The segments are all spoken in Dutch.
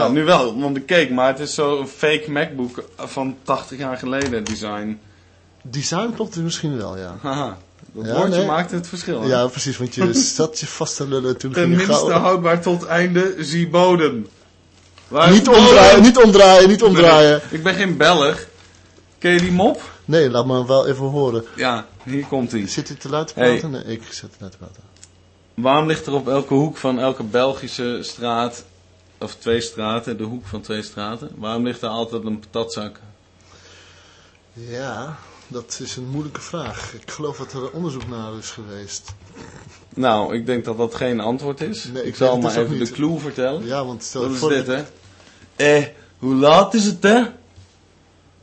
Ja, nu wel, want ik keek, maar het is zo'n fake MacBook van 80 jaar geleden design. Design klopt misschien wel, ja. Haha, dat Ja, woordje nee. maakt het verschil. hè? Ja, precies, want je zat je vast te lullen toen ging je Tenminste gauw... houdbaar tot einde, zie bodem. Waar Niet bodem? omdraaien, niet omdraaien, niet omdraaien. Ik ben geen Belg. Ken je die mop? Nee, laat me wel even horen. Ja, hier komt hij. Zit hij te luid te Hey. praten? Nee, ik zit te luid te praten. Waarom ligt er op elke hoek van elke Belgische straat, of twee straten, de hoek van twee straten, waarom ligt er altijd een patatzak? Ja, dat is een moeilijke vraag. Ik geloof dat er onderzoek naar is geweest. Nou, ik denk dat dat geen antwoord is. Nee, ik ik zal maar dus even niet. de clue vertellen. Ja, want stel Wat is voor... dit, hè? Eh, hoe laat is het, hè?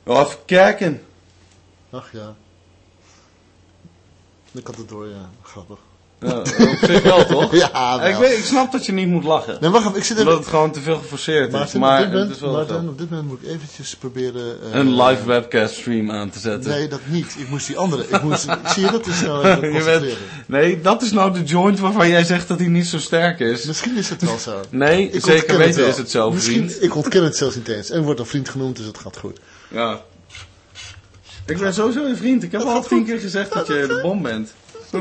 Even kijken. Ach ja. Ik had het door, ja. Grappig. Ja, op zich wel, toch? Ja, wel. ik, weet, ik snap dat je niet moet lachen. Nee, wacht even, ik zit Omdat even... het gewoon te veel geforceerd is. Maar op, dit het moment, is wel op dit moment moet ik eventjes proberen... eh, Een live webcast stream aan te zetten. Nee, dat niet. Ik moest die andere... Ik moest, zie je dat? Dus nou even Je bent- nee, dat is nou de joint waarvan jij zegt dat hij niet zo sterk is. Misschien is het wel zo. Nee, Ik zeker weten is het zo, Misschien, vriend. Ik ontken het zelfs niet eens. En wordt een vriend genoemd, dus het gaat goed. Ja. Ik ben sowieso een vriend. Ik heb al tien keer gezegd dat je de bom bent.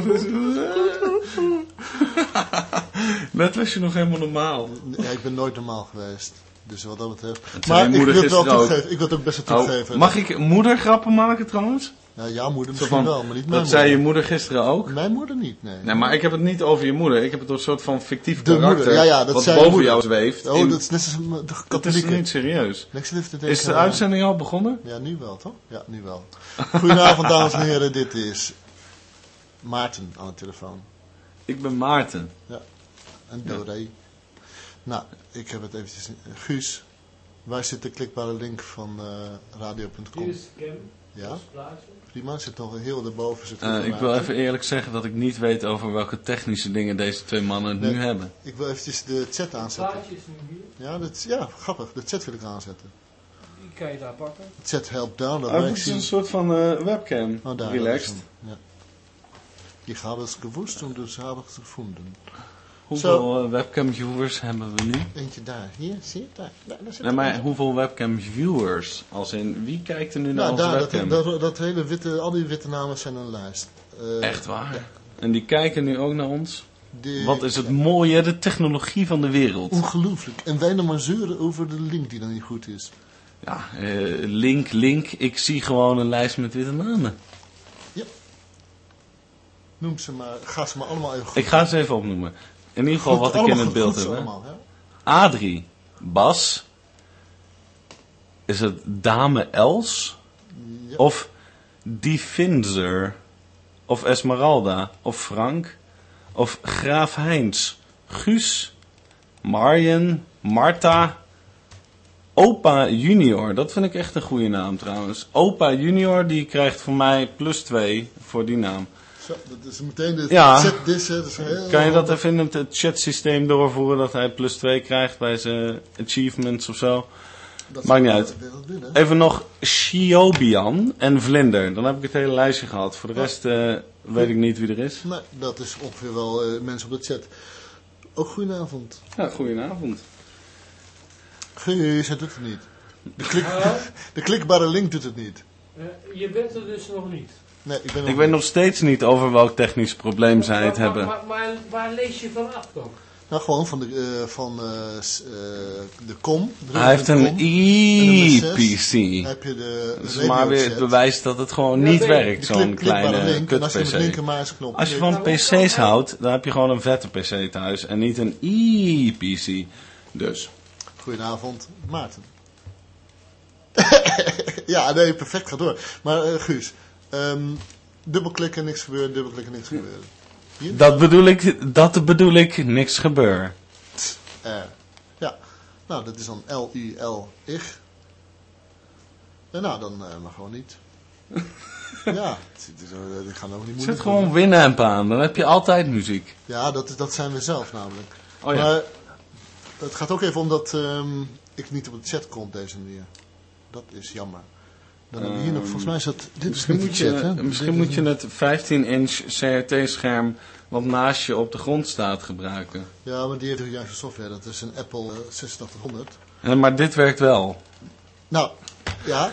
Net was je nog helemaal normaal. Ja, ik ben nooit normaal geweest. Dus wat dat betreft. Maar ik moeder wil het wel toegeven. Ik wil het ook best wel Oh, toegeven. mag ik moedergrappen maken trouwens? Ja, jouw moeder misschien van, wel, maar niet mijn dat zei je moeder. moeder gisteren ook. Mijn moeder niet, nee. Nee, maar ik heb het niet over je moeder. Ik heb het over een soort van fictief De karakter. moeder, ja, ja, dat wat boven moeder. jou zweeft. Oh, in- dat is net als de dat is niet serieus. Denken, Is de eh, uitzending al begonnen? Ja, nu wel, toch? Ja, nu wel. Goedenavond, dames en heren. Dit is Maarten aan de telefoon. Ik ben Maarten. En Doré. Nou, ik heb het eventjes... Guus, waar zit de klikbare link van eh radio.com? Hier is cam, Ja, prima. Zit nog heel erboven. Zit Eh, ik wil even eerlijk zeggen dat ik niet weet over welke technische dingen deze twee mannen het Nee. nu hebben. Ik wil eventjes de chat Het aanzetten. plaatje is nu hier, Ja, dat, ja, grappig. De chat wil ik aanzetten. die kan je daar pakken. De chat helpt down, dat Oh, wij het is een soort van eh, webcam. Oh, daar, Relaxed. dat is hem. Ja. Ich habe es gewusst und dus habe es gefunden. Hoeveel eh, webcam viewers hebben we nu? Eentje daar. Hier, zie je? Daar. daar, daar zit Nee, maar hoeveel webcam viewers? Als in, wie kijkt er nu naar Nou, onze daar, dat, webcam? dat, dat hele witte, al die witte namen zijn een lijst. Eh, Echt waar? En die kijken nu ook naar ons? de- Wat is het mooie, de technologie van de wereld. Ongelooflijk. En wij nog maar zeuren over de link die dan niet goed is. Ja, eh, link, link. Ik zie gewoon een lijst met witte namen. Noem ze maar, ga ze maar allemaal even goed. Ik ga ze even opnoemen. In ieder geval Goed, wat ik in het beeld heb. hè. allemaal, hè? Adrie, Bas, is het Dame Els Ja. of Difinzer of Esmeralda of Frank of Graaf Heinz, Guus, Marjen, Marta, Opa Junior. Dat vind ik echt een goede naam trouwens. Opa Junior die krijgt van mij plus 2 voor die naam. Zo, dat is meteen de Ja. chat dissen. Dat is heel Kan je dat even in het chatsysteem doorvoeren dat hij plus 2 krijgt bij zijn achievements of zo? Dat Maakt niet uit. Even nog Shiobian en Vlinder. Dan heb ik het hele lijstje gehad. Voor de rest eh, weet ik niet wie er is. Nee, dat is ongeveer wel eh, mensen op de chat. Ook goedenavond. Ja, goedenavond. Guus, het doet het niet. De, klik, de klikbare link doet het niet. Eh, je bent er dus nog niet. Nee, ik ben Ik weet nog steeds niet over welk technisch probleem zij het hebben. Maar, maar, maar waar lees je vanaf dan? Nou, gewoon van de, eh, van, eh, eh, de com. Hij heeft een e-PC. heb je de Dat is maar weer het bewijs dat het gewoon Ja, niet werkt, zo'n kleine. En als je kut-PC. Als je van PC's houdt, dan heb je gewoon een vette PC thuis en niet een e-PC. Dus. Goedenavond, Maarten. ja, nee, perfect, ga door. Maar Guus, ehm dubbelklikken, niks gebeuren, dubbelklikken, niks gebeuren. Hier? Dat bedoel ik, dat bedoel ik, niks gebeur. R. Ja, nou, dat is dan L-I-L-ich. En nou, dan eh, maar gewoon niet. ja, eh, die gaan ook niet moeilijk Zet doen. gewoon Winamp aan, dan heb je altijd muziek. Ja, dat, dat zijn we zelf namelijk. Oh ja. Maar het gaat ook even om dat ehm, ik niet op de chat kom op deze manier. Dat is jammer. Dan hebben we hier nog, volgens mij is dat, dit is Misschien moet, de je, hè? misschien Dit moet je het 15-inch CRT-scherm wat naast je op de grond staat gebruiken. Ja, maar die heeft ook juist software. Dat is een Apple eh, 8600. Eh, Maar dit werkt wel. Nou, ja,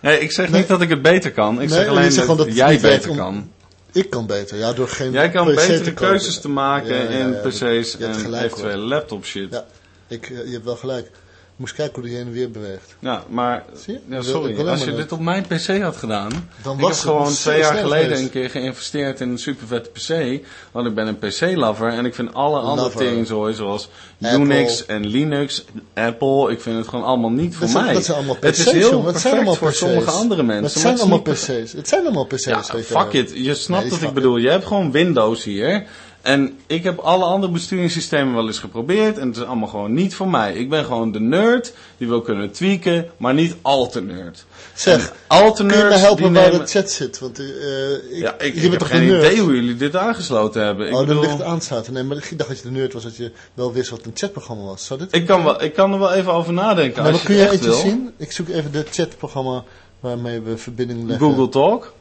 Nee, ik zeg Nee. niet dat ik het beter kan. Ik Nee, zeg alleen dat, jij beter om- kan. ik kan beter. Ja, door geen Jij kan PC betere te keuzes te maken Ja, ja, in PC's en gelijk, eventuele laptop shit. Ja, ik, eh, je hebt wel gelijk. Moest kijken hoe die heen en weer beweegt. Ja, maar Zie je? ja, sorry. Als je dit op mijn PC had gedaan, Dan ik was heb het gewoon twee jaar geleden geweest. een keer geïnvesteerd in een supervette PC. Want ik ben een PC-lover en ik vind alle andere teringzooi zoals Apple. Unix en Linux, Apple, ik vind het gewoon allemaal niet voor Dat zijn, mij. dat zijn allemaal PC's, het is heel jongen. Perfect allemaal voor sommige andere mensen. Het zijn allemaal PC's. Het zijn allemaal PC's. ja, fuck it. Je snapt Nee, wat ik bedoel. Je hebt gewoon Windows hier. En ik heb alle andere besturingssystemen wel eens geprobeerd. En het is allemaal gewoon niet voor mij. Ik ben gewoon de nerd die wil kunnen tweaken, maar niet al te nerd. Zeg, Al te kun je me helpen waar nemen... de chat zit? Want eh, ik, Ja, ik, je ik heb toch geen nerd? idee hoe jullie dit aangesloten hebben. Ik, oh, bedoel, dat ligt aansluiten. Nee, maar ik dacht dat je de nerd was, dat je wel wist wat een chatprogramma was. Zou dit? ik, kan wel, ik kan er wel even over nadenken. maar als kun je je echt eentje wil. zien. Ik zoek even het chatprogramma waarmee we verbinding leggen. Google Talk.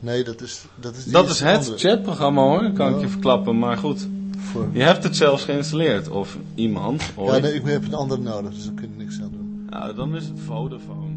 Nee, dat is, dat is, Dat is het chatprogramma hoor, kan ik je verklappen. Maar goed, Voor. je hebt het zelfs geïnstalleerd. Of iemand. Ja, nee, ik heb een andere nodig, dus daar kun je niks aan doen. Nou, dan is het Vodafone.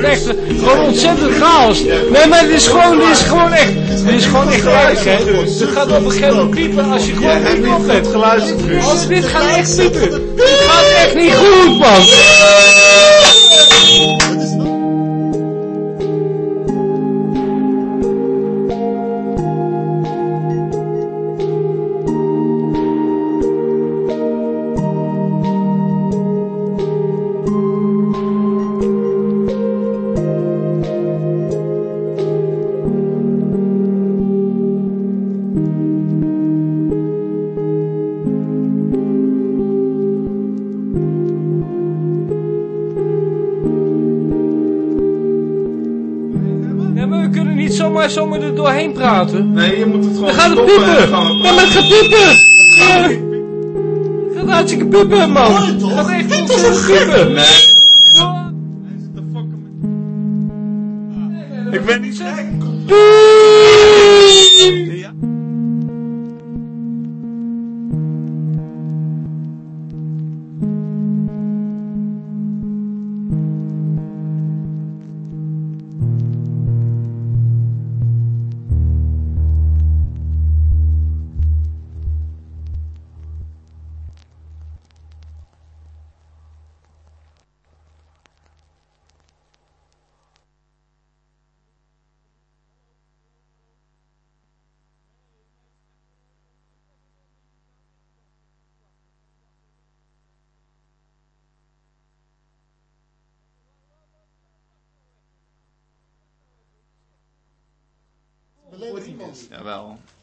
Het echt gewoon ontzettend chaos. Nee, maar dit is gewoon, dit is gewoon echt, dit is gewoon echt erg, hè. Het gaat op een gegeven moment piepen als je gewoon niet oplet. geluisterd, Als dit gaat echt piepen. Dit gaat echt niet goed, man. Praten. Nee, je moet het gewoon Dan gaat het piepen. Ja, maar het gaat piepen. Ja. Het gaat hartstikke piepen, man. Het gaat echt piepen. Nee.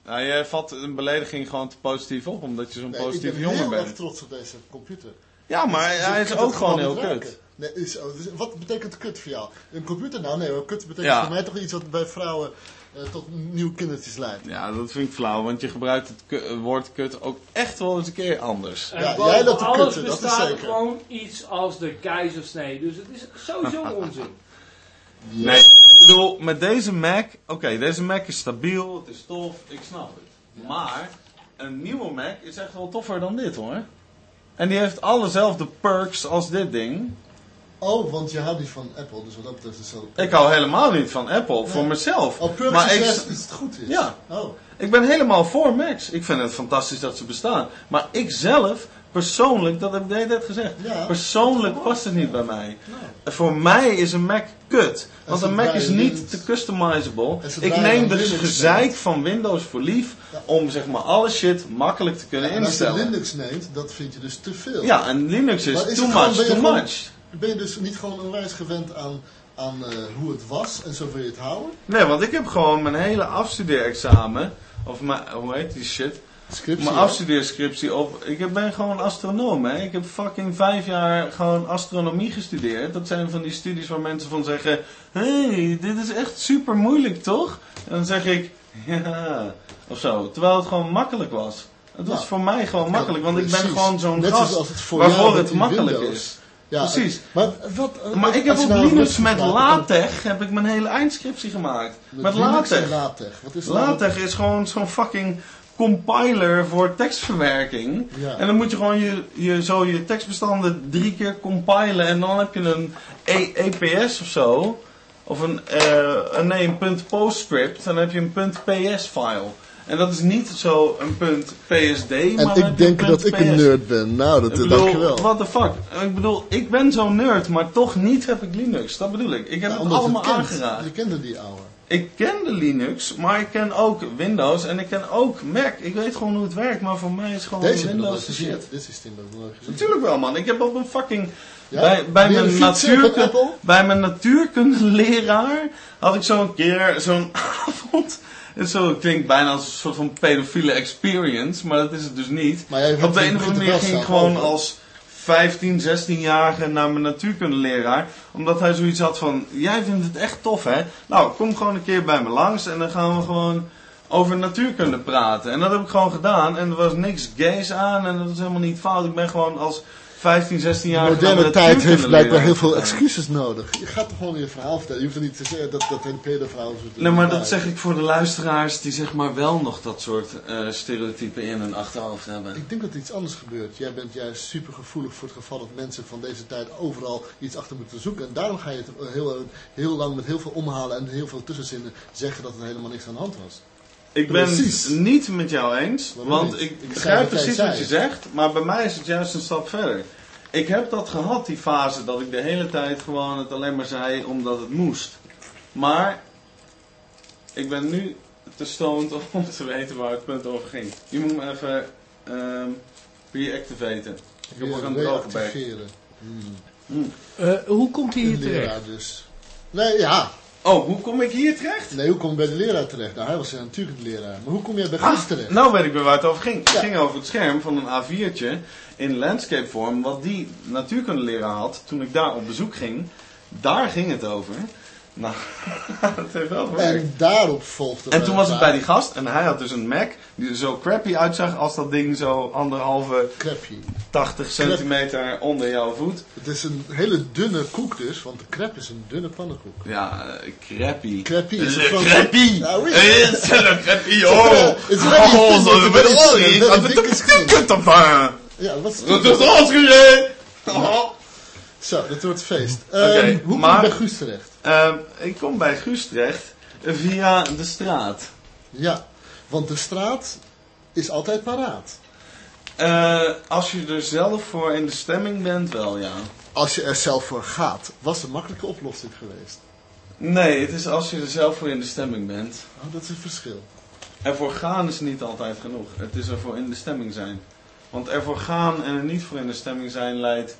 Nou, jij vat een belediging gewoon te positief op, omdat je zo'n Nee, ik positief ben jongen heel erg bent. trots op deze computer. Ja, maar Dus hij ik is ook gewoon heel kut. Nee, is, oh, dus wat betekent kut voor jou? Een computer? Nou nee, kut betekent Ja. voor mij toch iets wat bij vrouwen eh, tot nieuwe kindertjes leidt. Ja, dat vind ik flauw, want je gebruikt het ku- het woord kut ook echt wel eens een keer anders. En Ja, jij alles kutten, dat is er zeker. gewoon iets als de keizersnee. Dus het is sowieso onzin. Nee, ik bedoel, met deze Mac, oké, deze Mac is stabiel, het is tof, ik snap het. Maar een nieuwe Mac is echt wel toffer dan dit hoor. En die heeft allezelfde perks als dit ding. Oh, want je houdt niet van Apple, dus wat dat betreft is zo. Ik hou helemaal niet van Apple, voor mezelf. Oh, Perks maar is ik, iets het goed is. Ja. Oh. ik ben helemaal voor Macs. Ik vind het fantastisch dat ze bestaan. Maar ik zelf, persoonlijk, dat heb ik de hele tijd gezegd. Ja. Persoonlijk past het niet bij mij. Voor mij is een Mac kut. Want een Mac is niet Linux- te customizable. Ik neem dus gezeik neemt- van Windows voor lief Ja. om zeg maar alle shit makkelijk te kunnen En als je instellen. Linux neemt, dat vind je dus te veel. Ja, en Linux is, too much, too gewoon- much. Ben je dus niet gewoon onwijs gewend aan, aan eh, hoe het was en zo wil je het houden? Nee, want ik heb gewoon mijn hele afstudeerexamen, of mijn, hoe heet die shit? Scriptie, Mijn afstudeerscriptie op. Ik ben gewoon astronoom, hè. Ik heb fucking vijf jaar gewoon astronomie gestudeerd. Dat zijn van die studies waar mensen van zeggen: hey, dit is echt super moeilijk, toch? En dan zeg ik: ja, of zo. Terwijl het gewoon makkelijk was. Het was Ja. voor mij gewoon makkelijk, want ik ben gewoon zo'n gast voor waarvoor het makkelijk Windows. is. Ja, Precies. Maar, wat, Maar ik heb op nou Linux met LaTeX heb ik mijn hele eindscriptie gemaakt. Met, LaTeX. LaTeX. Wat is LaTeX is gewoon zo'n fucking compiler voor tekstverwerking. Ja. En dan moet je gewoon je, je, zo je tekstbestanden drie keer compilen en dan heb je een E- EPS of zo. Of een, nee, een punt .postscript. En dan heb je een punt .ps file. En dat is niet zo een punt .psd, maar En je ik denk dat punt ik een PS. nerd ben. Nou, dat Ik bedoel, dankjewel. what the fuck. Ik bedoel, ik ben zo'n nerd, maar toch niet heb ik Linux. Dat bedoel ik. Ik heb Ja, het je allemaal aangeraakt. Je kende die ouwe. Ik ken de Linux, maar ik ken ook Windows en ik ken ook Mac. Ik weet gewoon hoe het werkt, maar voor mij is gewoon Deze Windows de shit. Dit systeem ik nog nooit gezien. Natuurlijk wel, man. Ik heb op een fucking. Ja? Bij, bij, mijn bij mijn natuurkundeleraar had ik zo'n keer zo'n avond. Het zo klinkt bijna als een soort van pedofiele experience, maar dat is het dus niet. Maar jij Op de een of andere er manier ging gewoon over. als 15, 16-jarige naar mijn natuurkundeleraar. Omdat hij zoiets had van, jij vindt het echt tof hè? Nou, kom gewoon een keer bij me langs en dan gaan we gewoon over natuurkunde praten. En dat heb ik gewoon gedaan en er was niks gays aan en dat was helemaal niet fout. Ik ben gewoon als 15, 16-jarige De moderne tijd heeft blijkbaar heel veel excuses nodig. Je gaat toch gewoon je verhaal vertellen. Je hoeft er niet te zeggen dat dat hele pedoverhaal is. Nee, maar dat zeg ik voor de luisteraars die zeg maar wel nog dat soort eh, stereotypen in hun achterhoofd hebben. Ik denk dat er iets anders gebeurt. Jij bent juist super gevoelig voor het geval dat mensen van deze tijd overal iets achter moeten zoeken. En daarom ga je het heel, heel lang met heel veel omhalen en heel veel tussenzinnen zeggen dat er helemaal niks aan de hand was. Ik ben Precies. niet met jou eens, Waarom want niet? ik Ik begrijp precies wat je zegt, maar bij mij is het juist een stap verder. Ik heb dat gehad, die fase, dat ik de hele tijd gewoon het alleen maar zei omdat het moest. Maar ik ben nu te stoned om te weten waar het punt over ging. Je moet me even ehm reactivaten. Ik heb nog een droge bek. Hmm. Eh, hoe komt hij hier terecht? dus. Nee, ja. Oh, hoe kom ik hier terecht? Nee, hoe kom je bij de leraar terecht? Nou, hij was natuurlijk een leraar. Maar hoe kom jij bij Guus terecht? Nou weet ik weer waar het over ging. Het Ja. ging over het scherm van een A4'tje in landscape vorm, wat die natuurkundeleraar had toen ik daar op bezoek ging. Daar ging het over. Nou, dat heeft wel gewerkt. En daarop volgde... En toen was ik ik bij die gast en hij had dus een Mac die er zo crappy uitzag als dat ding zo anderhalve Crepje. 80 centimeter onder jouw voet. Het is een hele dunne koek dus, want de crepe is een dunne pannenkoek. Ja, eh, crappy. Crappy is Eh, gewoon- Crappy! Ah, oui. Eh, C'est le crappy, oh! Oh, zo, Dat is een skin. kut op Ja, wat is Dat is afgegeven! Oh. Zo, dat wordt feest. Ehm, hoe kom je bij Guus terecht? Ehm, ik kom bij Guus terecht via de straat. Ja, want de straat is altijd paraat. Eh, als je er zelf voor in de stemming bent, wel ja. Als je er zelf voor gaat, was een makkelijke oplossing geweest. Nee, het is als je er zelf voor in de stemming bent. Oh, dat is een verschil. Ervoor gaan is niet altijd genoeg. Het is ervoor in de stemming zijn. Want ervoor gaan en er niet voor in de stemming zijn leidt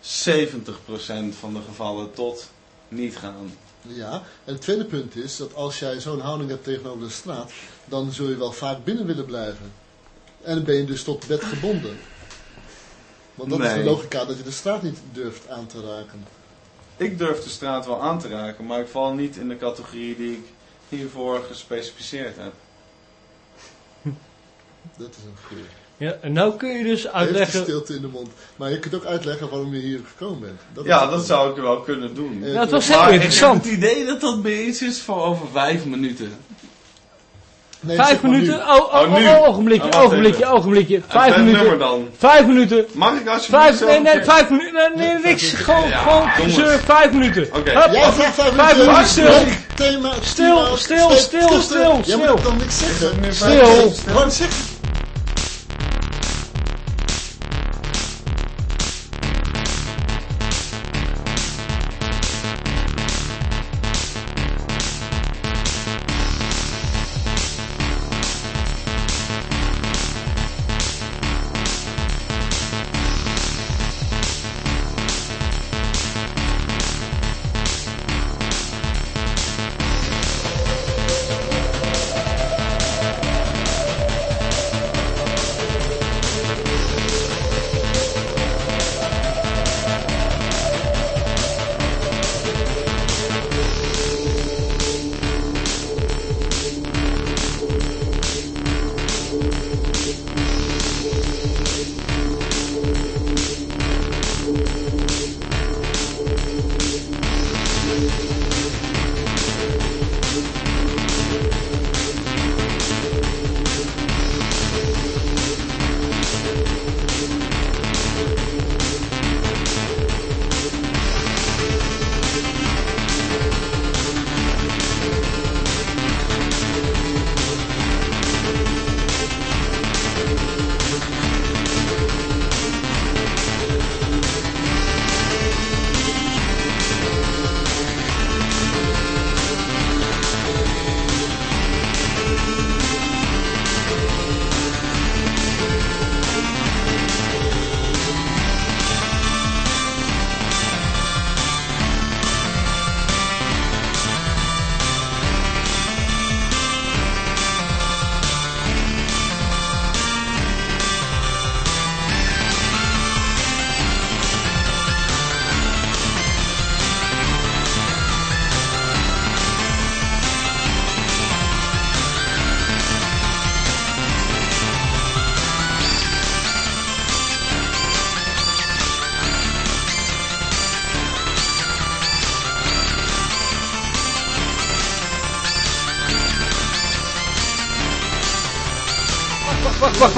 70% van de gevallen tot niet gaan. Ja, en het tweede punt is dat als jij zo'n houding hebt tegenover de straat, dan zul je wel vaak binnen willen blijven. En dan ben je dus tot bed gebonden. Want dat is de logica dat je de straat niet durft aan te raken. Ik durf de straat wel aan te raken, maar ik val niet in de categorie die ik hiervoor gespecificeerd heb. Dat is een goeie. Ja, en nou kun je dus Heeft de uitleggen... stilte in de mond. Maar je kunt ook uitleggen waarom je hier gekomen bent. Dat Ja, dat zou ik wel kunnen doen. Eh, Ja, het was heel Maar ik heb interessant. het idee dat dat iets is voor over vijf minuten. Nee, Vijf zeg maar nu. minuten? Oh, oh, Oh, nu. oh, ogenblikje, Oh, ogenblikje, even. ogenblikje. En Vijf minuten. dan? Vijf minuten. Mag ik alsjeblieft Vijf, nee, nee, vijf minuten. Nee, nee, niks. Gewoon, Ja, gewoon gezeur, vijf minuten. Oké. Hup, Jij vijf Vijf minuten. minuten stil. Thema, Stil, stil, stil, stilte. stil, Jij stil. moet dan niks zeggen. Stil. vijf- Gewoon zeggen.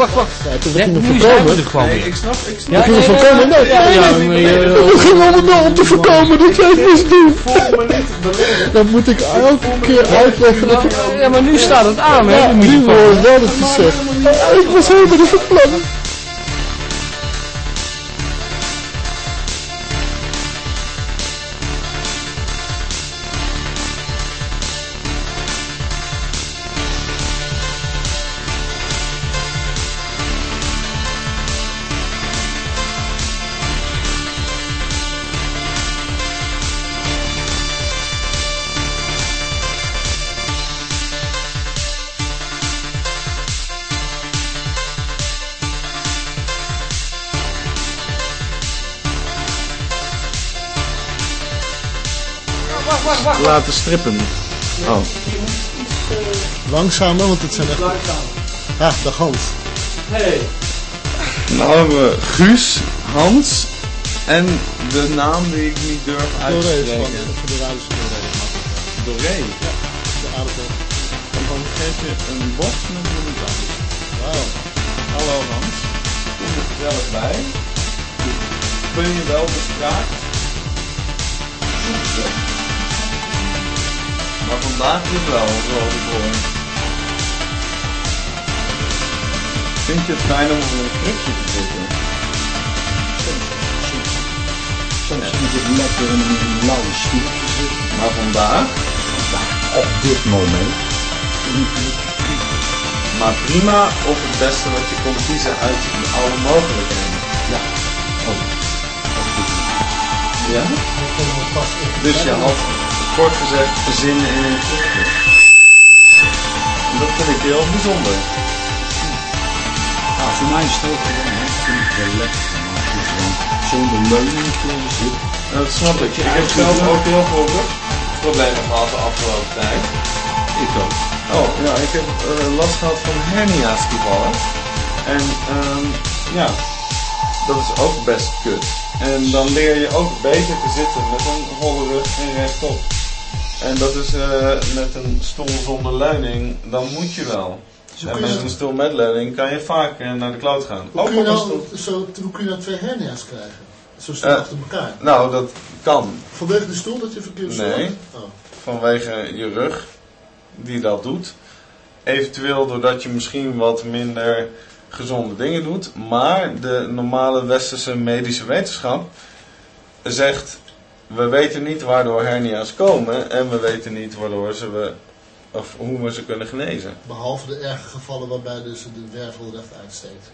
Wacht, wacht. Ja, toen Ja, we gingen we voorkomen. Nee, weer. ik snap, ik snap. Ja, gingen voorkomen. nee, Nee, nee, nee, We gingen allemaal om te voorkomen dat jij het moest doen. Voel me niet beledigd. Dan moet ik elke keer uitleggen dat ik... Ja, maar nu staat het aan, hè, nu hoor ik wel dat je zegt. Ik was helemaal niet van plan. Laten strippen. Oh. Langzamer, want het zijn echt... Ja, de Hans. Hey. Nou hebben we Guus, Hans en de naam die ik niet durf uit te Doré spreken. van de radische Doré. Doré. De aardappel. En dan geef je een box met bloemetjes. Wauw. Hallo Hans. Kom er gezellig bij. Ben je wel bespraakt? Maar vandaag dus wel, zoals ik hoor. Vind je het fijn om op een krukje te zitten? Soms vind ik het lekker om in een lauwe stoel te zitten. Maar vandaag? Op dit moment. Maar prima of het beste wat je kon kiezen uit alle mogelijkheden. Ja. Oh. Ja? Dus je had kort gezegd verzinnen in. En Dat vind ik heel bijzonder. Nou, voor mij is het ook gewoon, je gewoon zonder leuning zit. Dat snap ik. Ik heb zelf ook heel veel rugproblemen gehad de afgelopen tijd. Ik ook. Oh, ja, ik heb eh, last gehad van hernia's toevallig. En ehm, ja, dat is ook best kut. En dan leer je ook beter te zitten met een holle rug en rechtop. En dat is eh, met een stoel zonder leuning, dan moet je wel. Zo En met een stoel met leuning kan je vaak naar de kloot gaan. hoe, Ook kun je nou, stoel. zo, hoe kun je nou twee hernia's krijgen? Zo snel Eh. achter elkaar. Nou, dat kan Vanwege de stoel dat je verkeerd Nee. stond? Oh. vanwege je rug die dat doet. Eventueel doordat je misschien wat minder gezonde dingen doet. Maar de normale westerse medische wetenschap zegt... We weten niet waardoor hernia's komen en we weten niet waardoor ze we, of hoe we ze kunnen genezen. Behalve de erge gevallen waarbij dus de wervel recht uitsteekt.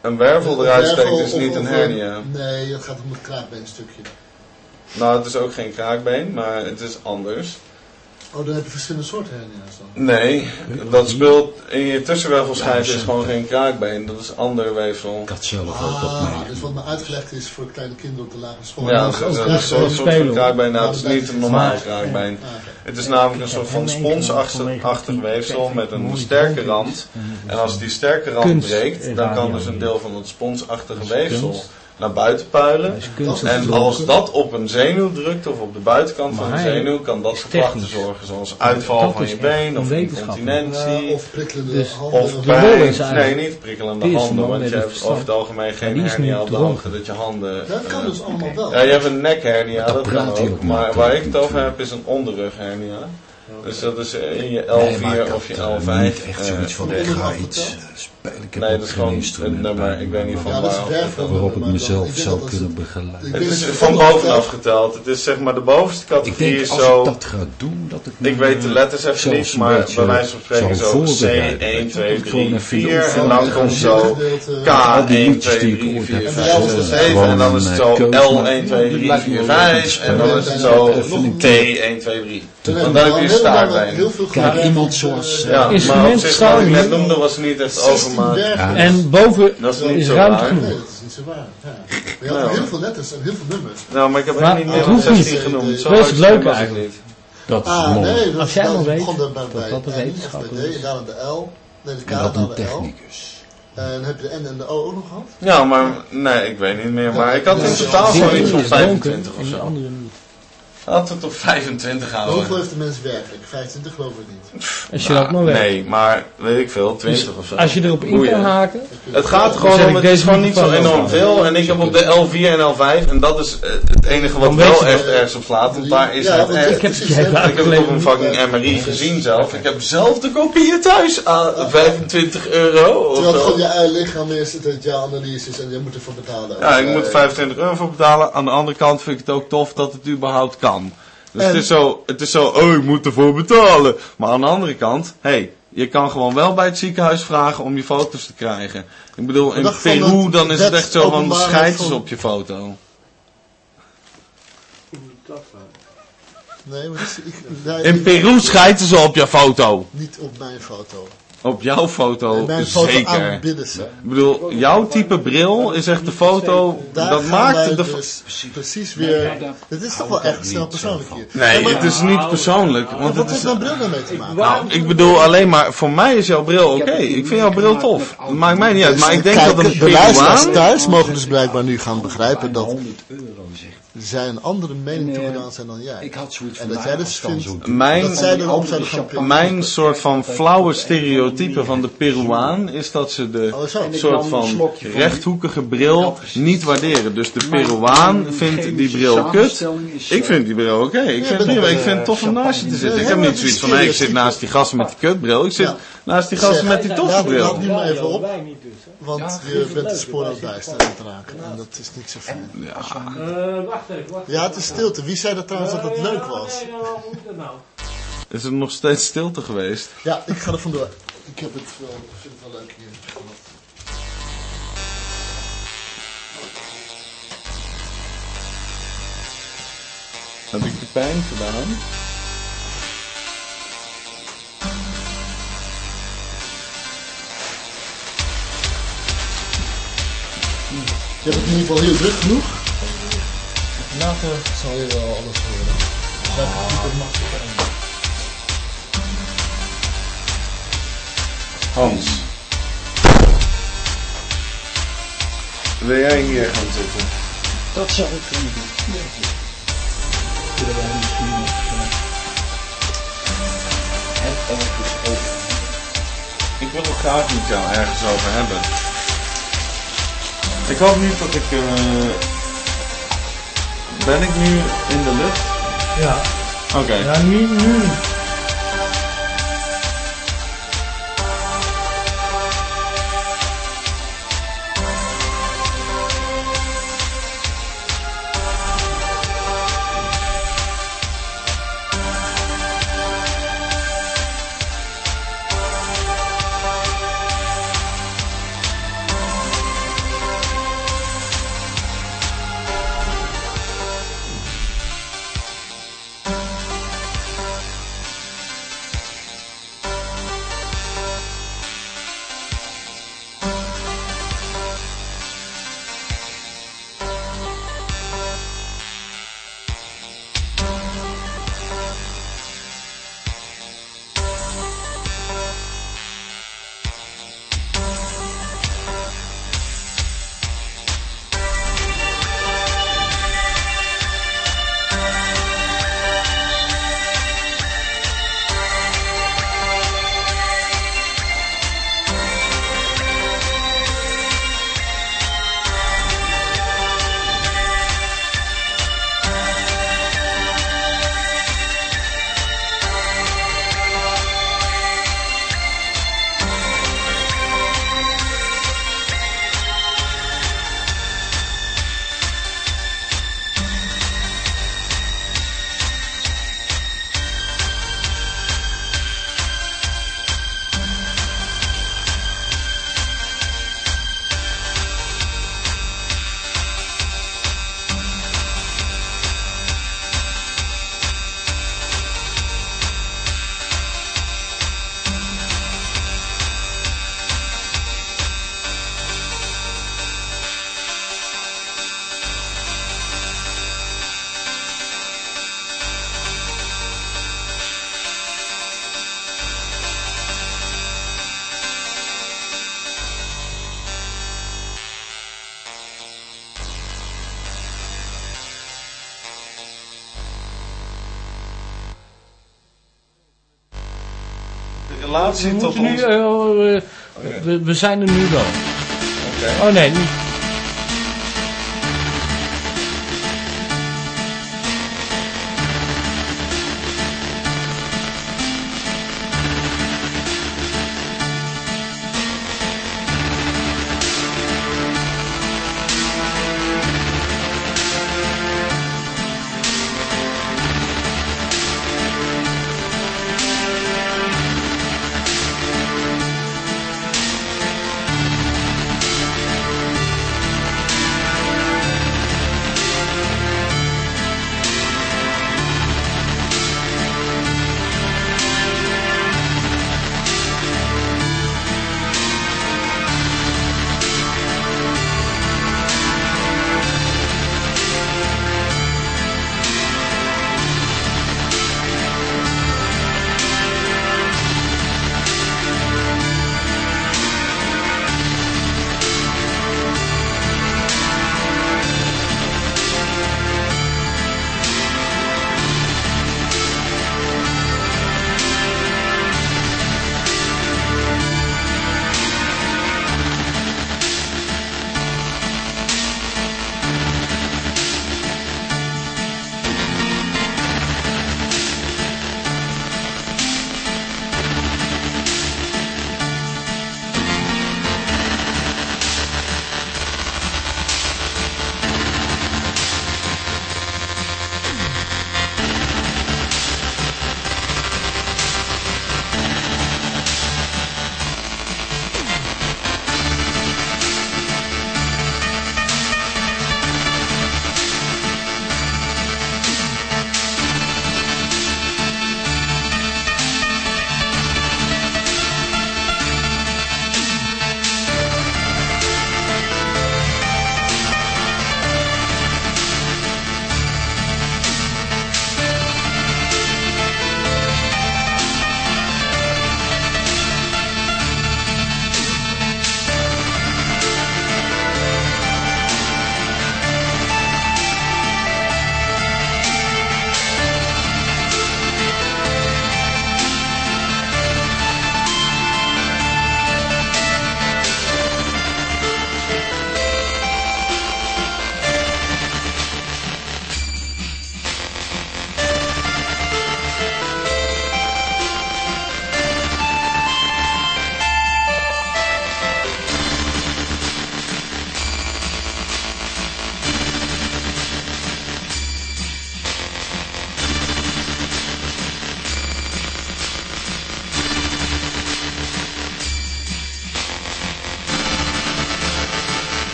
Een wervel eruit steekt is niet een hernia. Nee, het gaat om het kraakbeenstukje. Nou, het is ook geen kraakbeen, maar het is anders. Oh, dan heb je verschillende soorten hernia's dan. Nee, dat speelt in je tussenwervelschijf is gewoon geen kraakbeen. Dat is ander weefsel. Ik had zelf ook dat Ah, mee. dus wat me uitgelegd is voor kleine kinderen op de lagere school. Ja, Dat is dat is een soort, van spelen. kraakbeen. Nou, het is niet een normaal kraakbeen. Het is namelijk een soort van sponsachtig weefsel met een sterke rand. En als die sterke rand breekt, dan kan dus een deel van het sponsachtige is weefsel. Naar buiten puilen. En als dat op een zenuw drukt of op de buitenkant van een zenuw, kan dat voor klachten zorgen. Zoals uitval van je been of incontinentie. Ja, of prikkelende Dus- handen. Of nee, niet prikkelende handen, want je hebt over het algemeen geen hernia op de hoogte dat je handen... Dat kan eh, dus allemaal wel. ja, je hebt een nekhernia, Dat dat kan ook. Maar waar ik het over heb is een onderrughernia. Dus dat is in je Nee, maar ik L4 of je had, eh, L5. niet echt zoiets van, eh, ik Onderrug ga iets eh. Ik heb Nee, dat is gewoon een nummer. Ik weet niet van Ja, waar. Waarop ik mezelf ik denk zou kunnen het- begeleiden. ik Het denk is van bovenaf geteld. Het is zeg maar de bovenste Ik categorie denk is als zo... ik dat ga doen, dat ik Ik weet de eh, letters even niet, maar beetje bij wijze van spreken zo C, voorbereiden. 1, 2, Dat ik gewoon 3, even 4 de en dan komt zo Gedeelte- K, Al die 1, liedjes 2, die ik 3, ooit 4, heb 5, gedaan, 6, eh, 7 en dan is het zo eh, L, maken. 1, 2, 3, Lijkt me 4, wel 5 en dan is het zo T, 1, 2, 3. Toen Want heb je veel Kijk, iemand met, zoals, eh, Ja, maar op zich wat ik net noemde was niet echt 16 En boven Dat is niet is zo ruimte raar. genoeg. Nee, dat is niet zo waar. Ja. Je had Nou. heel veel letters en heel veel nummers. Nou, maar ik heb Maar niet meer het dan hoeft niet. 16 genoemd. Zo Dat is het leuke eigenlijk. niet. Dat is Ah, mooi. nee, dat Als jij dat al weet dat bij dat wetenschapper FBD, is. en daarna de L, nee, de K, En dan de L. technicus. En heb je de N en de O ook nog gehad? Ja, maar nee, ik weet niet meer. Maar ik had in totaal zoiets van is dronken 25 of zo. andere niet. Had het op 25 Maar hoeveel houden. heeft de mens werkelijk? 25 geloof ik niet. Als je dat maar weet. Nee, maar weet ik veel, 20 of zo. Dus Als je erop in kan haken. Het gaat gewoon om, het is deze gewoon niet zo enorm veel. En ik heb op de L4 en L5, en dat is eh, het enige wat wel echt dat- ergens op slaat, want daar is Ja, het echt. Ik heb precies, je hè, hebt Ik heb het op een fucking MRI gezien zelf. Ik heb zelf de kopieën thuis aan 25 euro of Terwijl het gewoon je eigen lichaam is, het heeft jouw analyses en je moet ervoor betalen. Ja, ik Eh, moet 25 euro voor betalen. Aan de andere kant vind ik het ook tof dat het überhaupt kan. Dus En- het is zo, het is zo, oh, ik moet ervoor betalen. Maar aan de andere kant, hé, hey, je kan gewoon wel bij het ziekenhuis vragen om je foto's te krijgen. Ik bedoel, in Peru dan is het echt zo van, schijt eens van- op je foto. Nee, maar is, ik, nee, In Peru schijten ze op je foto. Niet op mijn foto. Op jouw foto, mijn foto zeker. aanbidden. Ik bedoel, jouw type bril is echt de foto, Daar dat gaan maakt de... dus precies weer... Het is toch wel echt snel persoonlijk hier. Nee, het is niet persoonlijk, want Wat het heeft is... mijn bril daarmee te maken? Nou, ik bedoel alleen maar, voor mij is jouw bril oké. Ik vind jouw bril tof. Dat maakt mij niet uit. Maar ik denk dat een de luisteraars thuis mogen dus blijkbaar nu gaan begrijpen dat 100 euro zegt. Zij een andere mening En, eh, toegedaan zijn dan jij. Ik had zoiets En van, dat nou, jij dus vindt. Mijn- dat zij gaan Mijn soort van flauwe stereotype van de Peruaan is dat ze de Oh, soort van rechthoekige bril niet waarderen. Dus de Peruaan vindt die bril kut. Ik vind die bril oké. Ik, vind ik vind het tof om naast je te zitten. Ik heb niet zoiets van, nee, ik zit naast die gasten met die kutbril. Ik zit naast die gasten met die toffe bril. maar even op, Want je bent de spoor aan het bijstaan aan het raken. En dat is niet zo fijn. Eh, wacht even, wacht Ja, het is stilte. Wie zei dat trouwens dat het leuk was? Nee, nou, hoe moet dat nou? Is er nog steeds stilte geweest? Ja, ik ga er vandoor. Ik heb het wel, ik vind het wel leuk hier. Heb ik de pijn gedaan. Je hebt het in ieder geval heel druk genoeg. Later. Zal je wel alles horen. Dat is super makkelijk. Hans. Wil jij hier gaan zitten? Dat zou ik kunnen doen. Kunnen wij misschien nog het ergens over Ik wil het graag met jou ergens over hebben. Ik hoop niet dat ik... eh, Ben ik nu in de lucht? Ja. Oké. Ja, nu, nu. We, tot moeten nu, ons... eh, eh, we, we zijn er nu wel. Oké. Oh nee, niet.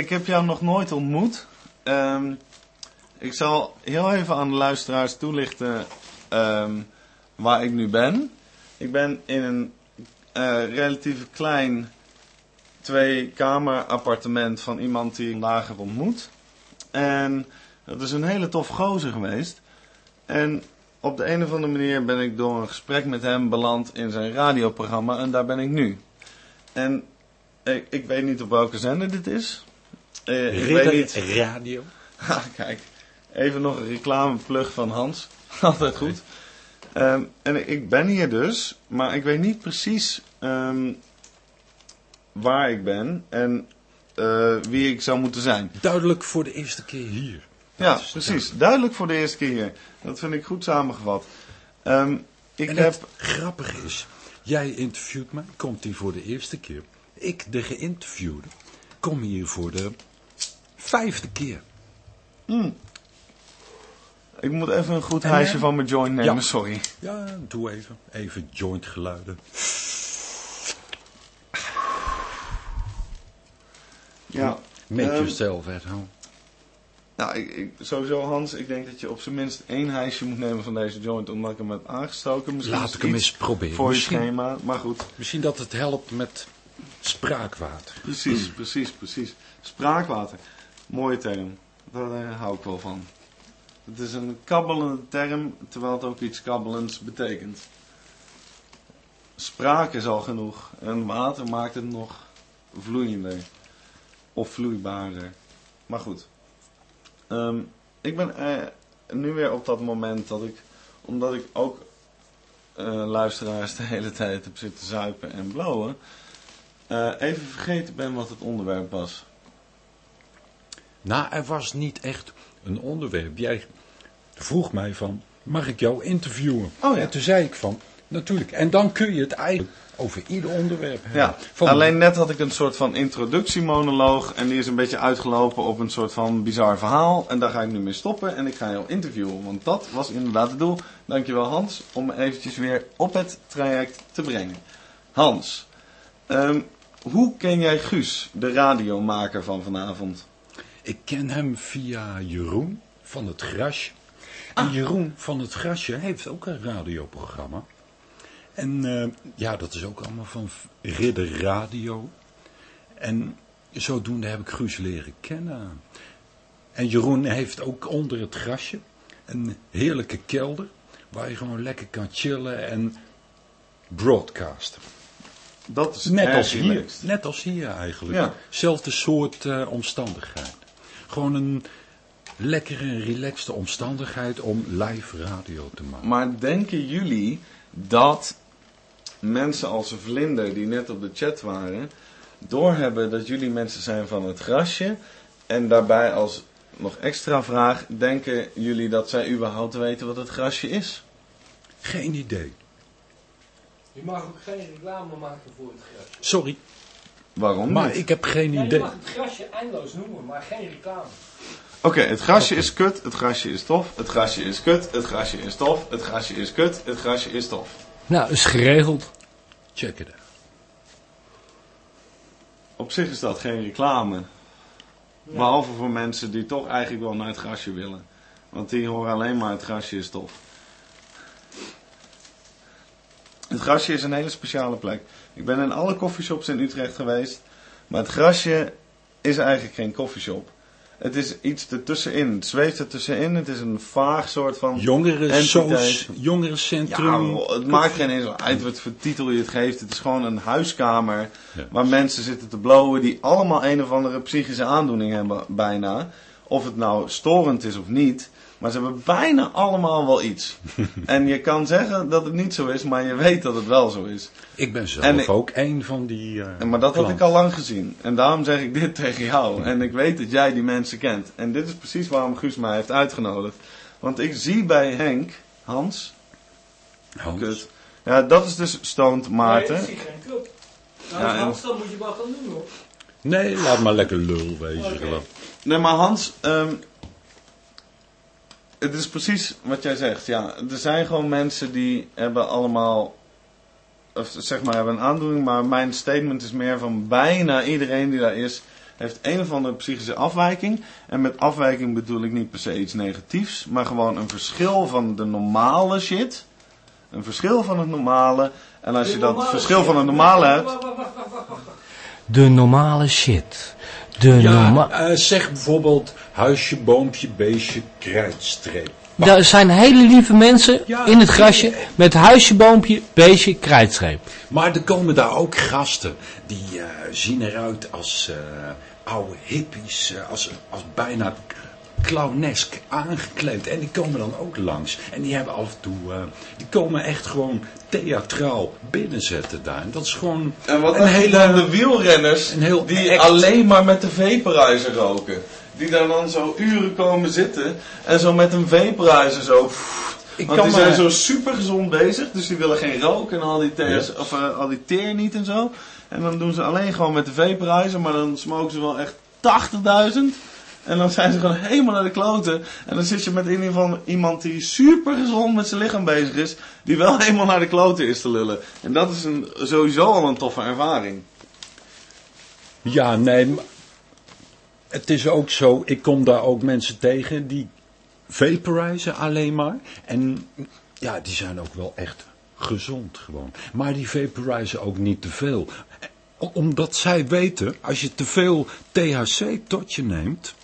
Ik heb jou nog nooit ontmoet. Ehm, ik zal heel even aan de luisteraars toelichten ehm, waar ik nu ben. Ik ben in een eh, relatief klein twee-kamer appartement van iemand die ik lager heb ontmoet. En dat is een hele tof gozer geweest. En op de een of andere manier ben ik door een gesprek met hem beland in zijn radioprogramma en daar ben ik nu. En ik, ik weet niet op welke zender dit is. Ik weet niet. Radio. Ah, kijk, even nog een reclameplug van Hans. Altijd goed. Ehm, en ik ben hier dus, maar ik weet niet precies ehm, waar ik ben en eh, wie ik zou moeten zijn. Duidelijk voor de eerste keer hier. Ja, Dat precies. Duidelijk voor de eerste keer hier. Dat vind ik goed samengevat. Ehm, ik en heb... het grappige is, jij interviewt mij, komt hier voor de eerste keer. Ik, de geïnterviewde, kom hier voor de vijfde keer. Ik moet even een goed hijsje eh, van mijn joint nemen, ja. sorry. Ja, doe even. Even joint geluiden. Ja. Make Ehm, yourself at home. Nou, ik, ik, sowieso Hans, ik denk dat je op zijn minst één hijsje moet nemen van deze joint, omdat ik hem heb aangestoken. Misschien Laat ik hem eens proberen. Voor je Misschien, schema, maar goed. misschien dat het helpt met spraakwater. Precies, precies, precies. Spraakwater. Mooie term. Daar eh, hou ik wel van. Het is een kabbelende term, terwijl het ook iets kabbelends betekent. Spraak is al genoeg. En water maakt het nog vloeiender. Of vloeibaarder. Maar goed. Ehm, ik ben eh, nu weer op dat moment dat ik, omdat ik ook eh, luisteraars de hele tijd heb zitten zuipen en blowen, eh, even vergeten ben wat het onderwerp was. Nou, er was niet echt een onderwerp. Jij vroeg mij van, mag ik jou interviewen? Oh ja. En toen zei ik van, natuurlijk. En dan kun je het eigenlijk over ieder onderwerp hebben. Ja, Van- alleen net had ik een soort van introductiemonoloog en die is een beetje uitgelopen op een soort van bizar verhaal. En daar ga ik nu mee stoppen en ik ga jou interviewen, want dat was inderdaad het doel. Dankjewel Hans, om me eventjes weer op het traject te brengen. Hans, ehm, hoe ken jij Guus, de radiomaker van vanavond? Ik ken hem via Jeroen van het Grasje. Ah. En Jeroen van het Grasje heeft ook een radioprogramma. En eh, ja, dat is ook allemaal van Ridder Radio. En zodoende heb ik Guus leren kennen. En Jeroen heeft ook onder het grasje een heerlijke kelder. Waar je gewoon lekker kan chillen en broadcasten. Dat is Net als hier. Net als hier eigenlijk. Ja. Zelfde soort eh, omstandigheid. Gewoon een lekkere, relaxte omstandigheid om live radio te maken. Maar denken jullie dat mensen als Vlinder, die net op de chat waren, doorhebben dat jullie mensen zijn van het grasje? En daarbij als nog extra vraag, denken jullie dat zij überhaupt weten wat het grasje is? Geen idee. Je mag ook geen reclame maken voor het grasje. Sorry, Waarom maar niet? ik heb geen Ja, je idee. mag het grasje eindeloos noemen, maar geen reclame. Oké, het grasje is kut, het grasje is tof, het grasje is kut, het grasje is tof, het grasje is kut, het grasje is tof. Nou, is geregeld. Check it out. Op zich is dat geen reclame. Behalve voor mensen die toch eigenlijk wel naar het grasje willen. Want die horen alleen maar het grasje is tof. Het grasje is een hele speciale plek. Ik ben in alle koffieshops in Utrecht geweest. Maar het grasje is eigenlijk geen koffieshop. Het is iets ertussenin. Het zweeft ertussenin. Het is een vaag soort van... Jongerensoos. Ja, jongerencentrum. joh, het maakt geen eens uit wat voor titel je het geeft. Het is gewoon een huiskamer Ja. waar mensen zitten te blowen die allemaal een of andere psychische aandoening hebben bijna. Of het nou storend is of niet. Maar ze hebben bijna allemaal wel iets. en je kan zeggen dat het niet zo is, maar je weet dat het wel zo is. Ik ben zelf En ik- ook een van die. eh, maar dat had ik al lang gezien. En daarom zeg ik dit tegen jou. En ik weet dat jij die mensen kent. En dit is precies waarom Guus mij heeft uitgenodigd. Want ik zie bij Henk, Hans, Hans. kut. Ja, dat is dus Stoned Maarten. Nee, is geen club. Nou, Ja, Hans, dan moet je wel gaan doen hoor. Nee, laat maar lekker lul wezen. Nee, maar Hans, ehm, het is precies wat jij zegt. Ja, er zijn gewoon mensen die hebben allemaal of zeg maar hebben een aandoening, maar mijn statement is meer van bijna iedereen die daar is, heeft een of andere psychische afwijking. En met afwijking bedoel ik niet per se iets negatiefs, maar gewoon een verschil van de normale shit. Een verschil van het normale. En als je dat verschil van het normale hebt, De normale shit. De Ja, eh, zeg bijvoorbeeld huisje, boompje, beestje, krijtstreep. Er zijn hele lieve mensen Ja. in het grasje met huisje, boompje, beestje, krijtstreep. Maar er komen daar ook gasten die eh, zien eruit als eh, oude hippies, eh, als, als bijna clownesk aangekleed. En die komen dan ook langs. En die hebben af en toe, eh, die komen echt gewoon theatraal binnenzetten daar. En dat is gewoon En wat een hele... de wielrenners een heel die act. alleen maar met de vaporizer roken. Die daar dan zo uren komen zitten en zo met een vaporizer zo... Ik Want die zijn zo super gezond bezig, dus die willen geen rook en al die, TS, of, eh, al die teer niet en zo. En dan doen ze alleen gewoon met de vaporizer, maar dan smoken ze wel echt 80.000. En dan zijn ze gewoon helemaal naar de kloten. En dan zit je met in ieder geval iemand die super gezond met zijn lichaam bezig is, die wel helemaal naar de kloten is te lullen. En dat is een, sowieso al een toffe ervaring. Ja, nee, het is ook zo, ik kom daar ook mensen tegen die vaporizen alleen maar. En ja, die zijn ook wel echt gezond gewoon. Maar die vaporizen ook niet te veel. Omdat zij weten, als je te veel THC tot je neemt,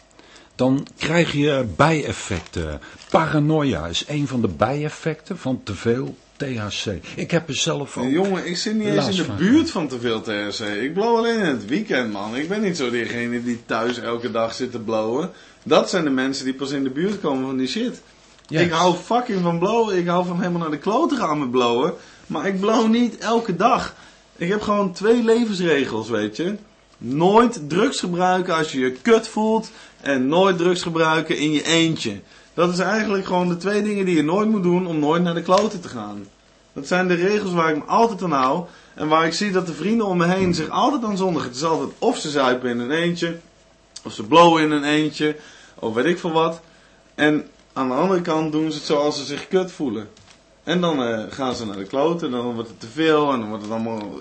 dan krijg je bijeffecten. Paranoia is een van de bijeffecten van te veel THC. Ik heb er zelf ook... Jongen, ik zit niet eens in de van. buurt van te veel THC. Ik blow alleen in het weekend, man. Ik ben niet zo diegene die thuis elke dag zit te blowen. Dat zijn de mensen die pas in de buurt komen van die shit. Ik hou fucking van blowen. Ik hou van helemaal naar de kloten gaan met blowen. Maar ik blow niet elke dag. Ik heb gewoon twee levensregels, weet je. Nooit drugs gebruiken als je je kut voelt. En nooit drugs gebruiken in je eentje. Dat is eigenlijk gewoon de twee dingen die je nooit moet doen om nooit naar de kloten te gaan. Dat zijn de regels waar ik me altijd aan hou. En waar ik zie dat de vrienden om me heen zich altijd aan zondigen. Het is altijd of ze zuipen in een eentje. Of ze blowen in een eentje. Of weet ik veel wat. En aan de andere kant doen ze het zoals ze zich kut voelen. En dan eh, gaan ze naar de kloten. Dan wordt het te veel. En dan wordt het allemaal...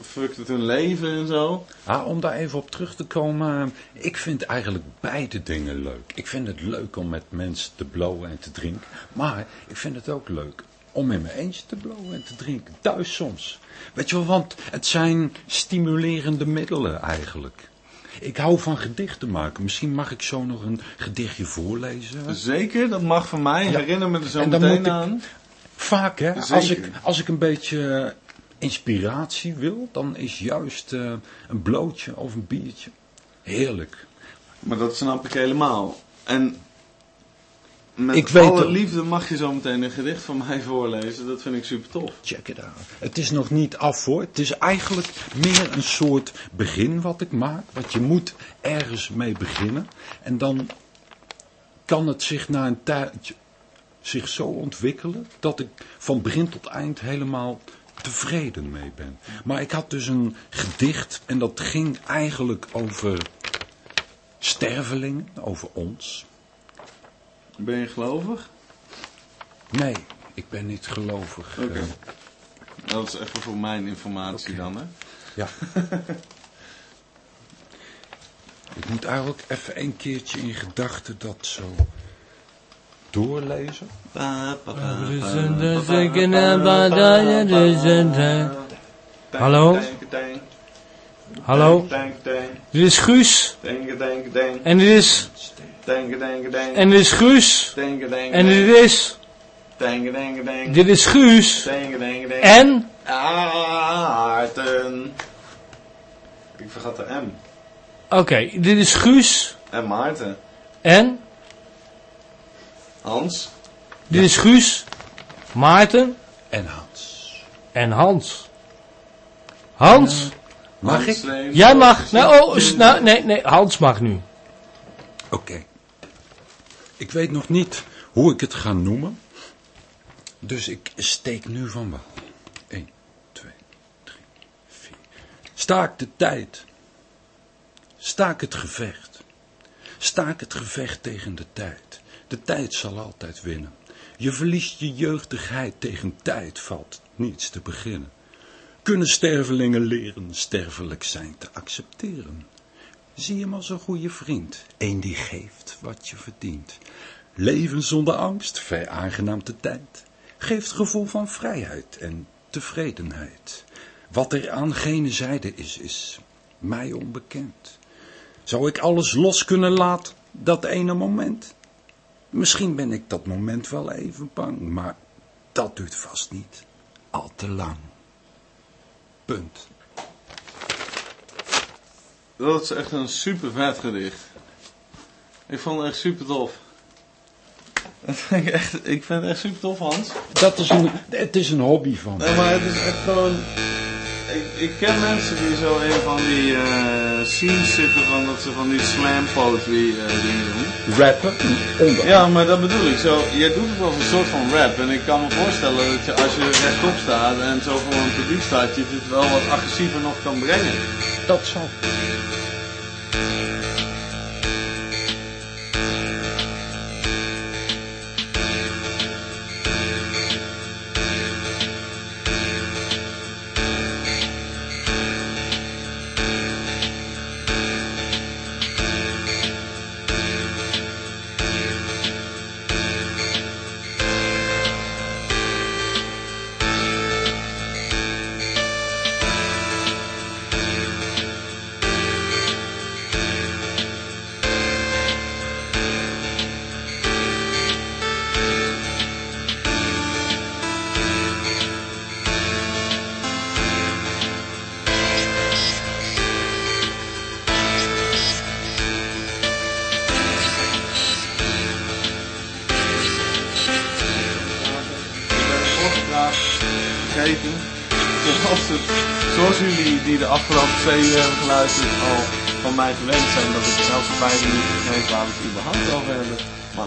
fuckt het hun leven en zo. Ah, om daar even op terug te komen. Ik vind eigenlijk beide dingen leuk. Ik vind het leuk om met mensen te blowen en te drinken. Maar ik vind het ook leuk om in mijn eentje te blowen en te drinken. Thuis soms. Weet je wel, want het zijn stimulerende middelen eigenlijk. Ik hou van gedichten maken. Misschien mag ik zo nog een gedichtje voorlezen. Zeker, dat mag van mij. Ja. Herinner me er zo meteen aan. Vaak hè, als ik, als ik een beetje eh, inspiratie wil, dan is juist eh, een blootje of een biertje heerlijk. Maar dat snap ik helemaal. En met Ik weet alle liefde mag je zo meteen een gedicht van mij voorlezen. Dat vind ik super tof. Check it out. Het is nog niet af hoor. Het is eigenlijk meer een soort begin wat ik maak. Want je moet ergens mee beginnen. En dan kan het zich na een tijdje zich zo ontwikkelen dat ik van begin tot eind helemaal tevreden mee ben. Maar ik had dus een gedicht en dat ging eigenlijk over stervelingen, over ons. Ben je gelovig? Nee, ik ben niet gelovig. Oké. eh. Dat is even voor mijn informatie dan, hè? Ja. Ik moet eigenlijk even een keertje in gedachten dat zo doorlezen. Hallo? Hallo? Dit is Guus. En dit is... En dit is Guus. En dit is... Dit is Guus. En... Aarten. Ik vergat de M. Oké, dit is Guus. En Maarten. En... Hans. Dit is Guus. Maarten. En Hans. En Hans. Hans? Mag Hans ik? Jij mag. Nou, oh, nou, nee, nee. Hans mag nu. Oké. Ik weet nog niet hoe ik het ga noemen. Dus ik steek nu van wal. 1, 2, 3, 4. Staak de tijd. Staak het gevecht. Staak het gevecht tegen de tijd. De tijd zal altijd winnen. Je verliest je jeugdigheid tegen tijd valt niets te beginnen. Kunnen stervelingen leren sterfelijk zijn te accepteren? Zie hem als een goede vriend, een die geeft wat je verdient. Leven zonder angst, veraangenaamt de tijd. Geeft gevoel van vrijheid en tevredenheid. Wat er aan gene zijde is, is mij onbekend. Zou ik alles los kunnen laten, dat ene moment? Misschien ben ik dat moment wel even bang, maar dat duurt vast niet al te lang. Punt. Dat is echt een super vet gedicht. Ik vond het echt super tof. Ik, echt, ik vind het echt super tof, Hans. Dat is een, het is een hobby van. Nee, maar het is echt gewoon... Ik, ik ken mensen die zo een van die uh, scenes zitten van dat ze van die slam poetry uh, dingen doen. Rappen? Onder. Ja, maar dat bedoel ik. Zo, jij doet het als een soort van rap. En ik kan me voorstellen dat je als je rechtop staat en zo voor een publiek staat, je het wel wat agressiever nog kan brengen. Dat zal.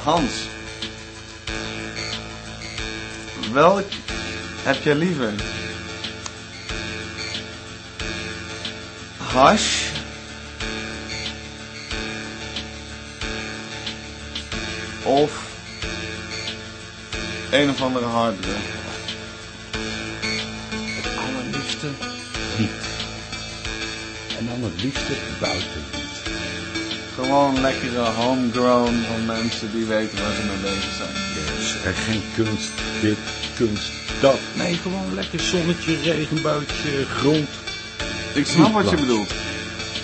Hans, welk heb jij liever? Hash of een of andere harddruk? Gewoon lekkere homegrown van mensen die weten waar ze mee bezig zijn. Yes, er geen kunst, dit, kunst, dat. Nee, gewoon lekker zonnetje, regenbuitje, grond. Ik snap wat je bedoelt.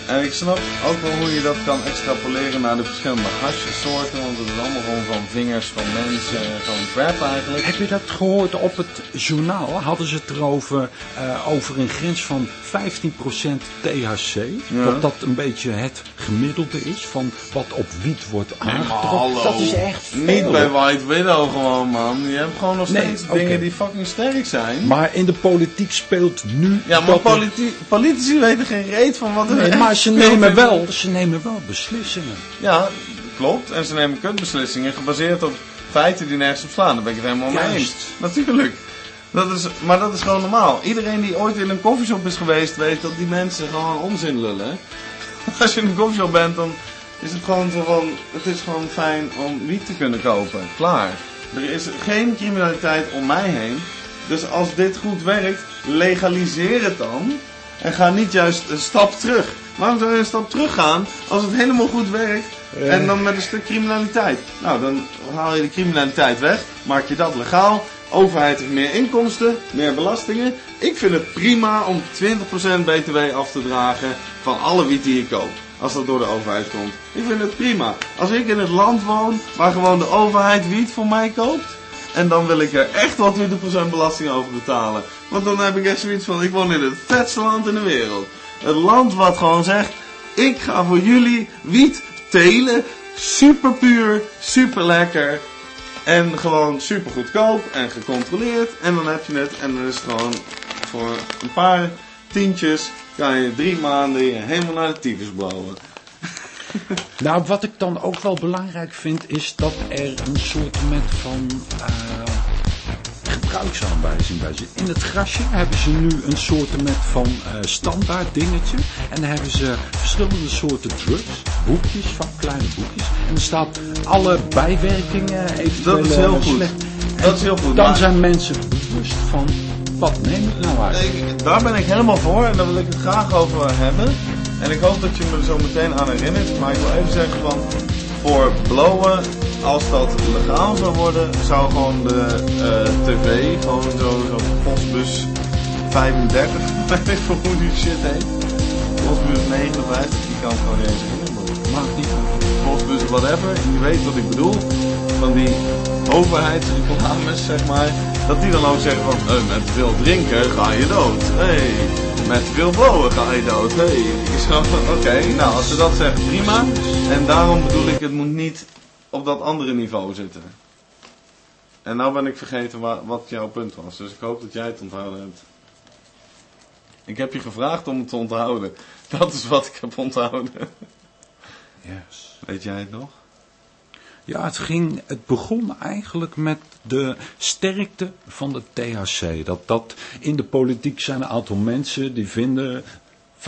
En ik snap ook wel hoe je dat kan extrapoleren naar de verschillende hasjesoorten, want het is allemaal gewoon van vingers van mensen, van crap eigenlijk. Heb je dat gehoord op het journaal? Hadden ze het erover uh, over een grens van 15% THC, dat dat een beetje het gemiddelde is van wat op wiet wordt aangetrokken. dat is echt veel. Niet bij White Widow gewoon man, je hebt gewoon nog steeds dingen die fucking sterk zijn. Maar in de politiek speelt nu... Ja, maar politi politici weten geen reet van wat er nee, maar ze nemen, wel, ze nemen wel beslissingen. Ja, klopt. En ze nemen kutbeslissingen gebaseerd op feiten die nergens op slaan. Daar ben ik het helemaal mee eens. Natuurlijk. Dat is, maar dat is gewoon normaal. Iedereen die ooit in een koffieshop is geweest, weet dat die mensen gewoon onzin lullen. Als je in een koffieshop bent, dan is het gewoon zo van, het is gewoon fijn om wiet te kunnen kopen. Klaar. Er is geen criminaliteit om mij heen. Dus als dit goed werkt, legaliseer het dan. En ga niet juist een stap terug. Waarom zou je een stap terug gaan als het helemaal goed werkt en dan met een stuk criminaliteit? Nou, dan haal je de criminaliteit weg, maak je dat legaal. Overheid heeft meer inkomsten, meer belastingen. Ik vind het prima om 20% btw af te dragen van alle wiet die je koopt. Als dat door de overheid komt. Ik vind het prima. Als ik in het land woon waar gewoon de overheid wiet voor mij koopt. En dan wil ik er echt wel 20% belasting over betalen. Want dan heb ik echt zoiets van, ik woon in het vetste land in de wereld. Het land wat gewoon zegt, ik ga voor jullie wiet telen. Super puur, super lekker. En gewoon super goedkoop en gecontroleerd. En dan heb je het. En dan is het gewoon voor een paar tientjes. Kan je drie maanden helemaal naar de tyfus blowen. Nou, wat ik dan ook wel belangrijk vind, is dat er een soort van uh, gebruiksaanwijzing. In het grasje hebben ze nu een soort van uh, standaard dingetje. En dan hebben ze verschillende soorten drugs, boekjes, van kleine boekjes. En er staat alle bijwerkingen, eventuele Dat is heel goed. Dat is heel goed. Dan zijn mensen bewust van Wat neemt het nou uit? Ik- daar ben ik helemaal voor en daar wil ik het graag over hebben. En ik hoop dat je me er zo meteen aan herinnert. Maar ik wil even zeggen van, voor blowen, als dat legaal zou worden, zou gewoon de eh, tv, gewoon zo, zo postbus 35, weet ik hoe die shit heet. Postbus 59, die kan gewoon niet eens herinneren. Maakt niet. Postbus whatever, je weet wat ik bedoel. Van die overheidsreclames, zeg maar. Dat die dan ook zeggen van, eh, met veel drinken ga je dood. Hey, met veel blowen ga je dood. Hey, ik snap van, oké, nou als ze dat zeggen, prima. En daarom bedoel ik, het moet niet op dat andere niveau zitten. En nou ben ik vergeten wa- wat jouw punt was. Dus ik hoop dat jij het onthouden hebt. Ik heb je gevraagd om het te onthouden. Dat is wat ik heb onthouden. Yes. Weet jij het nog? Ja, het, ging, het begon eigenlijk met de sterkte van de THC. Dat, dat in de politiek zijn een aantal mensen die vinden 50%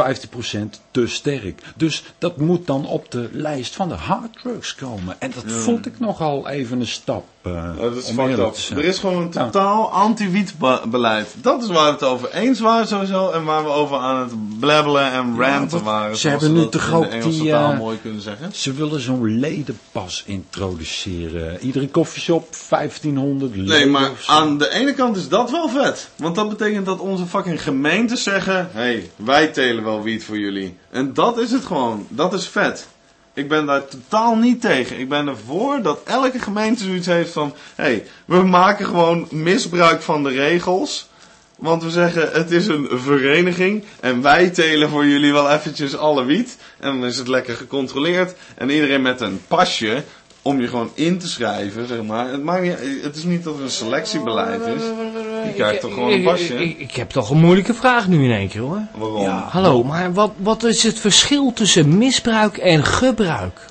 te sterk. Dus dat moet dan op de lijst van de harddrugs komen. En dat vond ik nogal even een stap. Ja, dat is fucked up. te. Er is gewoon een totaal anti-wietbeleid. Dat is waar we het over eens waren sowieso. En waar we over aan het blabbelen en ranten waren. ze hebben nu toch in ook die, eh, mooi kunnen zeggen. Ze willen zo'n ledenpas introduceren. Iedere koffieshop 1500 leden. Nee, maar aan de ene kant is dat wel vet. Want dat betekent dat onze fucking gemeentes zeggen... Hé, hey, wij telen wel wiet voor jullie. En dat is het gewoon. Dat is vet. Ik ben daar totaal niet tegen. Ik ben ervoor dat elke gemeente zoiets heeft van... Hé, hey, we maken gewoon misbruik van de regels... Want we zeggen, het is een vereniging en wij telen voor jullie wel eventjes alle wiet. En dan is het lekker gecontroleerd. En iedereen met een pasje om je gewoon in te schrijven, zeg maar. Het, maakt niet, het is niet dat er een selectiebeleid is. Je krijgt toch gewoon een Ik, pasje? ik, ik heb toch een moeilijke vraag nu in één keer hoor. Waarom? Ja. Hallo, maar wat, wat is het verschil tussen misbruik en gebruik?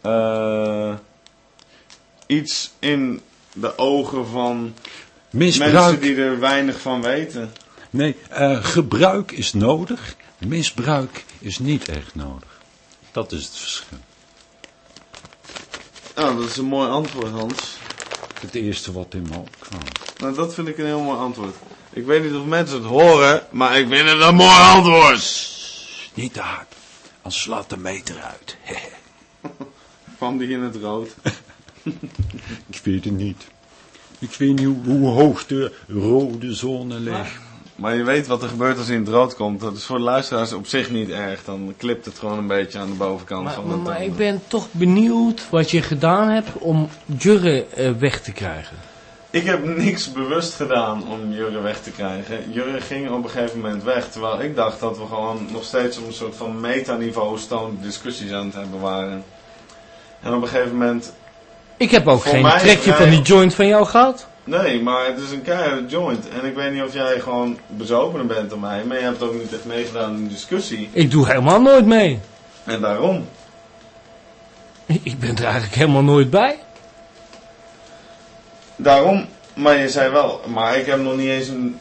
Eh, iets in de ogen van mensen die er weinig van weten. Nee, eh, gebruik is nodig. Misbruik is niet echt nodig. Dat is het verschil. Nou, dat is een mooi antwoord, Hans. Het eerste wat in me opkwam. Nou, dat vind ik een heel mooi antwoord. Ik weet niet of mensen het horen, maar ik vind het een mooi antwoord. Niet te hard. Anders slaat de meter uit. Kwam die in het rood? Ik weet het niet. Ik weet niet hoe hoog de rode zone ligt. Maar je weet wat er gebeurt als hij in het rood komt. Dat is voor de luisteraars op zich niet erg. Dan klipt het gewoon een beetje aan de bovenkant Maar, van maar, het maar ik ben toch benieuwd wat je gedaan hebt om Jurre eh, weg te krijgen. Ik heb niks bewust gedaan om Jurre weg te krijgen. Jurre ging op een gegeven moment weg. Terwijl ik dacht dat we gewoon nog steeds op een soort van metaniveau stoned discussies aan het hebben waren. En op een gegeven moment... Ik heb ook geen trekje van die joint van jou gehad. Nee, maar het is een keiharde joint. En ik weet niet of jij gewoon bezopener bent dan mij. Maar je hebt ook niet echt meegedaan in de discussie. Ik doe helemaal nooit mee. En daarom. Ik ik ben er eigenlijk helemaal nooit bij. Daarom, maar je zei wel, maar ik heb nog niet eens een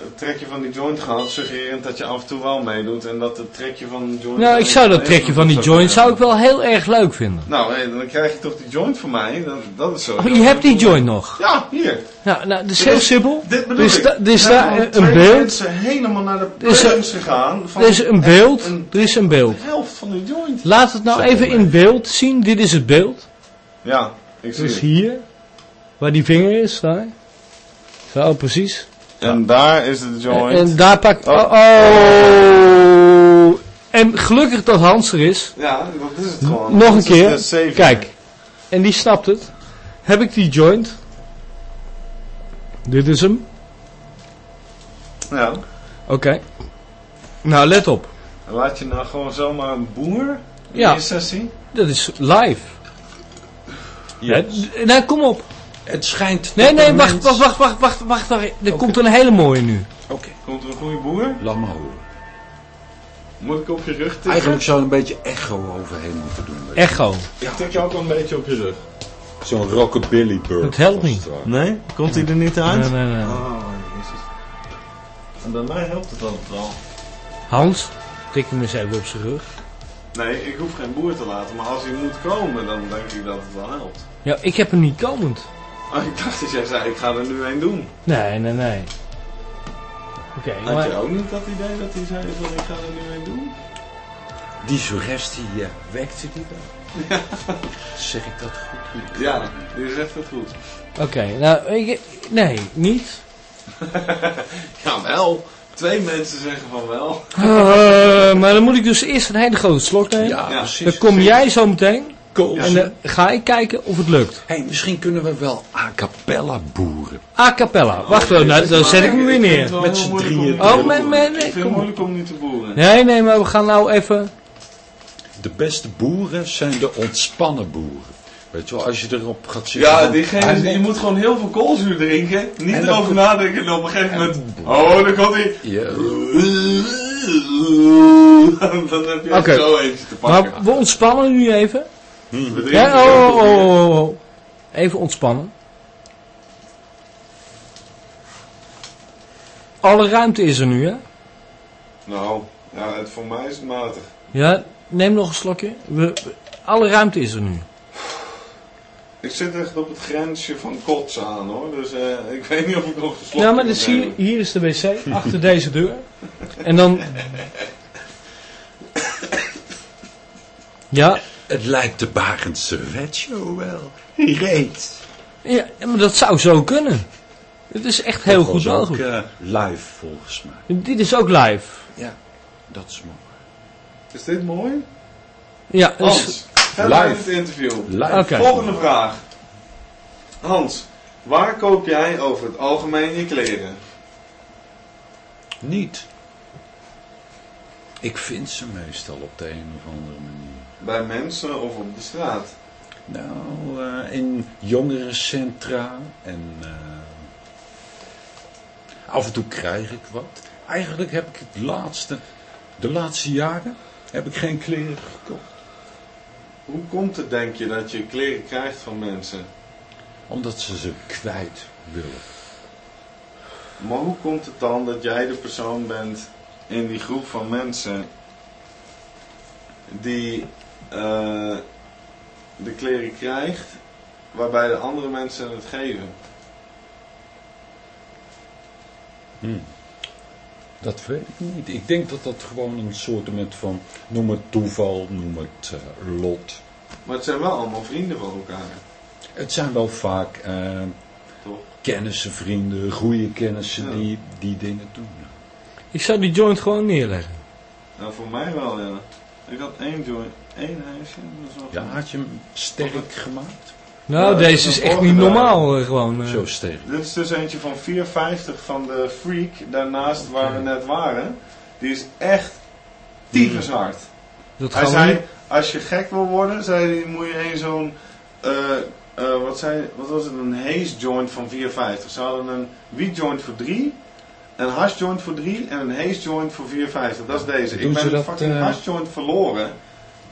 eh, trekje van die joint gehad, suggererend dat je af en toe wel meedoet en dat het trekje van de joint... Nou, ik zou dat trekje van die joint zou ik wel heel erg leuk vinden. Nou, dan krijg je toch die joint van mij, dat, dat is zo. Oh, je hebt die joint nog. Ja, hier. Nou, nou dat is heel simpel. Dit bedoel is, ik. er is daar een beeld. mensen helemaal naar de plugins gegaan. Van Er is een beeld. Een Er is een beeld. helft van die joint. Laat het nou even in beeld zien. Dit is het beeld. Ja, ik zie Dus het. hier. Waar die vinger is. Daar. Zo, precies. En daar is de joint. En daar pak... Oh. Oh. En gelukkig dat Hans er is. ja, dat is het gewoon. Nog een keer. Kijk. En die snapt het. Heb ik die joint. Dit is hem. Ja. Oké. Nou, let op. Laat je nou gewoon zomaar een boer in Ja. je sessie? Dat is live. Ja, d- nou, kom op. Het schijnt. Nee, nee, wacht, mens- wacht, wacht, wacht, wacht, wacht. wacht. Er komt een hele mooie nu. Oké, Komt er een goede boer? laat maar horen. Moet ik op je rug tikken? Eigenlijk zou er een beetje echo overheen moeten doen. Echo. Ik tik je ook wel een beetje op je rug. Zo'n rockabilly bird. Het helpt niet. Nee? Komt hij er niet uit? Nee, nee, nee. Oh, jezus. En bij mij helpt het altijd wel. Hans, tik hem eens even op zijn rug. Nee, ik hoef geen boer te laten, maar als hij moet komen, dan denk ik dat het wel helpt. Ja, ik heb hem niet komend. Oh, ik dacht dat jij zei, ik ga er nu een doen. Nee, nee, nee. Oké, Had maar... je ook niet dat idee dat hij zei van ik ga er nu een doen? Die suggestie uh, wekte die wel. zeg ik dat goed? Ja, je zegt het goed. Oké, nou, ik, nee, niet. ja, wel. Twee mensen zeggen van wel. Uh, maar dan moet ik dus eerst een hele grote slok nemen. Ja, ja precies. Dan kom precies. jij zo meteen. En dan ga ik kijken of het lukt. Hey, misschien kunnen we wel a cappella boeren. A cappella. Wacht wel, nou, dan zet ik hem weer neer. Met z'n drieën. Oh, met, nee, Ik vind het moeilijk om nu te boeren. Nee, nee, maar we gaan nou even... De beste boeren zijn de ontspannen boeren. Weet je wel, als je erop gaat zitten... Ja, diegene, je moet gewoon heel veel koolzuur drinken. Niet En erover nadenken en op een gegeven moment... Oh, dan komt hij... Ja. Dan heb je Oké. zo eentje te pakken. Maar we ontspannen nu even. Ja, zo oh, oh, oh, oh. Even ontspannen. Alle ruimte is er nu, hè? Nou, ja, het, voor mij is het matig. Ja, neem nog een slokje. We, we- alle ruimte is er nu. Ik zit echt op het grensje van kotsen aan hoor, dus eh, ik weet niet of ik nog een slokje Ja, maar moet dan zie je, nemen. hier is de wc, achter deze deur. En dan... Ja, Het lijkt de Barendse wetshow wel. Reet. ja, maar dat zou zo kunnen. Het is echt heel goed ook mogelijk. eh, live volgens mij. Dit is ook live. Ja, dat is mooi. Is dit mooi? Ja, dus, Hans, Live. het interview. Live. Oké. Volgende vraag. Hans, waar koop jij over het algemeen je kleren? Niet. Ik vind ze meestal op de een of andere manier. Bij mensen of op de straat? Nou, eh, in jongerencentra en eh, af en toe krijg ik wat. Eigenlijk heb ik het laatste, de laatste jaren heb ik geen kleren gekocht. Hoe komt het denk je dat je kleren krijgt van mensen? Omdat ze ze kwijt willen. Maar hoe komt het dan dat jij de persoon bent in die groep van mensen die eh, de kleren krijgt, waarbij de andere mensen het geven? Hm. Dat weet ik niet. Ik denk dat dat gewoon een soort van, noem het toeval, noem het eh, lot. Maar het zijn wel allemaal vrienden van elkaar, Het zijn wel vaak toch? kennissen, vrienden, goede kennissen Ja. die die dingen doen. ik zou die joint gewoon neerleggen. Nou, voor mij wel, ja. Ik had één joint, Dat is wel Ja, had je hem sterk gemaakt? Nou, Ja, deze is echt niet normaal eh, gewoon. eh. Zo sterk. Dit is dus eentje van 4,50 van de Freak, daarnaast waar we net waren. Die is echt tyfus hard. dat Hij zei, niet- als je gek wil worden, zei hij, moet je een zo'n, eh, eh, wat, zei, wat was het, een haze joint van 4,50. Ze hadden een wiet joint voor 3, een hash joint voor 3 en een haze joint voor 4,50. Dat is deze. Doen Ik ben de fucking eh, hash joint verloren.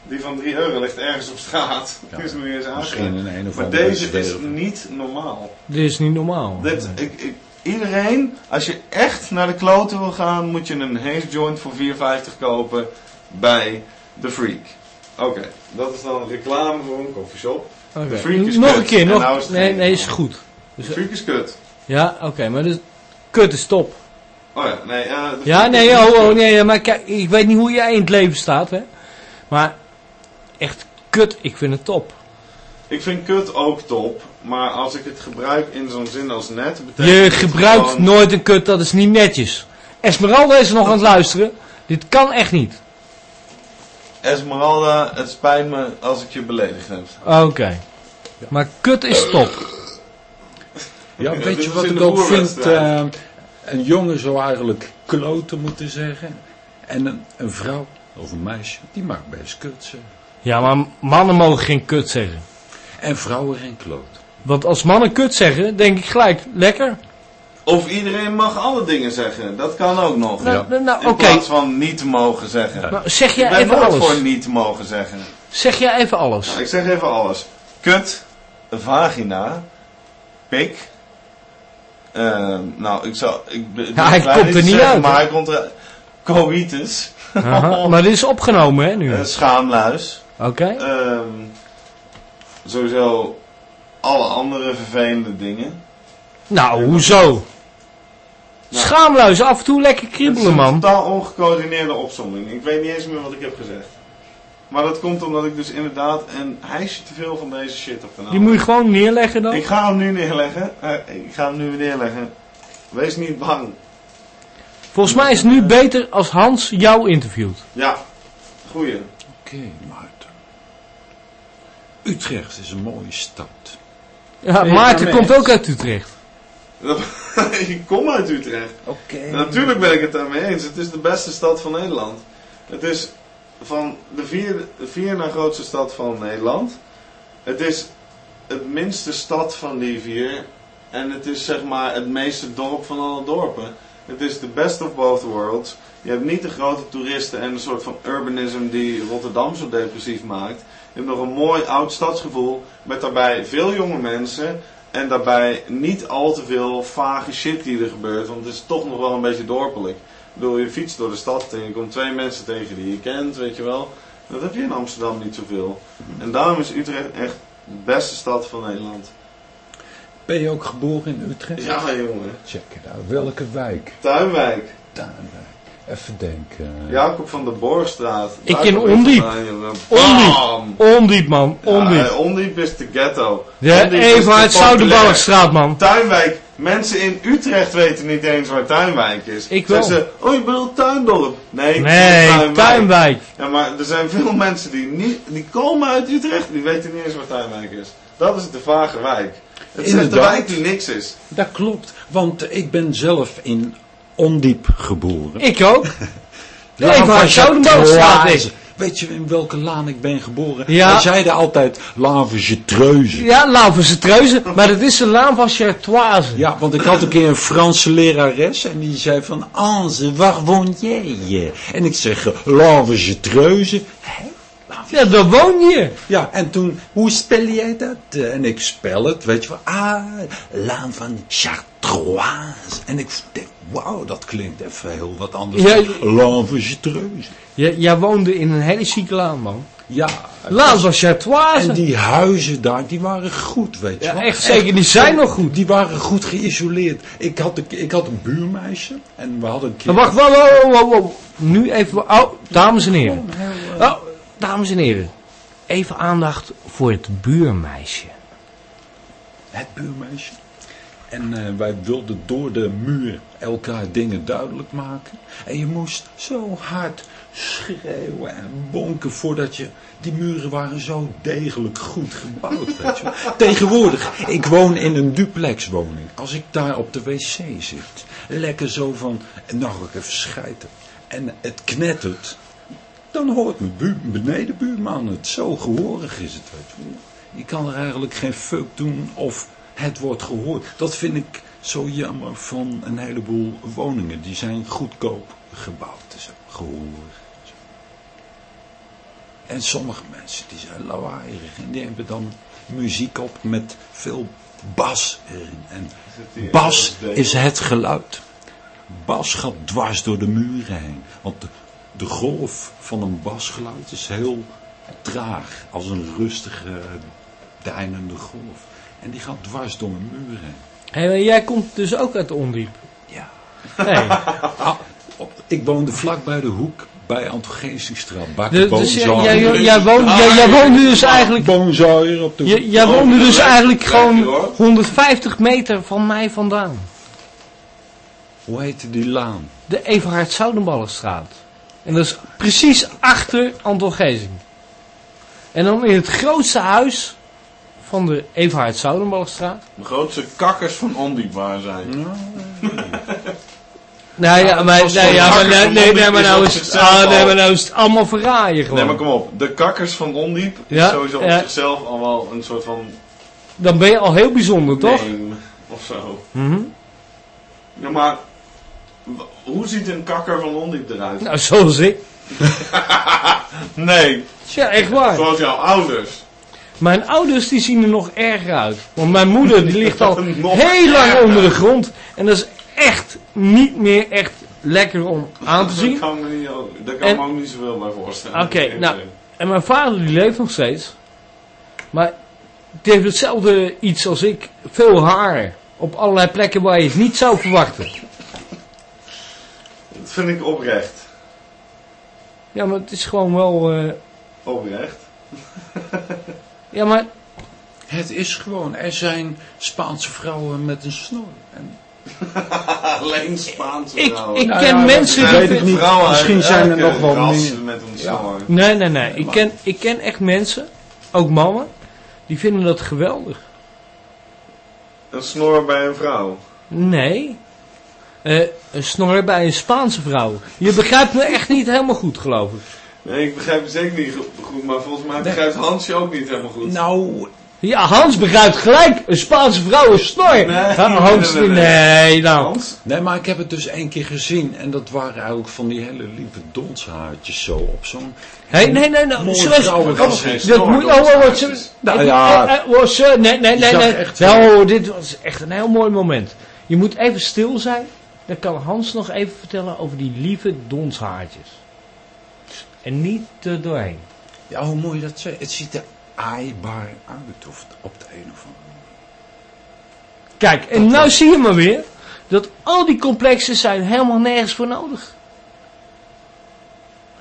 Die van 3 euro ligt ergens op straat. Ja. is nu eens Misschien een Maar deze is niet normaal. Dit is niet normaal. Dit, ik, ik, iedereen, als je echt naar de kloten wil gaan, moet je een haze joint voor 4,50 kopen bij The Freak. Oké, dat is dan reclame voor een koffieshop. Oké. de freak is Nog kut. een keer, nog. nou is nee, nee, is goed. The Freak is kut. Ja, oké, maar dus, kut is top. Oh ja, nee, eh, The Ja, nee, oh, oh, nee, maar kijk, ik weet niet hoe jij in het leven staat, hè. Maar, echt kut, ik vind het top. Ik vind kut ook top, maar als ik het gebruik in zo'n zin als net, betekent Je gebruikt gewoon- nooit een kut, dat is niet netjes. Esmeralda is er nog aan het luisteren. Dit kan echt niet. Esmeralda, het spijt me als ik je beledigd heb. Oké. Maar kut is top. Ja, Ja, weet je wat ik ook vind? eh, een jongen zou eigenlijk kloten moeten zeggen. En een, een vrouw of een meisje, die mag best kut zeggen. Ja, maar mannen mogen geen kut zeggen. En vrouwen geen kloot. Want als mannen kut zeggen, denk ik gelijk, lekker. Of iedereen mag alle dingen zeggen, dat kan ook nog. Nou, nou, nou, In plaats van niet mogen zeggen. Nou, zeg Ik jij ben even alles. voor niet mogen zeggen. Zeg jij even alles. Nou, ik zeg even alles. Kut, vagina, pik. eh, nou, ik zal... Ik, ik Ja, hij ik komt er niet zeggen, uit, Maar hij komt er... Coitus. Aha, maar dit is opgenomen, hè, nu. eh, schaamluis. Oké. ehm, sowieso alle andere vervelende dingen. Nou, hoezo? Schaamluis, af en toe lekker kriebelen, Het is een man. totaal ongecoördineerde opzomming. Ik weet niet eens meer wat ik heb gezegd. Maar dat komt omdat ik dus inderdaad een hijsje te veel van deze shit op de naam. Die moet je gewoon neerleggen dan. Ik ga hem nu neerleggen. Eh, ik ga hem nu weer neerleggen. Wees niet bang. Volgens mij is het nu beter als Hans jou interviewt. Ja, goeie. Oké, Maarten. Utrecht is een mooie stad. Ja, je Maarten komt ook uit Utrecht. ik kom uit Utrecht. Oké. Natuurlijk ben ik het daarmee eens. Het is de beste stad van Nederland. Het is van de vierde, de vier na grootste stad van Nederland. Het is het minste stad van die vier. En het is zeg maar het meeste dorp van alle dorpen. Het is de best of both worlds. Je hebt niet de grote toeristen en een soort van urbanism die Rotterdam zo depressief maakt. Je hebt nog een mooi oud stadsgevoel met daarbij veel jonge mensen. En daarbij niet al te veel vage shit die er gebeurt, want het is toch nog wel een beetje dorpelijk. Ik bedoel, je fietst door de stad en je komt twee mensen tegen die je kent, weet je wel. Dat heb je in Amsterdam niet zoveel. En daarom is Utrecht echt de beste stad van Nederland. Ben je ook geboren in Utrecht? Ja, jongen. Check it out. Welke wijk? Tuinwijk. Tuinwijk. Even denken. Jacob van de Borgstraat. Ik ken Ondiep. Ondiep. Ondiep, man. Ondiep. Ja, Ondiep is de ghetto. Ondiep Eva de uit Zoudenballenstraat, man. Tuinwijk. Mensen in Utrecht weten niet eens waar Tuinwijk is. Ik wel. Zeggen ze, oh je bedoelt Tuindorp. Nee, Nee, Tuinwijk. Tuinwijk. Ja, maar er zijn veel mensen die, niet, die komen uit Utrecht, die weten niet eens waar Tuinwijk is. Dat is de vage wijk. Het is de wijk die niks is. Dat klopt, want ik ben zelf in Ondiep geboren. Ik ook. Laan ik. Weet je in welke laan ik ben geboren? Ja. Wij zeiden altijd Laan van Chartreuse. Ja, Lauverse Treuzen. Maar dat is de laan van Chartoise. Ja, want ik had een keer een Franse lerares en die zei van, Anze, waar woon jij? En ik zeg, Laan van Chartreuse. Ja, daar woon je. Ja, en toen, hoe spel jij dat? Eh, En ik spel het, weet je wel. Ah, Laan van Chartroise. En ik denk, wauw, dat klinkt even heel wat anders Ja, Laan van Chartreuse. Jij, jij woonde in een hele chique laan, man. Ja, Laan van Chartoise. en die huizen daar, die waren goed, weet je Ja, wel. echt zeker, die zijn nog goed. Die waren goed geïsoleerd. Ik had, een, ik had een buurmeisje en we hadden een keer... Wacht, wacht, wacht, wacht, wacht. Nu even, oh, dames en heren. Oh, dames en heren. Even aandacht voor het buurmeisje. het buurmeisje. En eh, wij wilden door de muur elkaar dingen duidelijk maken. En je moest zo hard schreeuwen en bonken voordat je... Die muren waren zo degelijk goed gebouwd, weet je. Tegenwoordig, ik woon in een duplexwoning. Als ik daar op de wc zit, lekker zo van... Nou, ik even schijten. En het knettert. Dan hoort mijn bu benedenbuurman het. Zo gehoorig is het, weet je. Je kan er eigenlijk geen fuck doen of het wordt gehoord. Dat vind ik zo jammer van een heleboel woningen. Die zijn goedkoop gebouwd. Zo, gehoorig. En sommige mensen die zijn lawaaierig. En die hebben dan muziek op met veel bas erin. En bas is het geluid. Bas gaat dwars door de muren heen. Want de, golf van een basgeluid is heel traag. Als een rustige, deinende golf. En die gaat dwars door een muur heen. Jij komt dus ook uit Ondiep. Ja. Hey. Ah, op- ik woonde vlak bij de hoek bij Antogeestingstraat. De- Bakkenboom. dus jij, jij, jij, woont, jij, jij woonde dus eigenlijk... Boonzuier op de hoek. Jij, woonde dus lekker, eigenlijk gewoon hoor. 150 meter van mij vandaan. Hoe heette die laan? De Everhard Zoudenballenstraat. En dat is precies achter Anton Gezing. En dan in het grootste huis van de Everhard Zoudenballenstraat. De grootste kakkers van Ondiep waar zijn. Nou ja, maar, nee, ja, maar, nee, van nee, nee, Ondiep maar nou is, het- ah, nee, al- maar nou is het allemaal verraaien gewoon. Nee, maar kom op. De kakkers van Ondiep is Ja, sowieso op ja. zichzelf al wel een soort van Dan ben je al heel bijzonder, toch? of zo. Mhm. Ja, maar hoe ziet een kakker van Ondiep eruit? Nou, zoals ik. Nee, Ja, echt waar. zoals jouw ouders. Mijn ouders die zien er nog erger uit. Want mijn moeder die ligt al heel lang onder de grond. En dat is echt niet meer echt lekker om aan te Daar zien. kan, me niet, daar kan En- me ook niet zoveel bij voorstellen. Oké, nou, en mijn vader die leeft nog steeds. Maar het heeft hetzelfde iets als ik. Veel haar. Op allerlei plekken waar je het niet zou verwachten. Dat vind ik oprecht. Ja, maar het is gewoon wel... eh, Oprecht. ja, maar Het is gewoon, er zijn Spaanse vrouwen met een snor. En Alleen Spaanse ik, vrouwen. ik Nou ken ja, mensen die... weet ik niet. Vrouwen Misschien zijn er nog wel meer. met een Ja. snor. Nee, nee, nee. Ik ken, ik ken echt mensen, ook mannen, die vinden dat geweldig. Een snor bij een vrouw. Nee. Eh, een snor bij een Spaanse vrouw. Je begrijpt me echt niet helemaal goed, geloof ik. Nee, ik begrijp het zeker niet go- goed, maar volgens mij begrijpt Hans je ook niet helemaal goed. nou, Ja, Hans begrijpt gelijk. Een Spaanse vrouw, een snor. Ja, Hans, nee, nee, nee, nee. nou. Hans? nee, maar ik heb het dus één keer gezien. En dat waren eigenlijk van die hele lieve donshaartjes zo op zo'n... Hey, nee, nee, nee. Mooie Zoals, vrouwen, oh, dat is moet, oh, is wat ze- Nou ja. eh, eh, was, eh, nee, nee, nee, nee. echt Nou, dit was echt een heel mooi moment. Je moet even stil zijn. Dan kan Hans nog even vertellen over die lieve donshaartjes. En niet er doorheen. Ja, hoe mooi dat zei. Het ziet er aaibaar uit of, op de een of andere manier. Kijk, en nou zie je maar weer dat al die complexen zijn helemaal nergens voor nodig.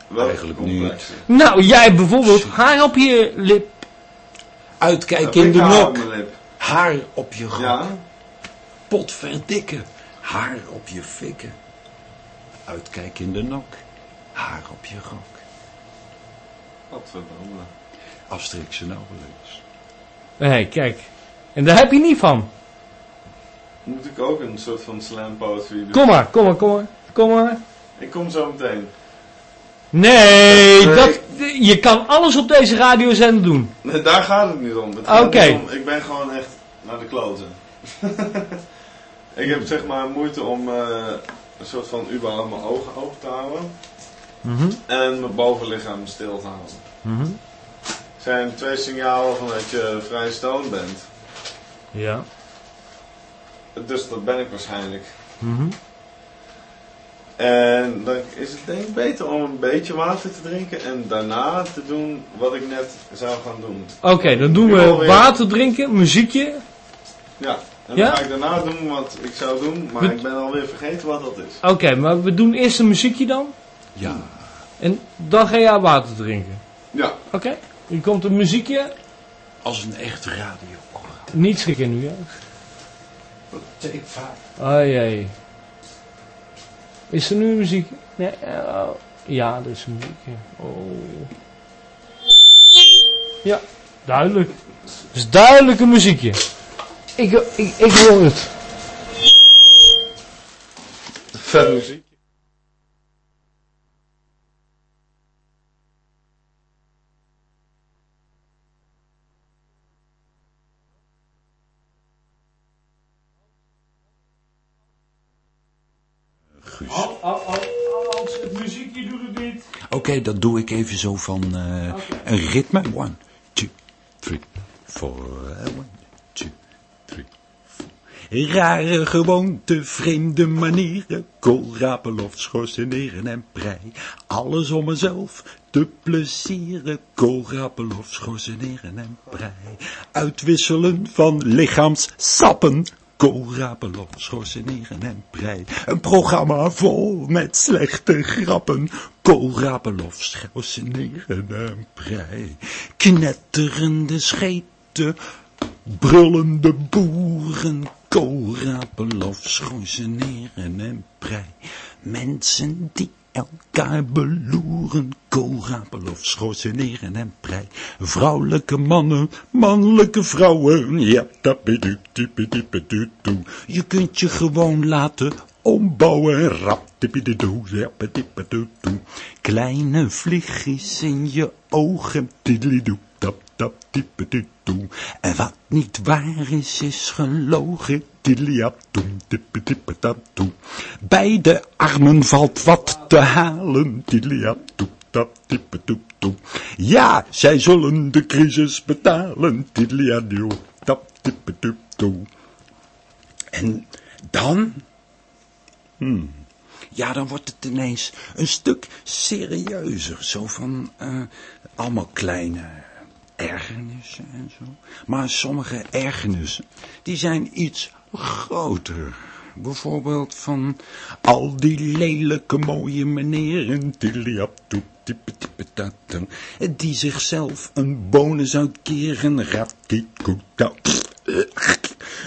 Welke Eigenlijk complex? Nou, jij bijvoorbeeld haar op je lip. Uitkijk Heb in de nok. Haar op je rok. Ja? Potverdikke. Haar op je fikken. Uitkijk in de nok. Haar op je rok. Wat verdomme. Asterix en Obelix. Hé, kijk. En daar heb je niet van. Moet ik ook een soort van slam poetry doen? Kom maar, kom maar, kom maar. Kom maar. Ik kom zo meteen. Nee, Nee. dat, je kan alles op deze radiozender doen. Nee, daar gaat het niet om. Oké. niet om. Ik ben gewoon echt naar de kloten. ik heb zeg maar moeite om eh, een soort van überhaupt mijn ogen open te houden. En mijn bovenlichaam stil te houden. Het zijn twee signalen van dat je vrij stoned bent. Ja. Dus dat ben ik waarschijnlijk. En dan is het denk ik beter om een beetje water te drinken en daarna te doen wat ik net zou gaan doen. Oké, dan doen we water drinken, muziekje. Ja, en Ja? dan ga ik daarna doen wat ik zou doen, maar We- ik ben alweer vergeten wat dat is. Oké, maar we doen eerst een muziekje dan. Ja. En dan ga jij water drinken. Ja, Oké? Hier komt een muziekje. Als een echt radioprogramma. Niet schrikken nu, hè. Take five. Oh jee. Is er nu een muziek? Nee, oh. Ja, er is een muziekje. Oh. Ja, duidelijk. Het is duidelijk een muziekje. Ik, ik, ik hoor het. vet muziek. Guus. Als het muziekje doet het niet. Oké, dat doe ik even zo van eh, een ritme. One, two, three, four. eh, One, Rare gewoonte, vreemde manieren, koolrapen, loft, schorseneren en prei. Alles om mezelf te plezieren, koolrapen, loft, schorseneren en prei. Uitwisselen van lichaamssappen, koolrapen, loft, schorseneren en prei. Een programma vol met slechte grappen, koolrapen, loft, schorseneren en prei. Knetterende scheten, brullende boeren, koolrapen, lof, schorseneren en prei. Mensen die elkaar beloeren, koolrapen, lof, schorseneren en prei. Vrouwelijke mannen, mannelijke vrouwen, ja, tapidu, tipidipidu, Je kunt je gewoon laten ombouwen, rap, tipididu, jappidipidu, Kleine vliegjes in je ogen, tidelidoe, tap, tap. En wat niet waar is, is gelogen, tideliaptoem, tippetippetaptoe. Bij de armen valt wat te halen, tideliaptoe, tap, tippetoeptoe. Ja, zij zullen de crisis betalen, tideliadio, tap, tippetoeptoe. En dan... Hmm. Ja, dan wordt het ineens een stuk serieuzer. Zo van, eh, allemaal kleine ergernissen en zo. Maar sommige ergernissen, die zijn iets groter. Bijvoorbeeld van al die lelijke mooie meneren die zichzelf een bonus uitkeren.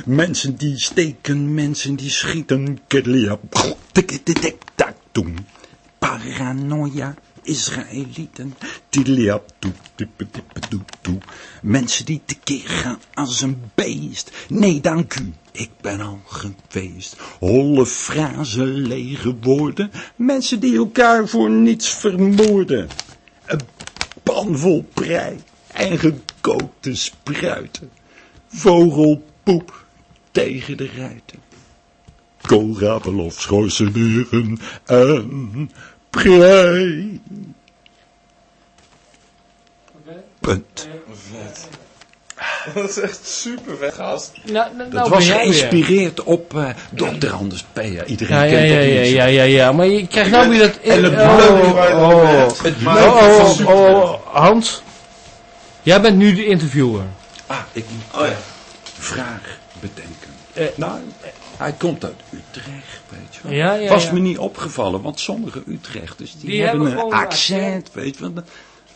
Mensen die steken, mensen die schieten. Paranoia. Israëlieten. Mensen die tekeer gaan als een beest. Nee, dank u. Ik ben al geweest. Holle frazen, lege woorden. Mensen die elkaar voor niets vermoorden. Een pan vol prei en gekookte spruiten. Vogelpoep tegen de ruiten. Koolrapelof, schoorsenieren en Punt. Vet. Dat is echt super vet, gast. Nou, nou, Dat nou was ben jij weer. geïnspireerd op eh Dr. Anders P. Ja, Iedereen Ja, ja, kent ja, dat ja, niet. ja, ja, ja, maar je krijgt nou weer dat... En het oh, het oh, oh. Het oh, super oh, oh, Hans, jij bent nu de interviewer. Ah, ik moet Oh ja. een vraag bedenken. Eh, nou, hij komt uit Utrecht, weet je wel. Ja, ja, Was ja. me niet opgevallen, want sommige Utrechters die, Die hebben, hebben een accent, weet je wel.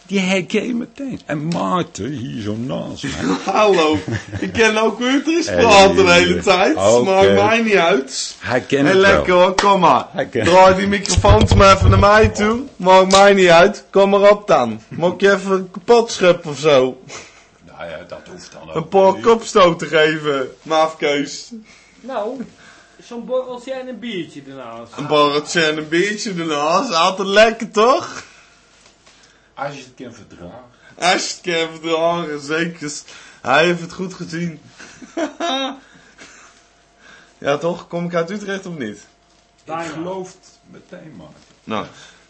Die herken je meteen. En Maarten, hier zo naast mij. Hallo, ik ken ook Utrecht Hey, praten de hele tijd. Maakt mij niet uit. Hij kent Hey, het lekker wel. hoor, kom maar. Draai die microfoons maar even naar mij toe. Maakt mij niet uit. Kom maar op dan. Moet ik je even kapot scheppen of zo? Nou ja, dat hoeft dan ook Een paar kopstoten geven. Maafkeus. Nou, zo'n borreltje en een biertje ernaast. Een borreltje en een biertje. Is altijd lekker toch? Als je het kan verdragen. Als je het kan verdragen, zeker. Hij heeft het goed gezien. ja toch? Kom ik uit Utrecht of niet? Ik geloof het meteen, man. Nou,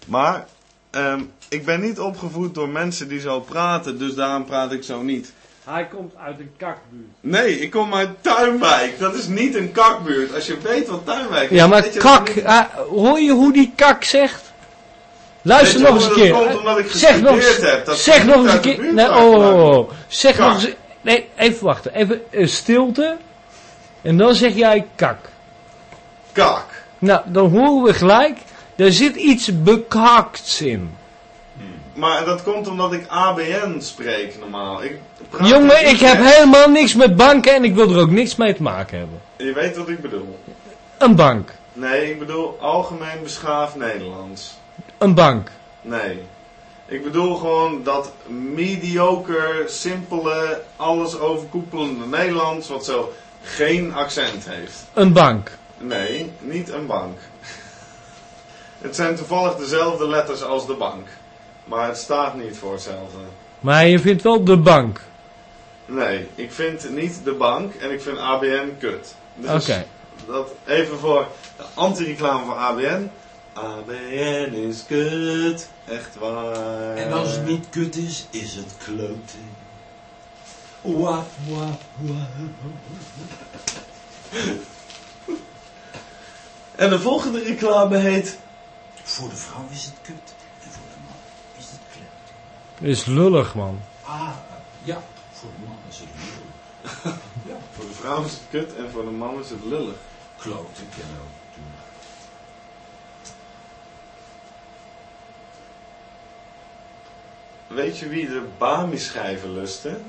maar ehm, ik ben niet opgevoed door mensen die zo praten, dus daarom praat ik zo niet. Hij komt uit een kakbuurt. Nee, ik kom uit Tuinwijk. Dat is niet een kakbuurt. Als je weet wat Tuinwijk is. Ja, maar je kak, niet- ah, hoor je hoe die kak zegt? Luister nog eens een keer. dat komt? Omdat ik zeg nog eens, gestudeerd heb. Dat zeg nog eens een keer. Nee, oh, oh, oh. Zeg Kak. nog eens. Nee, even wachten. Even stilte. En dan zeg jij kak. Kak. Nou, dan horen we gelijk. Er zit iets bekakts in. Maar dat komt omdat ik ABN spreek normaal. Ik Jongen, ik heb helemaal niks met banken en ik wil er ook niks mee te maken hebben. Je weet wat ik bedoel. Een bank. Nee, ik bedoel algemeen beschaafd Nederlands. Een bank. Nee. Ik bedoel gewoon dat mediocre, simpele, alles overkoepelende Nederlands, wat zo geen accent heeft. Een bank. Nee, niet een bank. Het zijn toevallig dezelfde letters als de bank. Maar het staat niet voor hetzelfde. Maar je vindt wel de bank. Nee, ik vind niet de bank en ik vind ABN kut. Dus Oké. dat even voor de anti-reclame van ABN. ABN is kut, echt waar. En als het niet kut is, is het kloten. Wap, wap, wap. En de volgende reclame heet... Voor de vrouw is het kut en voor de man is het kloten. Is lullig, man. Ah, ja, voor de man is het lul. Voor de vrouw is het kut en voor de man is het lullig. Kloten kan ook doen. Weet je wie de Bami-schijven lusten?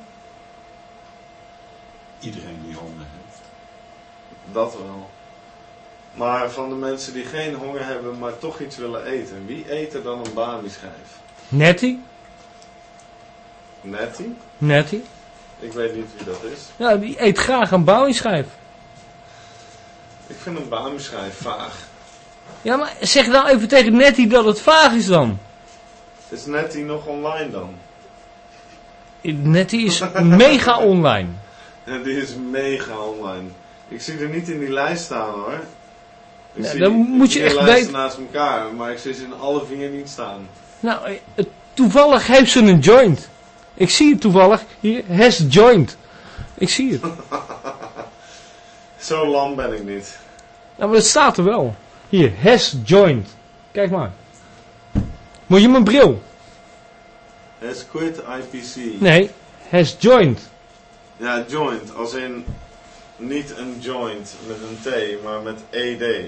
Iedereen die honger heeft. Dat wel. Maar van de mensen die geen honger hebben, maar toch iets willen eten. Wie eet er dan een Bami-schijf? Nettie? Nettie? Nettie? Ik weet niet wie dat is. Ja, die eet graag een bouwingschijf. Ik vind een Bami-schijf vaag. Ja, maar zeg nou even tegen Nettie dat het vaag is dan. Is Nettie nog online dan? Nettie is mega online. En die is mega online. Ik zie er niet in die lijst staan hoor. Ik Ja, zie dan moet je echt lijsten weten- naast elkaar, maar ik zie ze in alle vier niet staan. Nou, eh, toevallig heeft ze een joint. Ik zie het toevallig. Hier, has joint. Ik zie het. Zo lam ben ik niet. Nou, maar het staat er wel. Hier, has joint. Kijk maar. Moet je mijn bril? Has quit IPC. Nee, has joined. Ja, joint. Als in niet een joint met een T, maar met ED.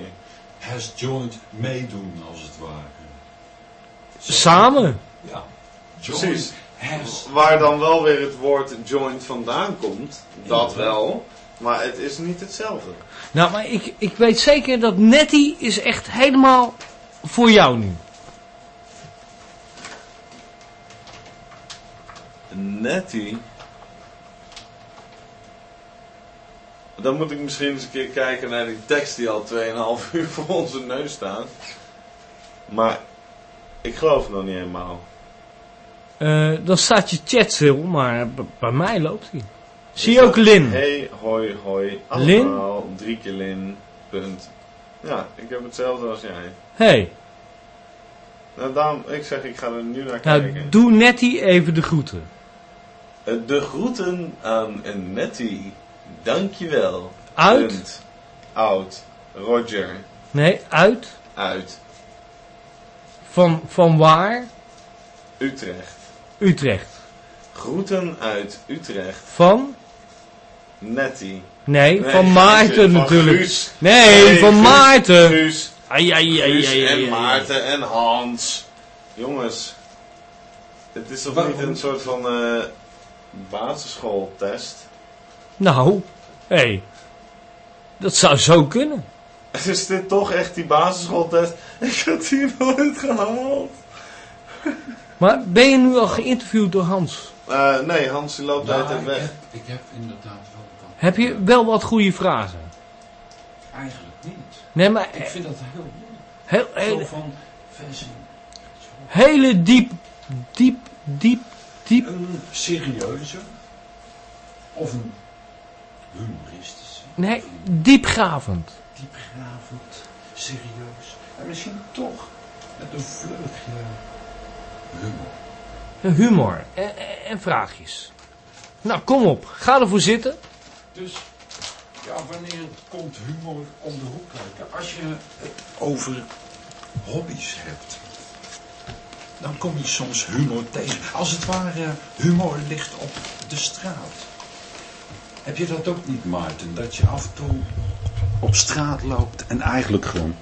Has joined meedoen, als het ware. Samen. Ja. Precies. Waar dan wel weer het woord joint vandaan komt, dat wel. Maar het is niet hetzelfde. Nou, maar ik, ik weet zeker dat Nettie is echt helemaal voor jou nu. Nettie. Dan moet ik misschien eens een keer kijken naar die tekst die al 2,5 uur voor onze neus staat. Maar ik geloof het nog niet helemaal. Eh, dan staat je chat stil, maar bij mij loopt hij. Zie je ook Lin? Hey, hoi, hoi. Lin? Allemaal, drie keer Lin. Punt. Ja, ik heb hetzelfde als jij. hey, Nou, daarom, ik zeg, ik ga er nu naar nou kijken. doe Nettie even de groeten. Eh, De groeten aan Nettie. Dankjewel. Uit? Punt. Oud. Roger. Nee, uit. Uit. Van, van waar? Utrecht. Utrecht. Groeten uit Utrecht. Van? Nettie. Nee, Nee, van Maarten van natuurlijk. Guus. Nee, van Guus, Maarten. Guus, Ai, ai, ai, Guus en. Maarten en Hans. Jongens. Het is toch Waarom? niet een soort van eh, basisschooltest? Nou, hé. Hey, dat zou zo kunnen. Is dit toch echt die basisschooltest? Ik had hier nooit gehaald. Maar ben je nu al geïnterviewd door Hans? Eh, nee, Hans die loopt Ja, altijd ik, weg. heb, ik heb inderdaad wel wat. Heb je wel wat goede vragen? Eigenlijk niet. Nee, maar Ik vind dat heel moeilijk. heel, Zo heel, van versie. hele diep, diep, diep, diep. Een serieuze. Of een humoristische. Nee, diepgravend. Diepgravend. Serieus. En misschien toch met een vleugje humor. Humor en, vraagjes. Nou, kom op. Ga ervoor zitten. Dus ja, wanneer komt humor om de hoek kijken? Als je het over hobby's hebt, dan kom je soms humor tegen. Als het ware humor ligt op de straat. Heb je dat ook niet, Maarten? Dat je af en toe op straat loopt en eigenlijk gewoon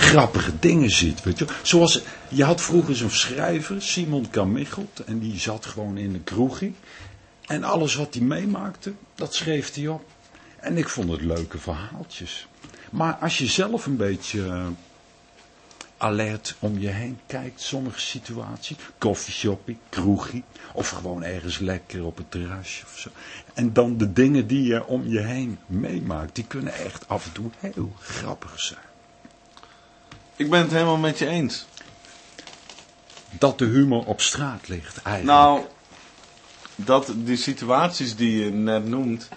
grappige dingen ziet, weet je. Zoals, je had vroeger zo'n schrijver, Simon Kamichelt, en die zat gewoon in een kroegie. En alles wat hij meemaakte, dat schreef hij op. En ik vond het leuke verhaaltjes. Maar als je zelf een beetje eh, alert om je heen kijkt, sommige situaties, koffieshoppie, kroegie, of gewoon ergens lekker op het terrasje of zo. En dan de dingen die je om je heen meemaakt, die kunnen echt af en toe heel grappig zijn. Ik ben het helemaal met je eens. Dat de humor op straat ligt eigenlijk. Nou, dat die situaties die je net noemt,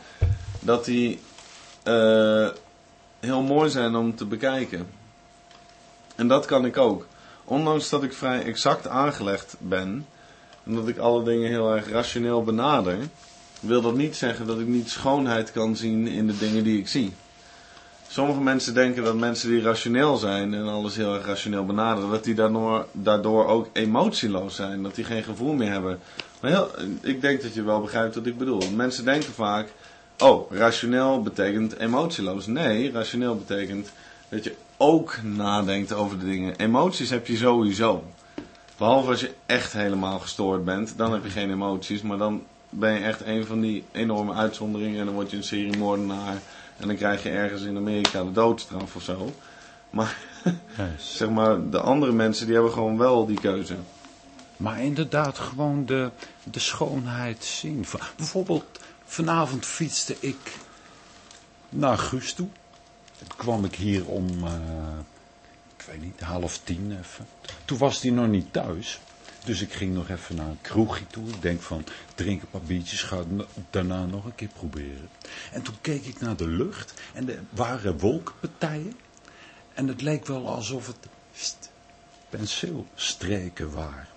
dat die eh, heel mooi zijn om te bekijken. En dat kan ik ook. Ondanks dat ik vrij exact aangelegd ben, en dat ik alle dingen heel erg rationeel benader, wil dat niet zeggen dat ik niet schoonheid kan zien in de dingen die ik zie. Sommige mensen denken dat mensen die rationeel zijn en alles heel erg rationeel benaderen, dat die daardoor, daardoor ook emotieloos zijn, dat die geen gevoel meer hebben. Maar heel, ik denk dat je wel begrijpt wat ik bedoel. Mensen denken vaak, oh, rationeel betekent emotieloos. Nee, rationeel betekent dat je ook nadenkt over de dingen. Emoties heb je sowieso. Behalve als je echt helemaal gestoord bent, dan heb je geen emoties, maar dan ben je echt een van die enorme uitzonderingen en dan word je een seriemoordenaar en dan krijg je ergens in Amerika de doodstraf of zo. Maar zeg maar, de andere mensen die hebben gewoon wel die keuze. Maar inderdaad, gewoon de, de schoonheid zien. Bijvoorbeeld, vanavond fietste ik naar Guus toe. Toen kwam ik hier om, eh, ik weet niet, half tien even. Toen was hij nog niet thuis. Dus ik ging nog even naar een kroegje toe. Ik denk van, drink een paar biertjes, ga daarna nog een keer proberen. En toen keek ik naar de lucht en er waren wolkenpartijen. En het leek wel alsof het st, penseelstreken waren.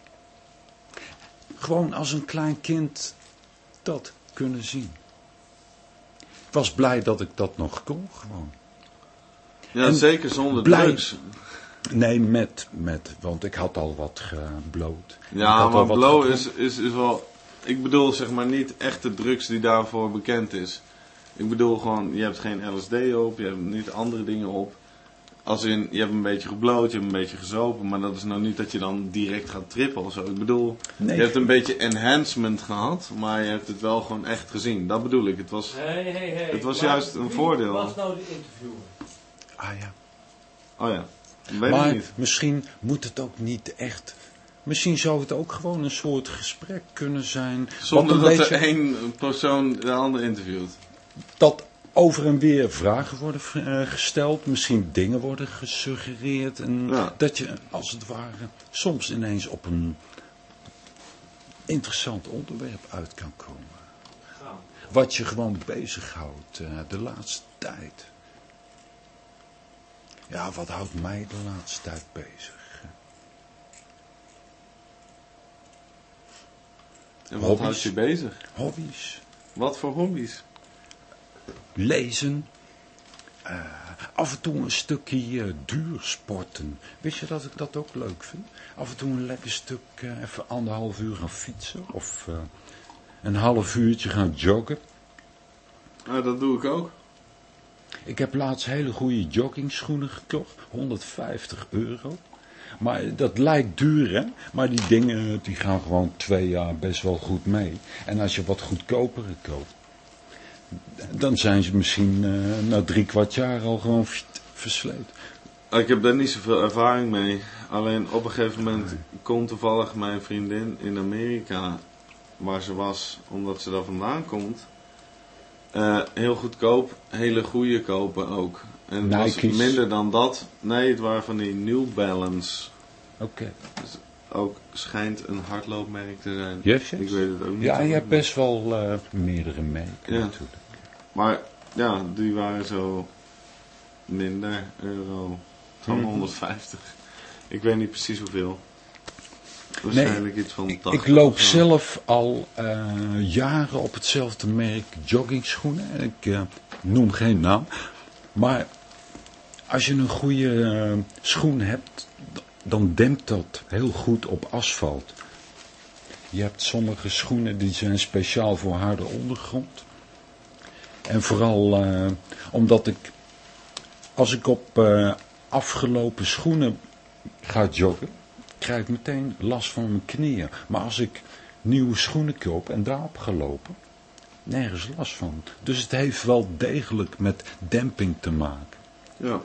Gewoon als een klein kind dat kunnen zien. Ik was blij dat ik dat nog kon, gewoon. Ja, En zeker zonder blij- drugs. Nee, met, met, want ik had al wat gebloot. Ja, maar wat blow is, is, is wel ik bedoel zeg maar niet echte drugs die daarvoor bekend is. Ik bedoel gewoon, je hebt geen LSD op, je hebt niet andere dingen op. Als in, je hebt een beetje gebloot, je hebt een beetje gezopen, maar dat is nou niet dat je dan direct gaat trippen of zo. Ik bedoel, Nee. je hebt een beetje enhancement gehad, maar je hebt het wel gewoon echt gezien. Dat bedoel ik. Het was, Hey, hey, hey. Het was Maar juist een wie voordeel. was nou de interviewer? Ah ja. oh ja, maar niet. misschien moet het ook niet echt... Misschien zou het ook gewoon een soort gesprek kunnen zijn. Zonder dat beetje, er één persoon de ander interviewt. dat over en weer vragen worden eh, gesteld. Misschien dingen worden gesuggereerd. En Ja. dat je als het ware soms ineens op een interessant onderwerp uit kan komen. Wat je gewoon bezighoudt eh, de laatste tijd. Ja, wat houdt mij de laatste tijd bezig? En wat Hobby's. houdt je bezig? Hobby's. Wat voor hobby's? lezen. eh, af en toe een stukje eh, duursporten. Wist je dat ik dat ook leuk vind? Af en toe een lekker stuk, eh, even anderhalf uur gaan fietsen. Of een half uurtje gaan joggen. Nou, dat doe ik ook. Ik heb laatst hele goede joggingschoenen gekocht. 150 euro. Maar dat lijkt duur, hè? Maar die dingen die gaan gewoon twee jaar best wel goed mee. En als je wat goedkopere koopt, dan zijn ze misschien eh, na drie kwart jaar al gewoon versleten. Ik heb daar niet zoveel ervaring mee. Alleen op een gegeven moment komt toevallig mijn vriendin in Amerika, waar ze was, omdat ze daar vandaan komt. Eh, heel goedkoop, hele goede kopen ook. En het was minder dan dat. Nee, het waren van die New Balance. Oké. Ook schijnt een hardloopmerk te zijn. Ik weet het ook niet. Ja, je hebt best wel eh, meerdere merken Ja. natuurlijk. Maar ja, die waren zo minder euro dan Mhm. 150. Ik weet niet precies hoeveel. Waarschijnlijk iets van Ik, 80 ik loop zelf al eh, jaren op hetzelfde merk joggingschoenen. En ik eh, noem geen naam. Maar als je een goede eh, schoen hebt, dan dempt dat heel goed op asfalt. Je hebt sommige schoenen die zijn speciaal voor harde ondergrond. En vooral omdat ik, als ik op afgelopen schoenen ga joggen, krijg ik meteen last van mijn knieën. Maar als ik nieuwe schoenen koop en daarop ga lopen, nergens last van. Dus het heeft wel degelijk met demping te maken. Ja.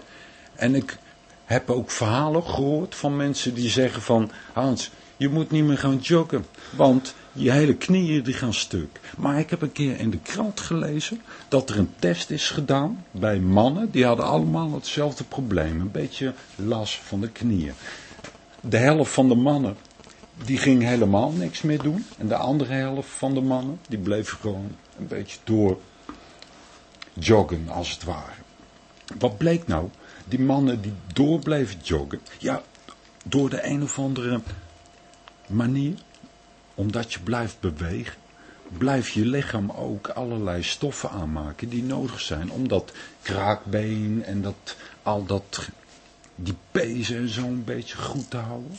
En ik heb ook verhalen gehoord van mensen die zeggen van... Hans, je moet niet meer gaan joggen, want je hele knieën die gaan stuk. Maar ik heb een keer in de krant gelezen dat er een test is gedaan bij mannen. Die hadden allemaal hetzelfde probleem, een beetje last van de knieën. De helft van de mannen die ging helemaal niks meer doen. En de andere helft van de mannen die bleef gewoon een beetje door joggen als het ware. Wat bleek nou? Die mannen die door bleven joggen. Ja, door de een of andere manier. Omdat je blijft bewegen. Blijft je lichaam ook allerlei stoffen aanmaken die nodig zijn. Om dat kraakbeen en dat, al dat, die pezen en zo een beetje goed te houden.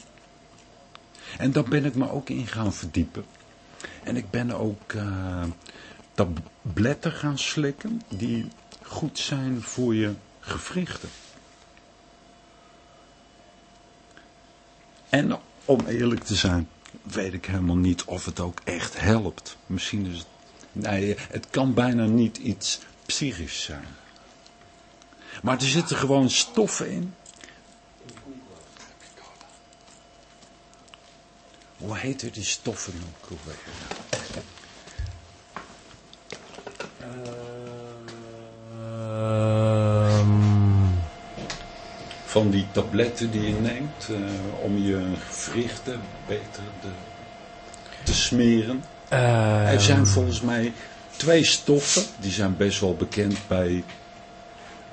En daar ben ik me ook in gaan verdiepen. En ik ben ook eh, tabletten gaan slikken die goed zijn voor je gewrichten. En om eerlijk te zijn, weet ik helemaal niet of het ook echt helpt. Misschien is het... Nee, het kan bijna niet iets psychisch zijn. Maar er zitten gewoon stoffen in. Hoe heten die stoffen ook alweer? Ehm, Van die tabletten die je neemt eh, om je gewrichten beter te, te smeren. ehm, Er zijn volgens mij twee stoffen, die zijn best wel bekend bij...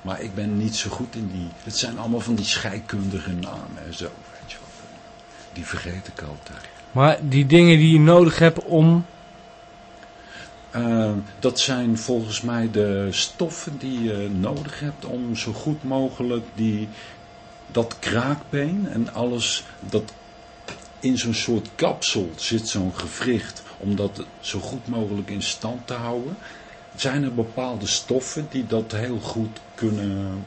Maar ik ben niet zo goed in die... Het zijn allemaal van die scheikundige namen en zo, weet je wel. Die vergeet ik altijd. Maar die dingen die je nodig hebt om... Eh, dat zijn volgens mij de stoffen die je nodig hebt om zo goed mogelijk die, dat kraakbeen en alles dat in zo'n soort kapsel zit zo'n gewricht om dat zo goed mogelijk in stand te houden, zijn er bepaalde stoffen die dat heel goed kunnen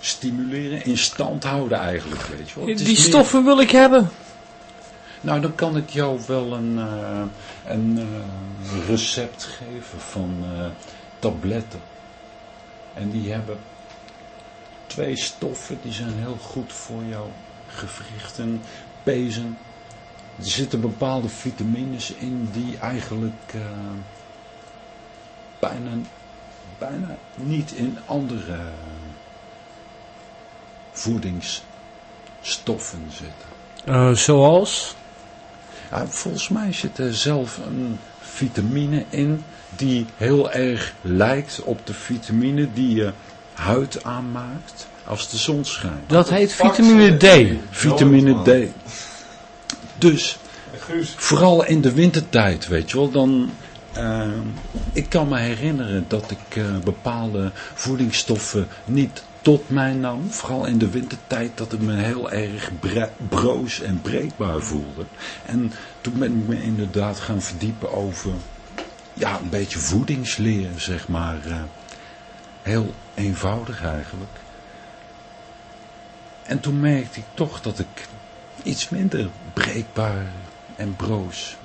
stimuleren, in stand houden eigenlijk, weet je wel. Die stoffen wil ik hebben. Nou, dan kan ik jou wel een, uh, een uh, recept geven van uh, tabletten. En die hebben twee stoffen, die zijn heel goed voor jouw gewrichten, pezen. Er zitten bepaalde vitamines in die eigenlijk bijna, bijna niet in andere voedingsstoffen zitten. zoals? Ja, volgens mij zit er zelf een vitamine in die heel erg lijkt op de vitamine die je huid aanmaakt als de zon schijnt. Dat heet vitamine D. Vitamine D. Dus, vooral in de wintertijd, weet je wel, dan... Uh, ik kan me herinneren dat ik uh, bepaalde voedingsstoffen niet tot mij nam, vooral in de wintertijd, dat ik me heel erg broos en breekbaar voelde. En toen ben ik me inderdaad gaan verdiepen over, ja, een beetje voedingsleer, zeg maar. Uh, heel eenvoudig eigenlijk. En toen merkte ik toch dat ik iets minder breekbaar en broos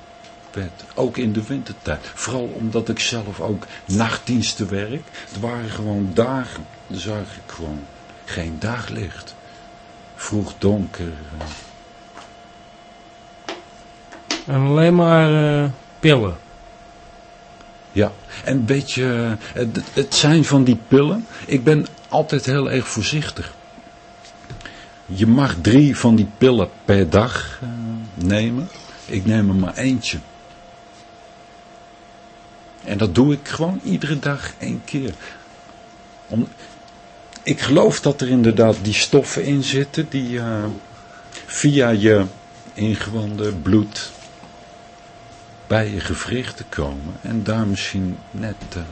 werd. Ook in de wintertijd. Vooral omdat ik zelf ook nachtdiensten werk. Het waren gewoon dagen zag ik gewoon geen daglicht. Vroeg donker. Eh. En alleen maar uh, pillen. Ja, en weet je, het, het zijn van die pillen. Ik ben altijd heel erg voorzichtig. Je mag drie van die pillen per dag uh, nemen. Ik neem er maar eentje. En dat doe ik gewoon iedere dag één keer. Om, ik geloof dat er inderdaad die stoffen in zitten die uh, via je ingewanden bloed bij je gewrichten komen. En daar misschien net... Uh...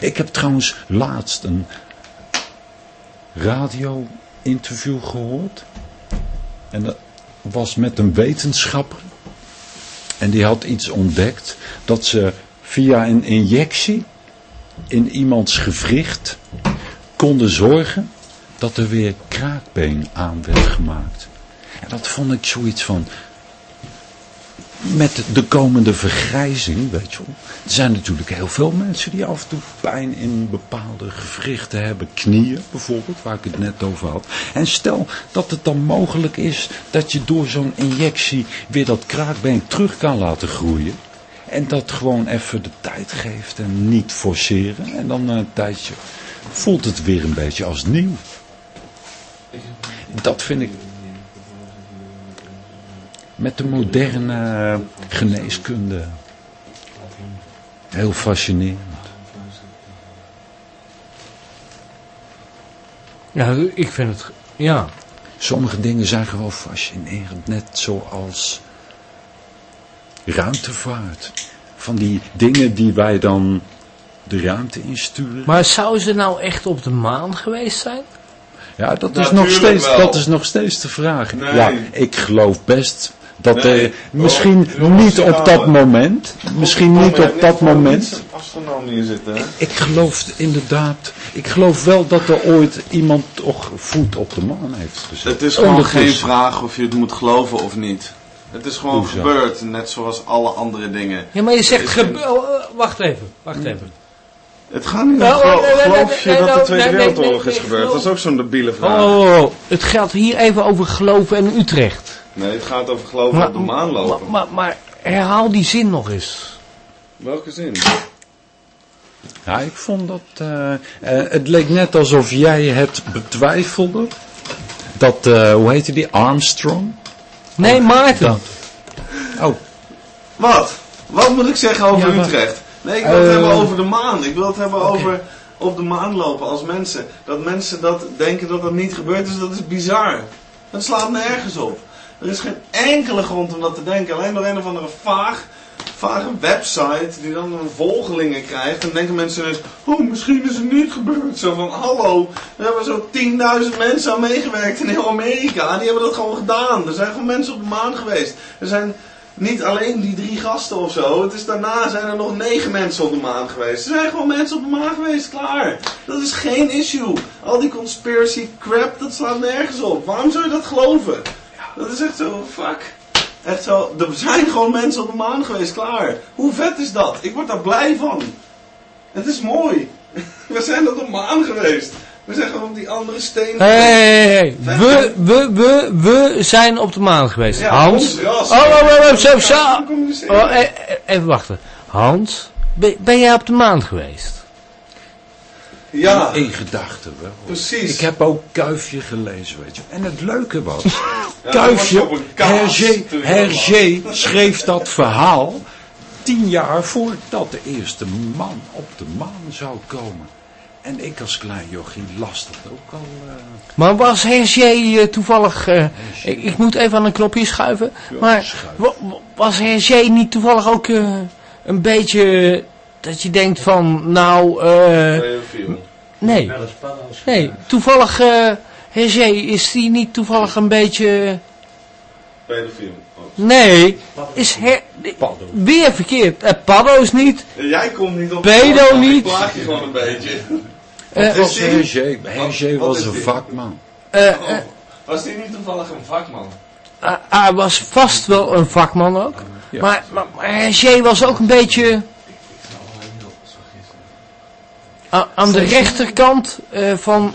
Ik heb trouwens laatst een radio-interview gehoord. En dat was met een wetenschapper. En die had iets ontdekt dat ze via een injectie in iemands gewricht konden zorgen dat er weer kraakbeen aan werd gemaakt. En dat vond ik zoiets van, met de komende vergrijzing, weet je wel. Er zijn natuurlijk heel veel mensen die af en toe pijn in bepaalde gewrichten hebben. Knieën bijvoorbeeld, waar ik het net over had. En stel dat het dan mogelijk is dat je door zo'n injectie weer dat kraakbeen terug kan laten groeien. En dat gewoon even de tijd geeft en niet forceren. En dan een tijdje voelt het weer een beetje als nieuw. Dat vind ik met de moderne geneeskunde heel fascinerend. Ja, ik vind het, ja. Sommige dingen zijn gewoon fascinerend, net zoals ruimtevaart. Van die dingen die wij dan de ruimte insturen. Maar zou ze nou echt op de maan geweest zijn? Ja, dat is, nog steeds, dat is nog steeds de vraag. Ja, ik geloof best dat er misschien niet op dat moment, misschien niet op dat moment. zitten. Ik, ik geloof inderdaad, ik geloof wel dat er ooit iemand toch voet op de maan heeft gezet. Het is gewoon geen vraag of je het moet geloven of niet. Het is gewoon gebeurd, net zoals alle andere dingen. Ja, maar je zegt, oh, wacht even, wacht even. Het gaat niet om geloof, geloof je dat de Tweede Wereldoorlog is gebeurd? Dat is ook zo'n debiele vraag. Oh, het gaat hier even over geloven en Utrecht. Nee, het gaat over geloven maar, op de maan lopen. Maar, maar, herhaal die zin nog eens. Welke zin? Ja, ik vond dat... Uh, uh, het leek net alsof jij het betwijfelde. Dat, uh, hoe heette die? Armstrong? Nee, Maarten. Oh. Wat? Wat moet ik zeggen over ja, Utrecht? Nee, ik wil het hebben over de maan. Ik wil het hebben okay. over op de maan lopen als mensen. Dat mensen dat denken dat dat niet gebeurd is, dat is bizar. Dat slaat nergens op. Er is geen enkele grond om dat te denken. Alleen door een of andere vaag, vage website die dan een volgelingen krijgt. En denken mensen ineens, oh misschien is het niet gebeurd. Zo van, hallo, er hebben zo 10.000 mensen aan meegewerkt in heel Amerika. Die hebben dat gewoon gedaan. Er zijn gewoon mensen op de maan geweest. Er zijn niet alleen die drie gasten of zo. Het is daarna zijn er nog negen mensen op de maan geweest. Er zijn gewoon mensen op de maan geweest, klaar. Dat is geen issue. Al die conspiracy crap, dat slaat nergens op. Waarom zou je dat geloven? Dat is echt zo, fuck. Echt zo, er zijn gewoon mensen op de maan geweest, klaar. Hoe vet is dat? Ik word daar blij van. Het is mooi. We zijn op de maan geweest. We zijn gewoon op die andere steen. Hé, hey, hey, hey. We, we, we, we zijn op de maan geweest. Ja, Hans. ras. Oh, oh, oh, oh, zo, zo. Oh, e- e- even wachten. Hans, ben, ben jij op de maan geweest? Ja, In gedachten wel. precies. Ik heb ook Kuifje gelezen, weet je. En het leuke was, Ja, Kuifje, was Hergé, Hergé schreef dat verhaal tien jaar voordat de eerste man op de maan zou komen. En ik als klein jochie las dat ook al. eh, Maar was Hergé eh, toevallig... eh, ik, ik moet even aan een knopje schuiven. maar was Hergé niet toevallig ook eh, een beetje... Dat je denkt van, nou... eh, Pedofiel. nee, nee. Toevallig... eh Hergé, is die niet toevallig een beetje... Pedofiel. Oh. Nee, is her... Weer verkeerd. Eh, paddo's niet. Jij komt niet op Pedo de niet. Ik plaag je gewoon een beetje. Eh, Wat was? Hergé. Hergé Wat was is een vakman. eh, eh, Oh, was die niet toevallig een vakman? Ah, Hij was vast wel een vakman ook. Ja. Maar, maar, maar Hergé was ook een beetje... aan de rechterkant eh, van...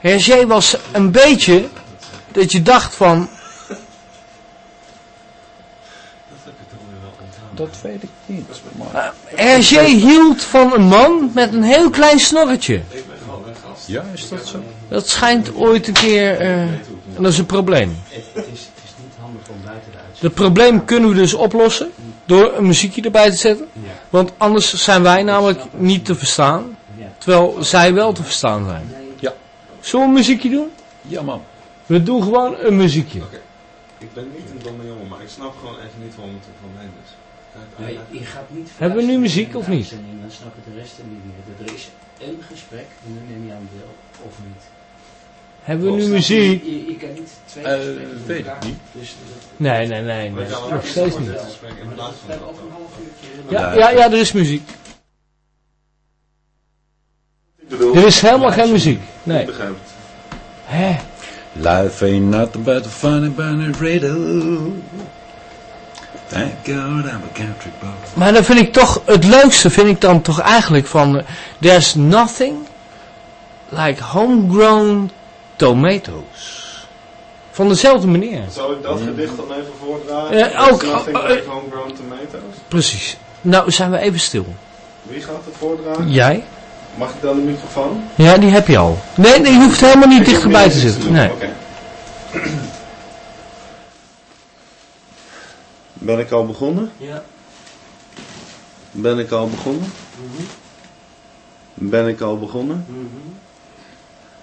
Hergé was een beetje... Dat je dacht van... Dat weet ik niet. Maar, Hergé hield van een man met een heel klein snorretje. ja, is dat zo? Dat schijnt ooit een keer... eh, en dat is een probleem. Het, het, is, het is niet handig om buiten de uitzending. Dat probleem kunnen we dus oplossen door een muziekje erbij te zetten. Ja, Want anders zijn wij namelijk niet te verstaan, ja. terwijl zij wel te verstaan zijn. Nee, Zullen we een muziekje doen? Ja, man. We doen gewoon een muziekje. Ik ben niet een domme jongen, maar ik snap gewoon echt niet waarom het er van mij is. Nee, je gaat niet Hebben we nu muziek of niet? Dan snappen de rest er niet meer. Er is een gesprek en dan neem je aan deel of niet. Hebben we nu Snap je? muziek? Je, je kan niet twee Eh, gesprekken weet ik elkaar- niet. Dus Nee, nee, nee, nee. Nog steeds niet. Ja, ja, ja, er is muziek. Ik Er is helemaal geen muziek. ik Nee. begrijp het. Hè? Life ain't nothing but a funny bunny radio. Thank God I'm a country boy. Maar dan vind ik toch, het leukste vind ik dan toch eigenlijk van... eh, There's nothing like homegrown tomatoes. Van dezelfde meneer. Zal ik dat gedicht dan even voordragen? There's ook, Nothing eh, like homegrown tomatoes. Precies. Nou, zijn we even stil. Wie gaat het voordragen? Jij? Mag ik dan de microfoon? Ja, die heb je al. Nee, nee, je hoeft helemaal niet Ik dichterbij te zitten. Nee. Oké. Ben ik al begonnen? Ja. Ben ik al begonnen? Mhm. Ben ik al begonnen? Mhm.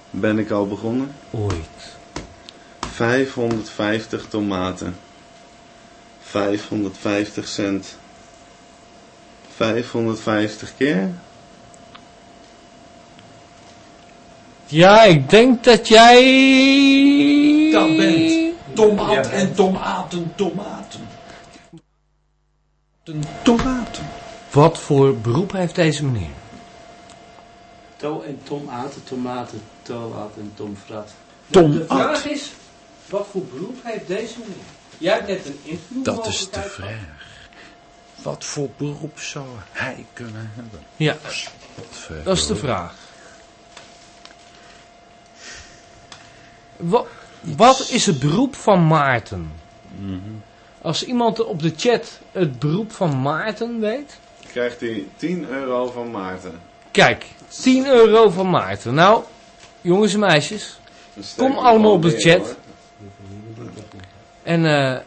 Ben ik al begonnen? Ooit. 550 tomaten. 550 cent. 550 keer? Ja, ik denk dat jij... Dat bent tomaat en tomaten, tomaten. Tomaten, tomaten. Wat voor beroep heeft deze meneer? To en Tom aten, tomaten, toaat en Tom frat. Tom de vraag At. is, wat voor beroep heeft deze meneer? Jij hebt net een interview Dat is de vraag. Wat voor beroep zou hij kunnen hebben? Ja, dat is de vraag. Wat, wat is het beroep van Maarten? Mhm. Als iemand op de chat het beroep van Maarten weet... Krijgt hij 10 euro van Maarten. Kijk, 10 euro van Maarten. Nou, jongens en meisjes. Kom allemaal op de chat. hoor. En eh,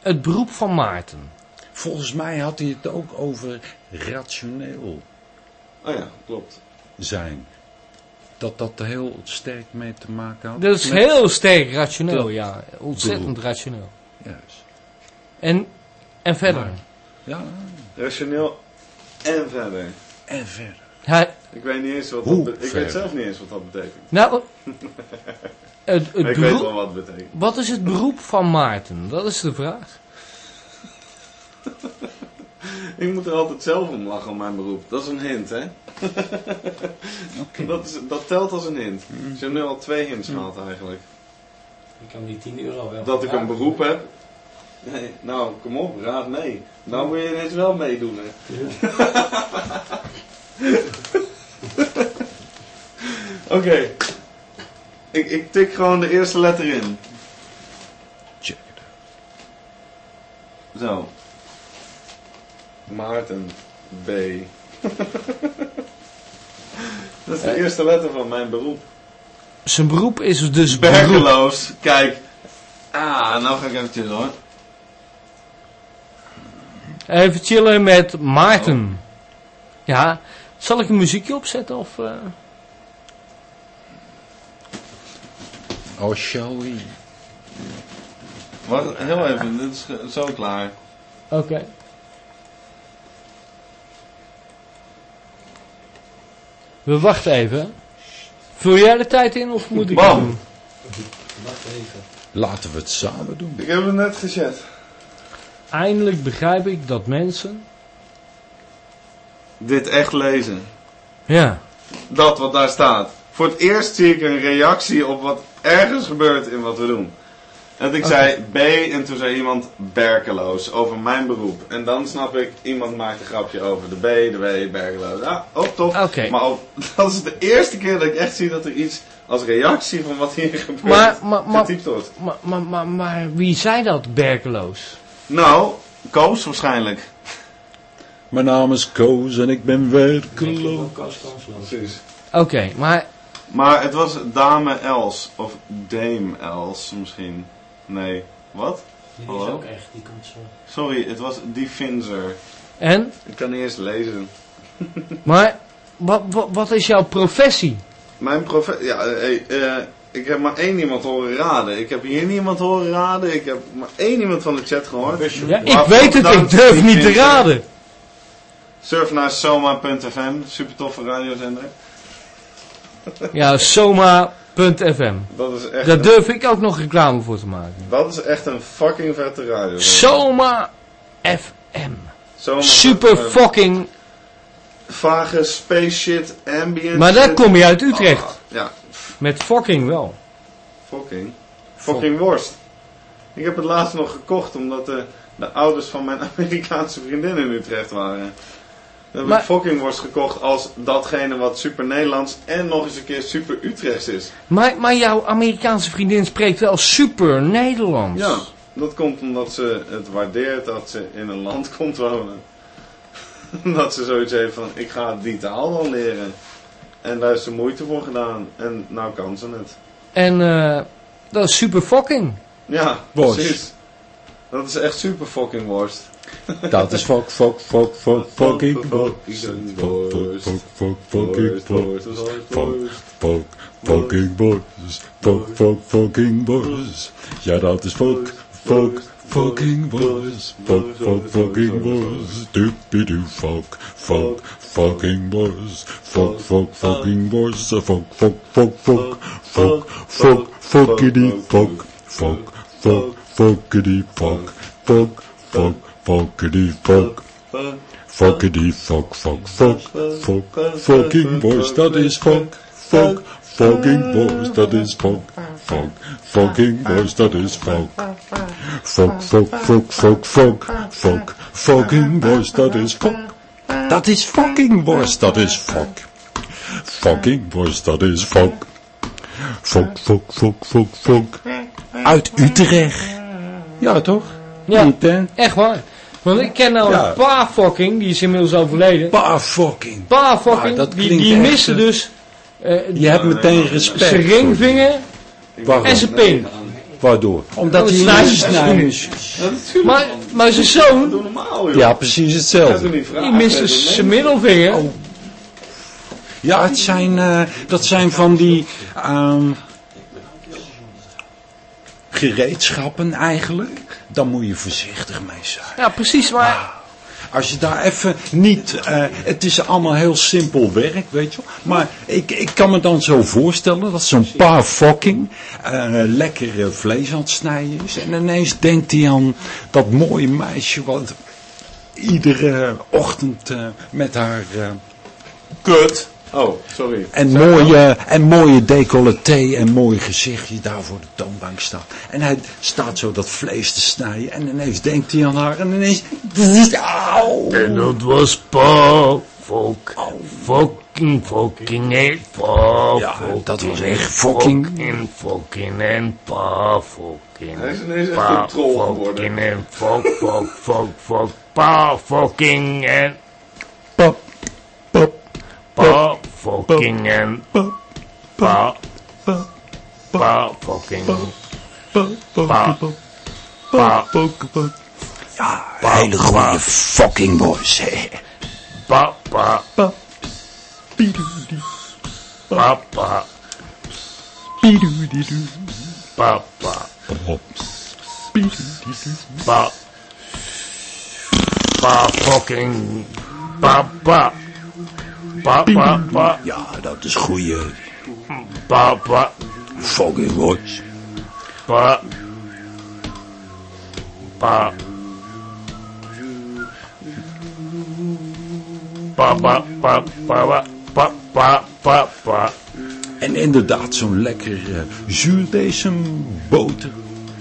het beroep van Maarten. Volgens mij had hij het ook over rationeel Oh ja, klopt. zijn. Dat dat er heel sterk mee te maken had. Dat is heel sterk rationeel, ja. Ontzettend rationeel. Juist. En, en verder. Ja, Rationeel en verder. en verder. Hij, Ik weet niet eens wat Hoe dat Ik verder? weet zelf niet eens wat dat betekent. nou, het, het ik weet wel wat het betekent. wat is het beroep van Maarten? Dat is de vraag. Ik moet er altijd zelf om lachen om mijn beroep. Dat is een hint, hè? dat, is, dat telt als een hint. Mm. Je hebt nu al twee hints gehad eigenlijk. Ik kan die 10 euro wel. Dat ik een beroep heb. Nee, nou, kom op, raad mee. Nou moet je ineens wel meedoen, hè? Oké. Ik, ik tik gewoon de eerste letter in. Check it Zo. Maarten B. Dat is de eerste letter van mijn beroep. Zijn beroep is dus beroep. Bergeloos. Kijk. Ah, nou ga ik even chillen hoor. Even chillen met Maarten. Ja, zal ik een muziekje opzetten of... eh? Oh, shall we? Wacht, heel even. Dit is zo klaar. Oké. We wachten even. Vul jij de tijd in of moet ik Bam. doen? Wacht even. Laten we het samen doen. Ik heb het net gezet. Eindelijk begrijp ik dat mensen... Dit echt lezen. Ja. Dat wat daar staat. Voor het eerst zie ik een reactie op wat ergens gebeurt in wat we doen. En ik zei B en toen zei iemand berkeloos over mijn beroep. En dan snap ik, iemand maakt een grapje over de B, de W, berkeloos. Ja, ook tof. Oké. Maar ook, dat is de eerste keer dat ik echt zie dat er iets als reactie van wat hier gebeurt Maar, maar, maar, getypt wordt. maar, maar, maar, maar wie zei dat, Berkeloos? Nou, Koos waarschijnlijk. Mijn naam is Koos en ik ben werkeloos. Precies. Oké, maar Maar het was Dame Els. Of Dame Els misschien. Nee. Wat? Die is Hallo? ook echt, die komt zo. Sorry, het was Difinzer. En? Ik kan niet eens lezen. Maar, wat, wat, wat is jouw professie? Mijn profe... Ja, eh, eh, ik heb maar één iemand horen raden. Ik heb hier niemand horen raden. Ik heb maar één iemand van de chat gehoord. Ja, ik weet het, ik durf niet te raden. Surf naar soma.fm. Super toffe radiozender. Ja, soma.fm. Dat is echt... Daar een- durf ik ook nog reclame voor te maken. dat is echt een fucking vette radiozender. Soma FM. Soma.fm. Super fucking... Vage space shit, ambient Maar daar kom je uit Utrecht. Ah, ja, Met fucking wel. Fucking. Fucking worst. Ik heb het laatst nog gekocht omdat de, de ouders van mijn Amerikaanse vriendin in Utrecht waren. Dan heb Maar- ik fucking worst gekocht als datgene wat super Nederlands en nog eens een keer super Utrechts is. Maar, maar jouw Amerikaanse vriendin spreekt wel super Nederlands. Ja, dat komt omdat ze het waardeert dat ze in een land komt wonen. dat ze zoiets heeft van, ik ga die taal wel leren. En daar is ze moeite voor gedaan. En nou kan ze het. En eh, dat is super fucking. Ja, Worst. precies. Dat is echt super fucking worst. Dat is fuck, fuck, fuck, fuck, fucking boys. Fucking Fuck, boys. fuck, fuck, fuck, fucking boys, Fuck, boys. fuck, fucking boys. Fuck, fuck, fucking boys. Ja, dat is fuck, fuck, fucking boys. Fuck, fuck, fucking boys. Doopie-doo, fuck, fuck, fucking boys, fuck, fuck, fucking boys, fuck, fuck, fuck, fuck, fuck, fuck, fuckity, fuck, fuck, fuck, fuckity, fuck, fuck, fuck, fuckity, fuck, fuckity, fuck, fuck, fuck, fuck, fucking boys, that is fuck, fuck, fucking boys, that is fuck, fuck, fucking boys, that is fuck, fuck, fuck, fuck, fuck, fuck, fuck, fucking boys, that is fuck. Dat is fucking boys dat is fuck fucking boys dat is fuck fuck fuck fuck fuck fuck uit Utrecht ja toch Ja. Niet, hè? Echt waar. Want ik ken nou Ja. een paar fucking, die is inmiddels overleden. Pa fucking paar fucking, die, die missen dus eh, Je hebt meteen respect. zijn ringvinger en zijn pink. Waardoor? Omdat Oh, hij snijden is. Maar, maar zijn zoon, normaal, joh. Ja, precies hetzelfde. die mist dus zijn middelvinger. Oh. Ja, het zijn, eh, dat zijn van die ehm, gereedschappen eigenlijk. dan moet je voorzichtig mee zijn. Ja, precies, maar... Als je daar even niet... eh, het is allemaal heel simpel werk, weet je wel. Maar ik, ik kan me dan zo voorstellen dat zo'n paar fucking eh, lekker eh, vlees aan het snijden is. En ineens denkt hij aan dat mooie meisje wat iedere ochtend eh, met haar... Kut. Oh, sorry. en mooie, en mooie decolleté en mooi gezichtje daar voor de toonbank staat. En hij staat zo dat vlees te snijden. En ineens denkt hij aan haar. En ineens... Auw. En dat was pa, fuck, fucking, fucking, en pa, Ja, dat was echt fucking. Fucking, fucking, en pa, fucking. Hij is ineens echt een troll geworden. Fucking, en fuck, fuck, fuck, fuck, pa, fucking, en Pa fucking en. Pa. Pa fucking. Pa. Pa. Ja, hele goede fucking boys. Pa pa. Pa. Papa. pa pa pa fucking. Papa. Papa. Ja, dat is goeie. Papa. Fucking watch. Pa. Pa. Papa, papa, papa, papa, papa. En inderdaad, zo'n lekker eh, uh, zuurdesemboter.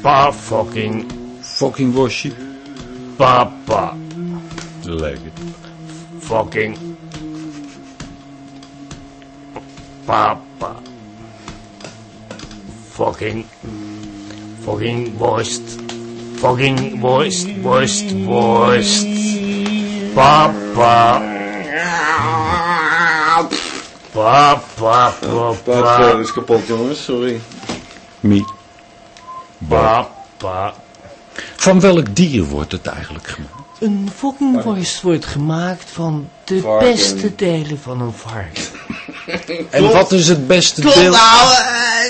Pa fucking. Fucking worship. Papa. Lekker. Fucking pa, pa, fucking, fucking worst, fucking worst, worst, worst, pa, pa, pa, pa, pa, Dat pa, is kapot, jongens. Sorry. Meat. pa, pa. Van welk dier wordt het eigenlijk gemaakt? Een fucking worst wordt gemaakt van de Varken. beste delen van een varken. En wat is het beste deel?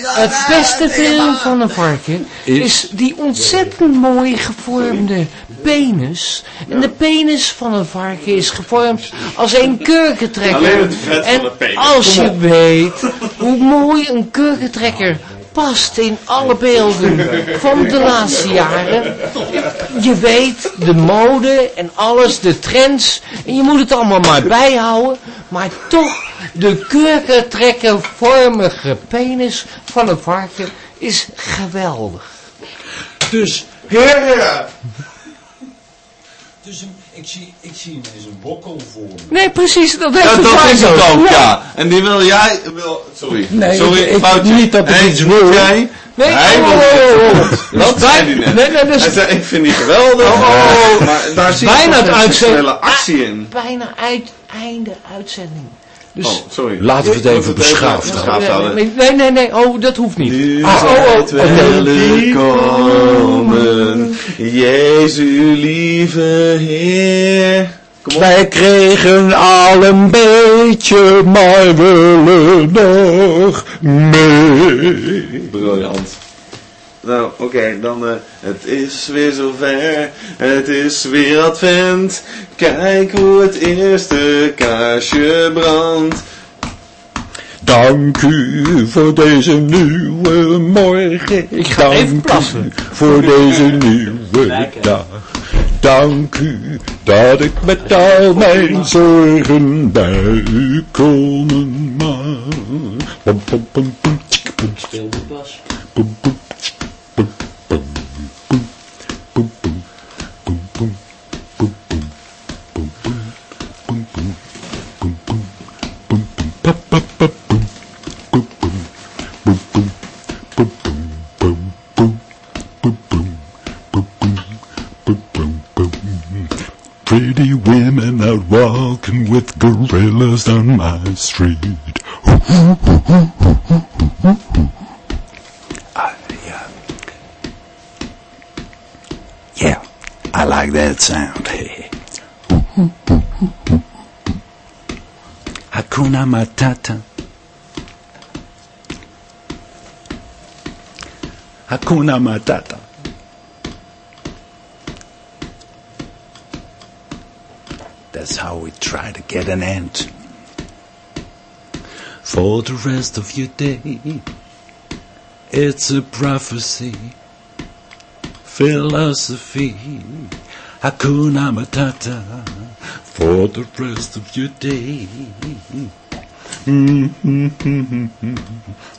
Het beste deel van een varken is die ontzettend mooi gevormde penis. En de penis van een varken is gevormd als een Alleen kurkentrekker. het vet van En de penis. als je weet hoe mooi een kurkentrekker past in alle beelden van de laatste jaren. Je weet de mode en alles, de trends. En je moet het allemaal maar bijhouden. Maar toch, de kurkentrekkervormige penis van een varken is geweldig. Dus, Heren! dus een- ik, zie, ik zie ineens een bokkel voor me. Nee, precies, dat heeft Ja, dat is het ook, Ja. ja. En die wil jij... Wil, sorry. Nee, sorry, ik- ik- foutje. niet dat ik iets wil. Jij, Nee, hij oh, wil... oh, oh, oh. Dat zei hij net. Nee, nee, dus Hij zei, ik vind die geweldig. Oh, oh, oh. Maar daar zie Bijna je uitzend- seksuele actie in. bijna uit, einde uitzending. Dus, Oh, sorry. Laten we het even beschaafd houden. nee, nee, nee, nee, oh, dat hoeft niet. Ah, oh, oh, welkom, Jezu lieve Heer. Wij kregen al een beetje, maar willen nog mee. Briljant. Nou, oké, dan, eh, het is weer zover, het is weer advent, kijk hoe het eerste kaarsje brandt. Dank u voor deze nieuwe morgen. Ik ga Dank even plassen. u voor deze nieuwe dag. Dank u dat ik met al mijn zorgen bij u komen mag. Speel de. Pretty women out walking with gorillas on my street. Ah, yeah. Yeah, I like that sound. Hakuna Matata. Hakuna Matata. That's how we try to get an end. For the rest of your day, it's a prophecy, philosophy, Hakuna Matata. For the rest of your day.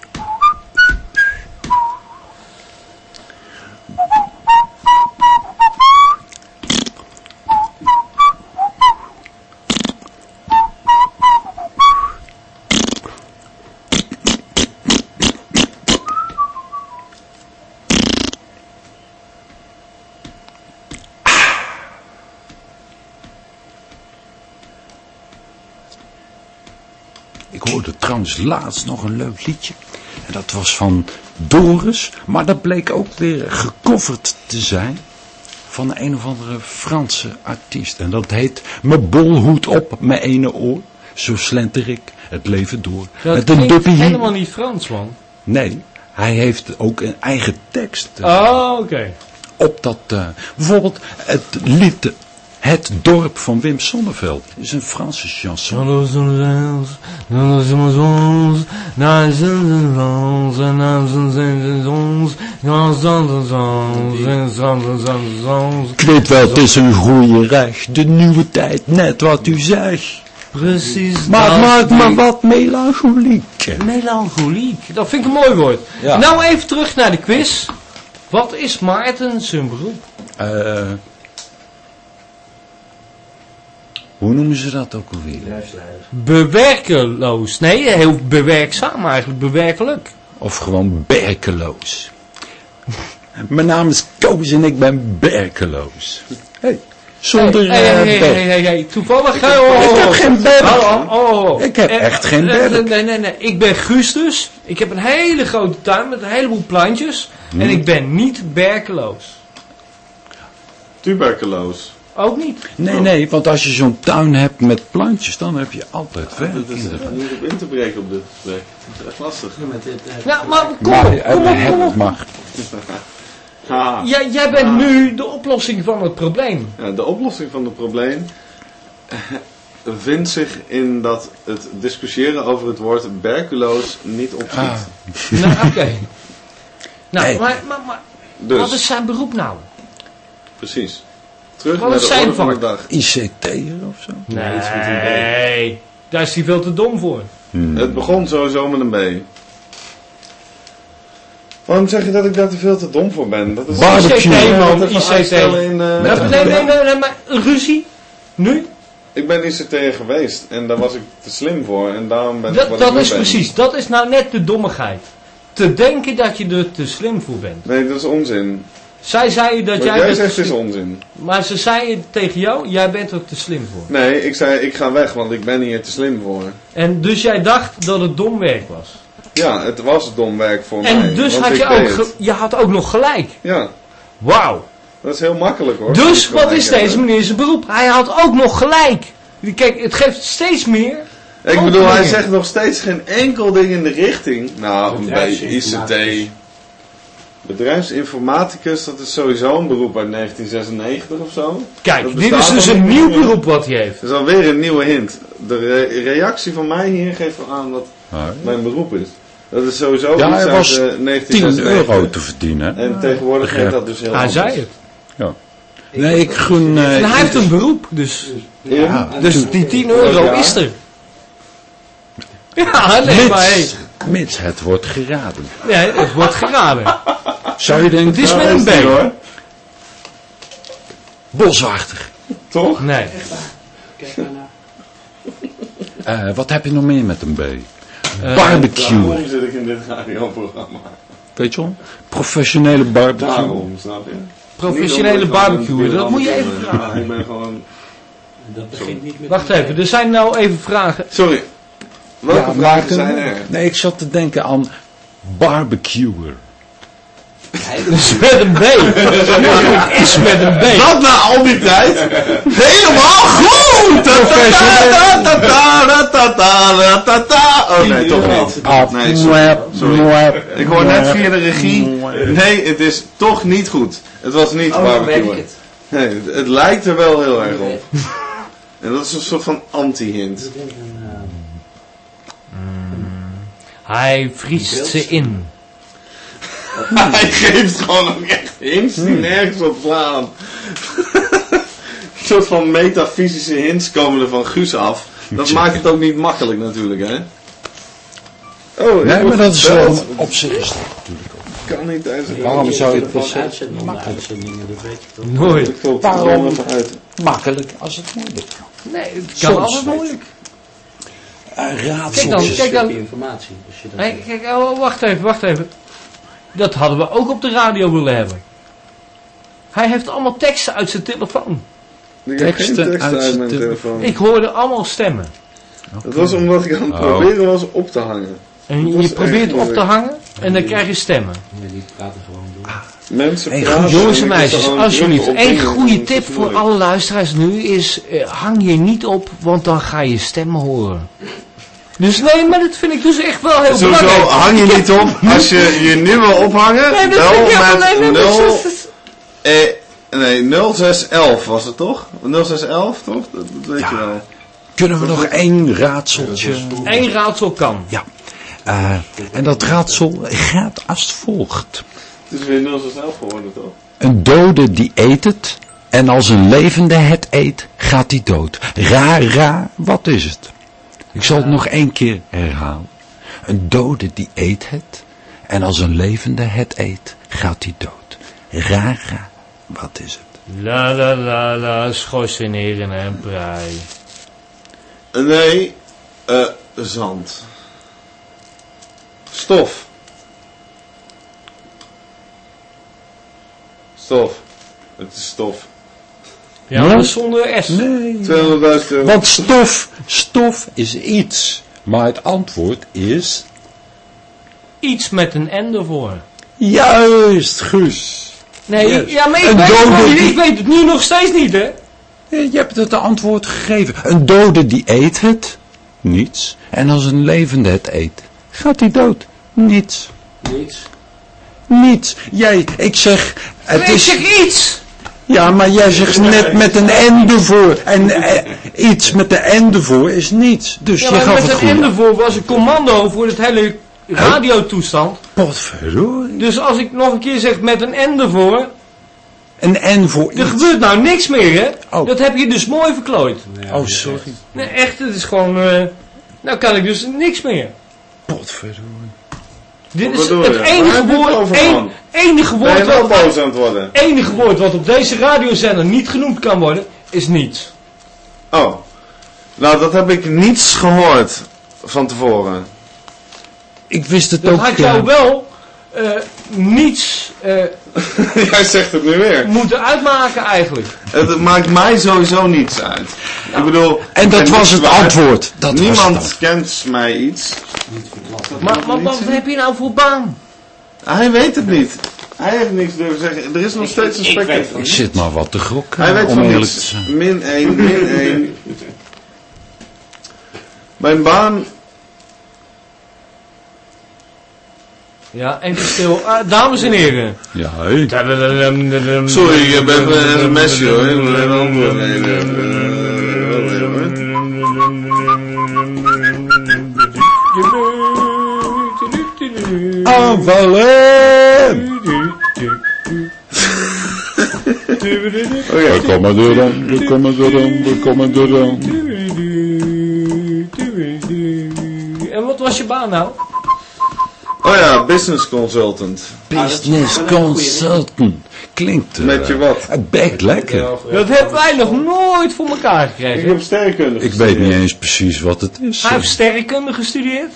Ik hoorde trouwens laatst nog een leuk liedje. En dat was van Doris. Maar dat bleek ook weer gecoverd te zijn. Van een of andere Franse artiest. En dat heet Mijn bolhoed op, mijn ene oor. Zo slenter ik het leven door. Dat Met een duppie helemaal niet Frans, man. Nee, hij heeft ook een eigen tekst. Oh, oké. op dat, eh, bijvoorbeeld het lied Het dorp van Wim Sonneveld. is een Franse chanson. Ik weet wel, het is een goede recht, de nieuwe tijd, net wat u zegt. Precies. Maar het dat maakt me ding. wat melancholiek. Melancholiek. Dat vind ik een mooi woord. Ja. Nou even terug naar de quiz. Wat is Maarten zijn beroep? Eh, hoe noemen ze dat ook alweer? Bewerkeloos. Nee, heel bewerkzaam eigenlijk. Bewerkelijk. Of gewoon berkeloos. Mijn naam is Koos en ik ben berkeloos. Hey, zonder hey, hey, eh, hey, berk. hey, hey, hey. Toevallig. Ik ik heb geen berk. Oh, oh, oh. Ik heb Eh, echt geen eh, berk. Nee, nee, nee. Ik ben Guus dus. Ik heb een hele grote tuin met een heleboel plantjes. Hmm. En ik ben niet berkeloos. Tuberculoos. Ook niet. Nee, nee, want als je zo'n tuin hebt met plantjes, dan heb je altijd werk. Dat is niet op in te breken op dit gesprek. Het is echt lastig. Ja, met dit, eh, Nou, maar kom Maar, op, eh, kom op, heb kom het op. maar. Ha. Jij, jij bent nu de oplossing van het probleem. Ja, de oplossing van het probleem eh, vindt zich in dat het discussiëren over het woord berculoos niet opschiet. Ah. Nou, oké. Nou, Nee. maar, maar, maar Dus, wat is zijn beroep nou? precies. Terug Wat naar is de zijn orde van de vak? dag. ICT'er of zo? Nee, iets met een B. Nee, daar is hij veel te dom voor. Het begon sowieso met een B. Waarom zeg je dat ik daar te veel te dom voor ben? Dat is Barbecue. ICT, man, Dat ICT. in, Met Nee, nee, nee, nee, nee, maar ruzie? Nu? Ik ben ICT'er geweest en daar was ik te slim voor en daarom ben ik wat Dat, ik dat nu is ben. precies, dat is nou net de dommigheid. Te denken dat je er te slim voor bent. Nee, dat is onzin. Zij zei dat Wat jij... jij zegt is onzin. Maar ze zei tegen jou, jij bent er te slim voor. Nee, ik zei ik ga weg, want ik ben hier te slim voor. En dus jij dacht dat het dom werk was. Ja, het was dom werk voor mij. En dus had je ook, je had ook nog gelijk. Ja, Wauw. dat is heel makkelijk hoor. Dus wat is deze meneer zijn beroep? Hij had ook nog gelijk. Kijk, het geeft steeds meer. Ik bedoel, hij zegt nog steeds geen enkel ding in de richting. Nou, een beetje ICT. Bedrijfsinformaticus. Dat is sowieso een beroep uit 1996 of zo. Kijk, dit is dus een nieuw meer. beroep wat hij heeft. Dat is alweer een nieuwe hint. De re- reactie van mij hier geeft wel aan wat mijn beroep is. Dat is sowieso Ja, iets er uit was eh, 10 1996. euro te verdienen. En tegenwoordig heet dat dus heel Hij anders. zei het. Nee, ik gun... eh, En hij heeft een beroep, dus, Ja. dus die 10 euro Ja. is er. Ja, nee, maar hey. mits, mits het wordt geraden. Nee, het wordt geraden. Zou je denken... Het is met een B. hoor. Boswachter. Toch? Nee. Kijk maar naar. Eh, wat heb je nog meer met een B? Eh, Barbecue. Daarom zit ik in dit radioprogramma. Weet je wel? Professionele barbecue. Daarom, snap je? Professionele barbecue, dat moet je even vragen. Ja, ik ben gewoon... Dat begint niet met Wacht even, er zijn nou even vragen. Sorry. Welke vragen Maarten? zijn er? Nee, ik zat te denken aan barbecuer. Dus met een B. Het is met een B. Dat na al die tijd? Helemaal goed! Ta ta ta ta ta ta ta ta Oh nee, toch niet. Nee, sorry. sorry. Ik hoor net via de regie. Nee, het is toch niet goed. Het was niet Oh, barbecue. het. Nee, het, het lijkt er wel heel erg op. En dat is een soort van anti-hint. Eh, Hij vriest ze in. Hij geeft gewoon ook echt hints die nergens op slaan. een soort van metafysische hints komen er van Guus af. Dat maakt het ook niet makkelijk natuurlijk, hè? Oh, Nee, maar dat is wel op zich is dat natuurlijk ook. kan niet tijdens het Waarom zou je het makkelijk? uitzendingen, dat weet je toch? Nooit. Waarom? uit. Makkelijk als het moeilijk kan. Nee, het Soms kan altijd moeilijk. Uh, Kijk dan, kijk dan. Informatie. Als je dat Hey, kijk, oh, wacht even, wacht even. Dat hadden we ook op de radio willen hebben. Hij heeft allemaal teksten uit zijn telefoon. Ik Teksten teksten uit uit zijn mijn telefoon. telefoon. Ik hoorde allemaal stemmen. Dat was omdat ik aan het Oh. proberen was op te hangen. En Dat je probeert op te hangen en dan krijg je stemmen. Nee, die praten gewoon door. Mensen Hey, praten Jongens en meisjes, alsjeblieft. dingen, goede tip voor alle luisteraars nu is, eh, hang je niet op, want dan ga je stemmen horen. Dus nee, maar dat vind ik dus echt wel heel Sowieso belangrijk. hang je niet op. Als je je nu wil ophangen, Nee, dat bel vind ik echt met alleen maar... 0... Eh, nee, 0611 was het toch? 0611 toch? Dat, dat weet Ja. je wel. Kunnen we nog één raadseltje? Eén raadsel kan. Ja. Eh, en dat raadsel gaat als volgt. Het is weer 0611 geworden toch? Een dode die eet het. En als een levende het eet, gaat die dood. Ra, ra, wat is het? Ik zal het nog één keer herhalen. Een dode die eet het. En als een levende het eet, gaat die dood. Ra, ra, wat is het? La la la la, schorsen heren en prei. Eh, Nee, eh, zand. Stof. Stof. Het is stof. Ja, maar zonder S. Nee. 200.000 euro. Want stof, stof is iets. Maar het antwoord is... Iets met een N ervoor. Juist, Guus. Nee, Yes. ik- ja, maar ik Een weet, dode ik weet het nu nog steeds niet, hè? Je hebt het antwoord gegeven. Een dode die eet het, niets. En als een levende het eet, gaat hij dood. Niets. Niets. Niets. Jij, ik zeg, het ik is... zeg iets! Ja, maar jij zegt net met een N ervoor. En eh, iets met de N ervoor is niets. Dus Ja, je maar gaf met het een N goed. ervoor was een commando voor het hele radiotoestand. Potverdorie. Dus als ik nog een keer zeg met een N ervoor, Een N voor er gebeurt nou niks meer, hè? Oh. Dat heb je dus mooi verklooid. Oh, sorry. Nee, echt, het is gewoon... eh nou kan ik dus niks meer. Potverdorie. Dit is het enige woord, over een- enige woord, wat, boos aan het worden? enige woord wat op deze radiozender niet genoemd kan worden, is niets. Oh. Nou, dat heb ik niets gehoord van tevoren. Ik wist het Dat ook. had ja. jou wel eh, niets eh, Jij zegt het nu weer. moeten uitmaken eigenlijk. Het maakt mij sowieso niets uit. Ik bedoel... En dat was het waar. antwoord. Dat was het Niemand kent mij iets. Maar, maar wat heb je nou voor baan? Hij weet het niet. Hij heeft niks durven zeggen. Er is nog steeds een ik weet spek. van Ik zit maar wat te grokken. Hij weet van niets. Min 1, min 1. Mijn baan... Ja, even stil. Ah, dames en heren. Ja, hé. Sorry, je bent met een mesje hoor. Ik moet even antwoord geven. Aanvallen! We komen er dan, we komen er dan, we komen er dan. En wat was je baan nou? Oh ja, business consultant. Business consultant. Klinkt... eh, Met je wat? Het bekt lekker. Dat hebben wij nog nooit voor elkaar Ik gekregen. heb sterrenkunde Ik weet niet eens precies wat het is. Hij heeft sterrenkunde gestudeerd.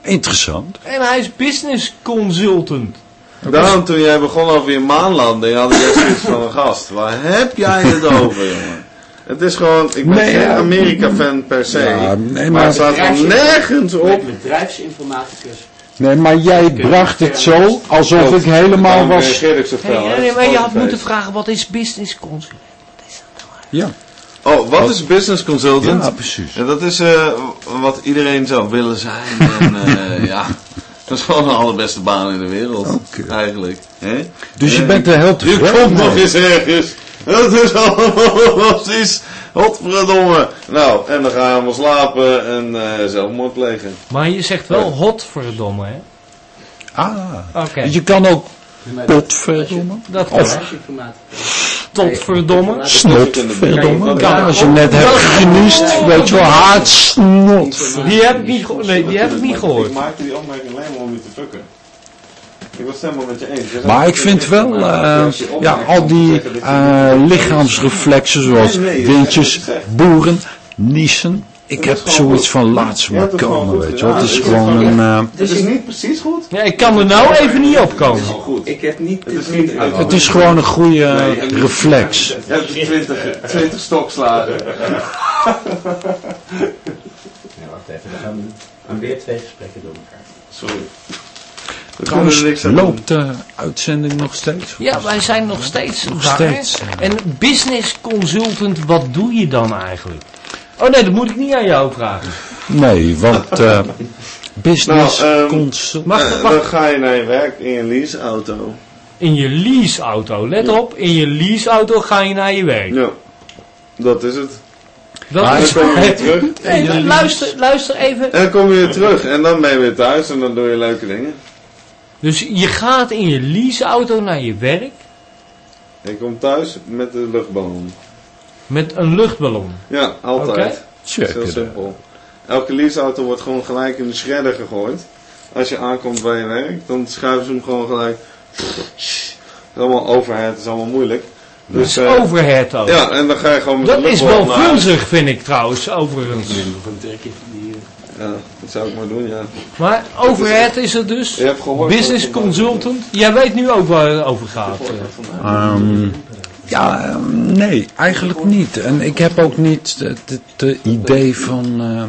Interessant. En hij is business consultant. Daarom toen jij begon over je maanlanding had ik echt zoiets van een gast. Waar heb jij het over jongen? Het is gewoon, ik ben Nee, geen. Amerika-fan per se. Ja, nee, maar, maar- het staat er nergens Ik op. bedrijfsinformaticus. Nee, maar jij bracht het zo alsof ik helemaal Daarom was... nee, maar je had moeten vragen wat is business consultant? Ja, Oh, wat is business consultant? ja precies. Ja, dat is eh, wat iedereen zou willen zijn. En eh, ja, dat is gewoon de allerbeste baan in de wereld. Eigenlijk. Hè? Dus je Eh, bent er heel Je tevreden komt nog eens ergens Dat is allemaal precies. Godverdomme. Nou, en dan gaan we allemaal slapen en uh, zelfmoord plegen. Maar je zegt wel hotverdomme, hè? Ah, Oké. je kan ook potverdomme. Dat kan. Of Totverdomme. Snotverdomme. Ja, als je net hebt geniest, weet je wel, haat snot. Die heb ik niet, nee, die heb ik niet gehoord. Ik maakte die opmerking alleen maar om je te fucken. Ik was helemaal met je eens. Maar ik vind wel, Maar eh, ja, al die eh, lichaamsreflexen zoals Nee, nee, windjes, boeren, niezen. Ik heb zoiets van laat ze Ja, maar het is gewoon komen, weet je wel. Het is gewoon een, eh, Het is niet precies goed. Ja, ik kan er nou even niet op komen. Al goed. Ik heb niet... Het is niet uit. het is gewoon een goede Nee, reflex. Je hebt 20, 20 stokslagen. Ja, wacht even. We gaan weer twee gesprekken door elkaar. Sorry. We Trouwens, doen. loopt de uitzending nog steeds? Ja, wij zijn nog steeds Nog daar. steeds. En business consultant, wat doe je dan eigenlijk? Oh nee, dat moet ik niet aan jou vragen. Nee, want eh, business Nou, ehm, consult... Wacht, Eh, wacht. Dan ga je naar je werk in je leaseauto. In je leaseauto, let op, in je leaseauto ga je naar je werk. Ja, dat is het. Dat Maar is dan kom je weer terug. Nee, luister, luister even. En dan kom je weer terug en dan ben je weer thuis en dan doe je leuke dingen. Dus je gaat in je leaseauto naar je werk Ik kom thuis met de luchtballon. met een luchtballon. Ja, altijd. Oké. Dat is heel simpel. Elke leaseauto wordt gewoon gelijk in de shredder gegooid. Als je aankomt bij je werk, dan schuiven ze hem gewoon gelijk. Het is allemaal overhead, het is allemaal moeilijk. Dat Dus, is eh, overhead ook. ja, en dan ga je gewoon met Dat de is luchtballon wel vunzig, vind ik trouwens, overigens. Ja, dat zou ik maar doen, ja. Maar overhead is het dus. Je hebt gehoord Business consultant. Jij weet nu ook waar het over gaat. eh. Ehm, ja, ehm, nee, eigenlijk niet. En ik heb ook niet het, het- het idee van eh,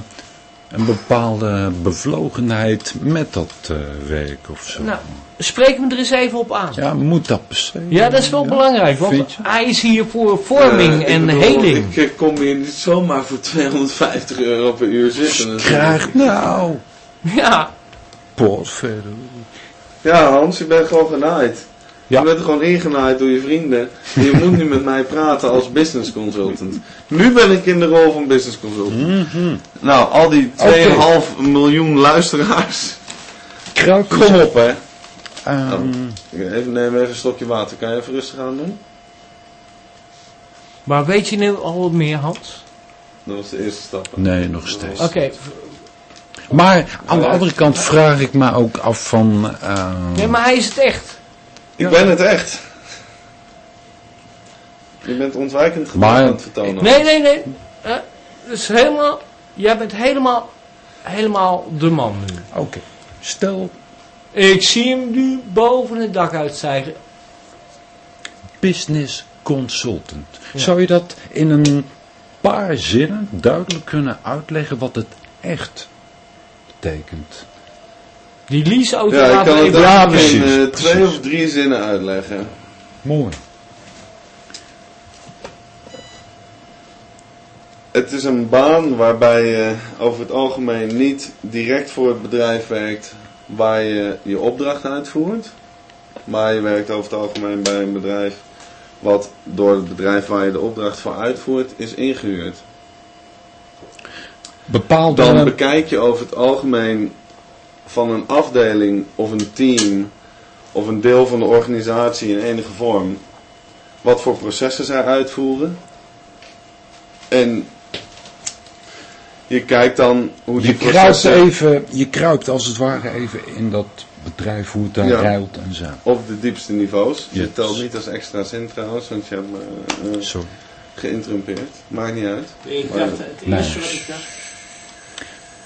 een bepaalde bevlogenheid met dat eh, werk of zo. Nou, spreek me er eens even op aan. Ja, moet dat per se? Ja, dat is wel belangrijk, want hij is hier voor vorming Eh, en bedoel, heling. Ik kom hier niet zomaar voor 250 euro per uur zitten. Krijg nou, Ja, potverdorie. Ja, Hans, je bent gewoon genaaid. Ja. Je bent er gewoon ingenaaid door je vrienden. En je moet nu met mij praten als business consultant. Nu ben ik in de rol van business consultant. Nou, al die 2,5 miljoen luisteraars. Kruik Kom op, hè. Ehm, Even neem even een slokje water. Kan je even rustig aan doen? maar weet je nu al wat meer, Hans? Dat was de eerste stap. hè. nee, nog steeds. Oké, Maar aan de andere kant vraag ik me ook af van... ehm, nee, maar hij is het echt. Ik ben het echt. Je bent ontwijkend gedrag Maar- aan het vertonen. Nee, nee, nee. Eh, dus helemaal, jij bent helemaal, helemaal de man nu. Oké, stel Ik zie hem nu boven het dak uitstijgen. business consultant. Zou je dat in een paar zinnen duidelijk kunnen uitleggen wat het echt betekent? Die leaseauto Ja, ik kan het even... Ja, ja, in eh, twee precies. of drie zinnen uitleggen. Mooi. Het is een baan waarbij je over het algemeen niet direct voor het bedrijf werkt waar je je opdracht uitvoert. Maar je werkt over het algemeen bij een bedrijf wat door het bedrijf waar je de opdracht voor uitvoert is ingehuurd. Bepaalde... Dan bekijk je over het algemeen van een afdeling of een team of een deel van de organisatie in enige vorm wat voor processen zij uitvoeren. En je kijkt dan hoe die je kruipt processen even, je kruipt als het ware even in dat bedrijf, hoe het daar Ja. ruilt en zo. op de diepste niveaus. Je telt niet als extra zin trouwens, want je hebt me eh, Sorry. geïnterrumpeerd. Maakt niet uit. Ik Maar- dacht, het Nee. eerste wat ik dacht...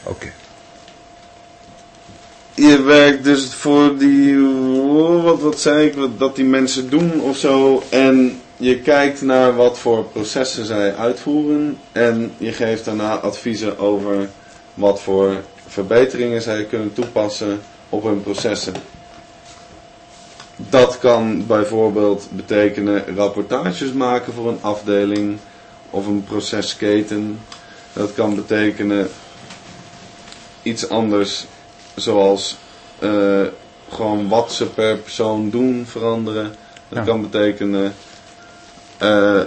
Oké. Je werkt dus voor die, oh, wat, wat zei ik, wat, dat die mensen doen of zo. En je kijkt naar wat voor processen zij uitvoeren. En je geeft daarna adviezen over wat voor verbeteringen zij kunnen toepassen op hun processen. Dat kan bijvoorbeeld betekenen rapportages maken voor een afdeling of een procesketen. Dat kan betekenen iets anders zoals eh, gewoon wat ze per persoon doen veranderen. Dat Ja. kan betekenen eh,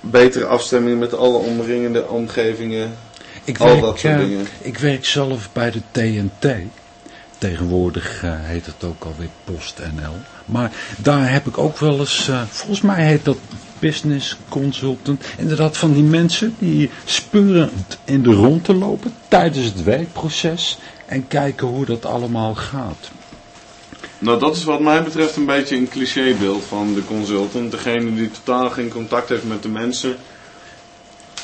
betere afstemming met alle omringende omgevingen. Ik Al werk, dat soort eh, dingen. ik werk zelf bij de TNT. Tegenwoordig eh, heet het ook alweer PostNL. Maar daar heb ik ook wel eens, volgens mij heet dat business consultant. Inderdaad van die mensen die speurend in de rondte lopen tijdens het werkproces. En kijken hoe dat allemaal gaat. Nou, dat is wat mij betreft een beetje een clichébeeld van de consultant. Degene die totaal geen contact heeft met de mensen.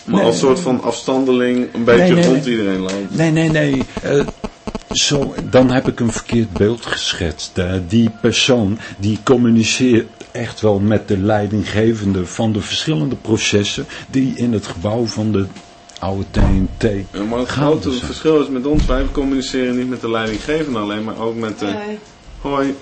Maar Nee. als soort van afstandeling een beetje Nee, nee, rond iedereen loopt. Nee, nee, nee. eh, zo, dan heb ik een verkeerd beeld geschetst. Die persoon die communiceert echt wel met de leidinggevende van de verschillende processen die in het gebouw van de oude TNT Ja, maar het grote verschil is met ons, wij communiceren niet met de leidinggevende alleen, maar ook met de... Hoi.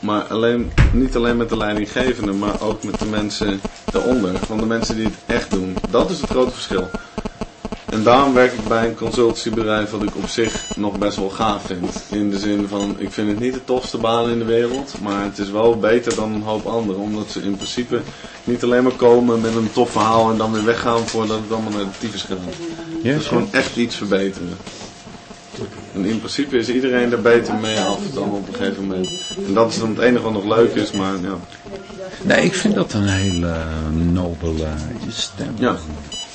Maar alleen, niet alleen met de leidinggevende, maar ook met de mensen daaronder. Van de mensen die het echt doen. Dat is het grote verschil. En daarom werk ik bij een consultancybedrijf wat ik op zich nog best wel gaaf vind. In de zin van, ik vind het niet de tofste baan in de wereld, maar het is wel beter dan een hoop anderen. Omdat ze in principe niet alleen maar komen met een tof verhaal en dan weer weggaan voordat het allemaal naar de tyfus gaat. Ja, Dus gewoon echt iets verbeteren. En in principe is iedereen er beter mee af dan op een gegeven moment. En dat is dan het enige wat nog leuk is, maar ja. Nee, ik vind dat een hele nobele stem. Ja.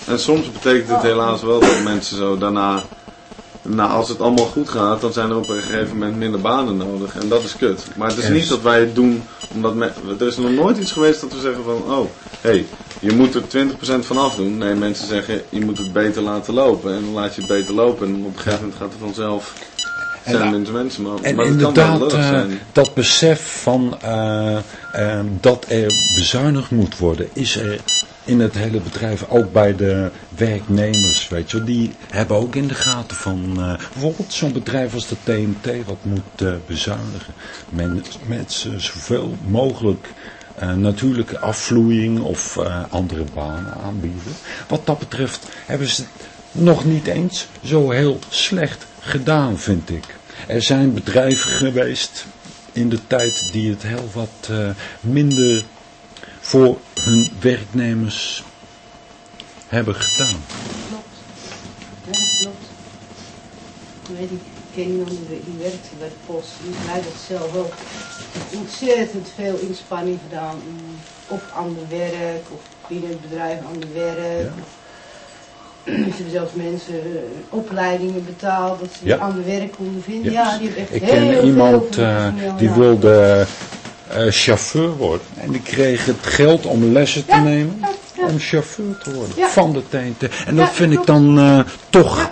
En soms betekent het helaas wel dat mensen zo daarna, nou als het allemaal goed gaat, dan zijn er op een gegeven moment minder banen nodig. En dat is kut. Maar het is niet dat wij het doen, omdat me, er is nog nooit iets geweest dat we zeggen van, oh, hé, hey, je moet er 20% van afdoen. Nee, mensen zeggen, je moet het beter laten lopen. En dan laat je het beter lopen en op een gegeven moment gaat er vanzelf, zijn er En- minder mensen. Maar, En maar het kan wel inderdaad, eh, zijn. dat besef van eh, eh, dat er bezuinigd moet worden, is er in het hele bedrijf, ook bij de werknemers, weet je, die hebben ook in de gaten van eh, bijvoorbeeld zo'n bedrijf als de TNT wat moet eh, bezuinigen. Men, mensen zoveel mogelijk eh, natuurlijke afvloeiing of andere banen aanbieden. Wat dat betreft hebben ze het nog niet eens zo heel slecht gedaan, vind ik. Er zijn bedrijven geweest in de tijd die het heel wat minder voor hun werknemers hebben gedaan. Ja, klopt. Ik weet, ik ken die, die werkte bij de post. Die zei dat zelf ook. Ontzettend veel inspanning gedaan. mm, Of ander werk, of binnen het bedrijf ander werk. Ja. Of, ze hebben zelfs mensen eh, opleidingen betaald dat ze Ja. ander werk konden vinden. Ja. Ja, die hebben echt Ik heel ken veel iemand voor eh, die wilde eh, chauffeur worden. En die kreeg het geld om lessen te Ja, nemen ja, ja. om chauffeur te worden Ja. van de TNT. En dat Ja, vind ik dan eh, toch Ja.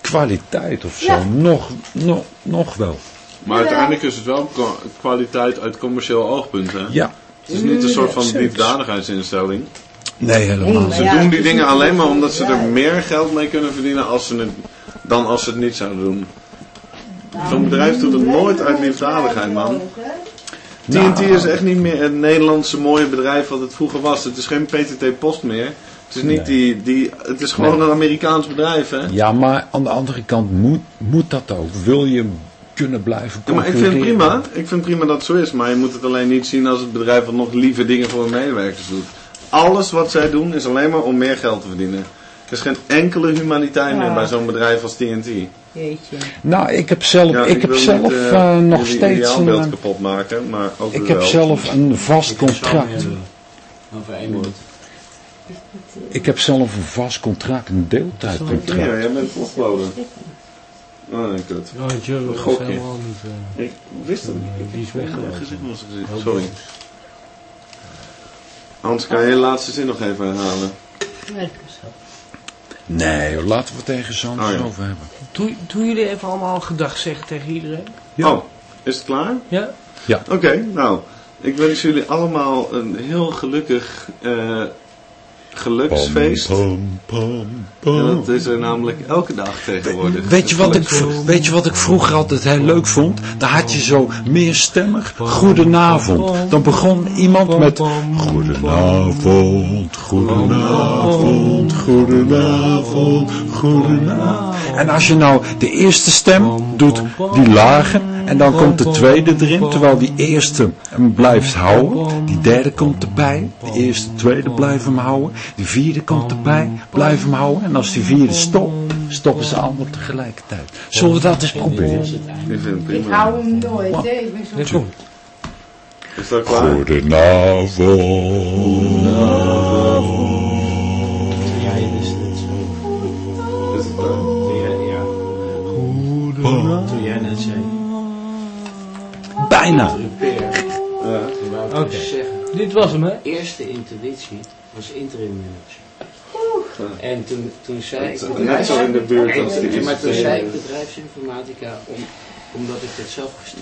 kwaliteit of zo. Ja. Nog, nog, nog wel. Maar uiteindelijk is het wel kwa- kwaliteit uit commercieel oogpunt. Hè? Ja. Het is niet een soort van liefdadigheidsinstelling. Nee, helemaal Ze ja, doen die dingen alleen maar omdat ze er meer geld mee kunnen verdienen als ze het, dan als ze het niet zouden doen. Zo'n bedrijf doet het nooit uit liefdadigheid, man. Nou. TNT is echt niet meer het Nederlandse mooie bedrijf wat het vroeger was. Het is geen PTT Post meer. Het is, niet Nee. die, die, het is gewoon Nee. een Amerikaans bedrijf, hè? Ja, maar aan de andere kant moet, moet dat ook. Wil je kunnen blijven Ja, maar ik vind prima. Ik vind prima dat het zo is. Maar je moet het alleen niet zien als het bedrijf wat nog lieve dingen voor hun medewerkers doet. Alles wat zij doen is alleen maar om meer geld te verdienen. Er is geen enkele humaniteit meer bij zo'n bedrijf als TNT. Jeetje. Nou, ik heb zelf, Ja, ik heb zelf niet, eh, eh, nog steeds een, kapot maken, maar ook ik heb zelf een vast contract. Over één woord. Ik heb zelf een vast contract, een Ja, deeltijdcontract. jij bent volgeboden. Oh nee, kut. Ja, Joe is Gokje. helemaal niet... eh, Ik wist het. die is gezien. Sorry. Hans, kan je je laatste zin nog even herhalen? Nee, laten we het tegen zo'n Oh, ja. over hebben. Doe, doen jullie even allemaal gedag zeggen tegen iedereen? Ja. Oh, is het klaar? Ja? Oké, nou. Ik wens jullie allemaal een heel gelukkig eh, geluksfeest. Pam, pam, pam, En dat is er namelijk elke dag tegenwoordig. Weet je, wat ik, weet je wat ik vroeger altijd heel leuk vond? Dan had je zo meerstemmig goedenavond. Dan begon iemand met goedenavond, goedenavond, goedenavond, goedenavond. En als je nou de eerste stem doet, die lage, En dan komt de tweede erin, terwijl die eerste hem blijft houden. Die derde komt erbij. De eerste, tweede blijven hem houden. Die vierde komt erbij, blijven hem houden. En als die vierde stopt, stoppen ze allemaal tegelijkertijd. Zullen we dat eens proberen? Ik hou hem nooit, hè. Ik ben zo... Klaar? Goedenavond. Bijna. Repair. Ja. Toen wou ik Oké. zeggen... Dit was hem, hè? Eerste intuïtie was interim manager. En toen, toen zei ik... Net zo in de buurt als die Maar toen zei ik bedrijfsinformatica om, omdat ik het zelf gestudeerd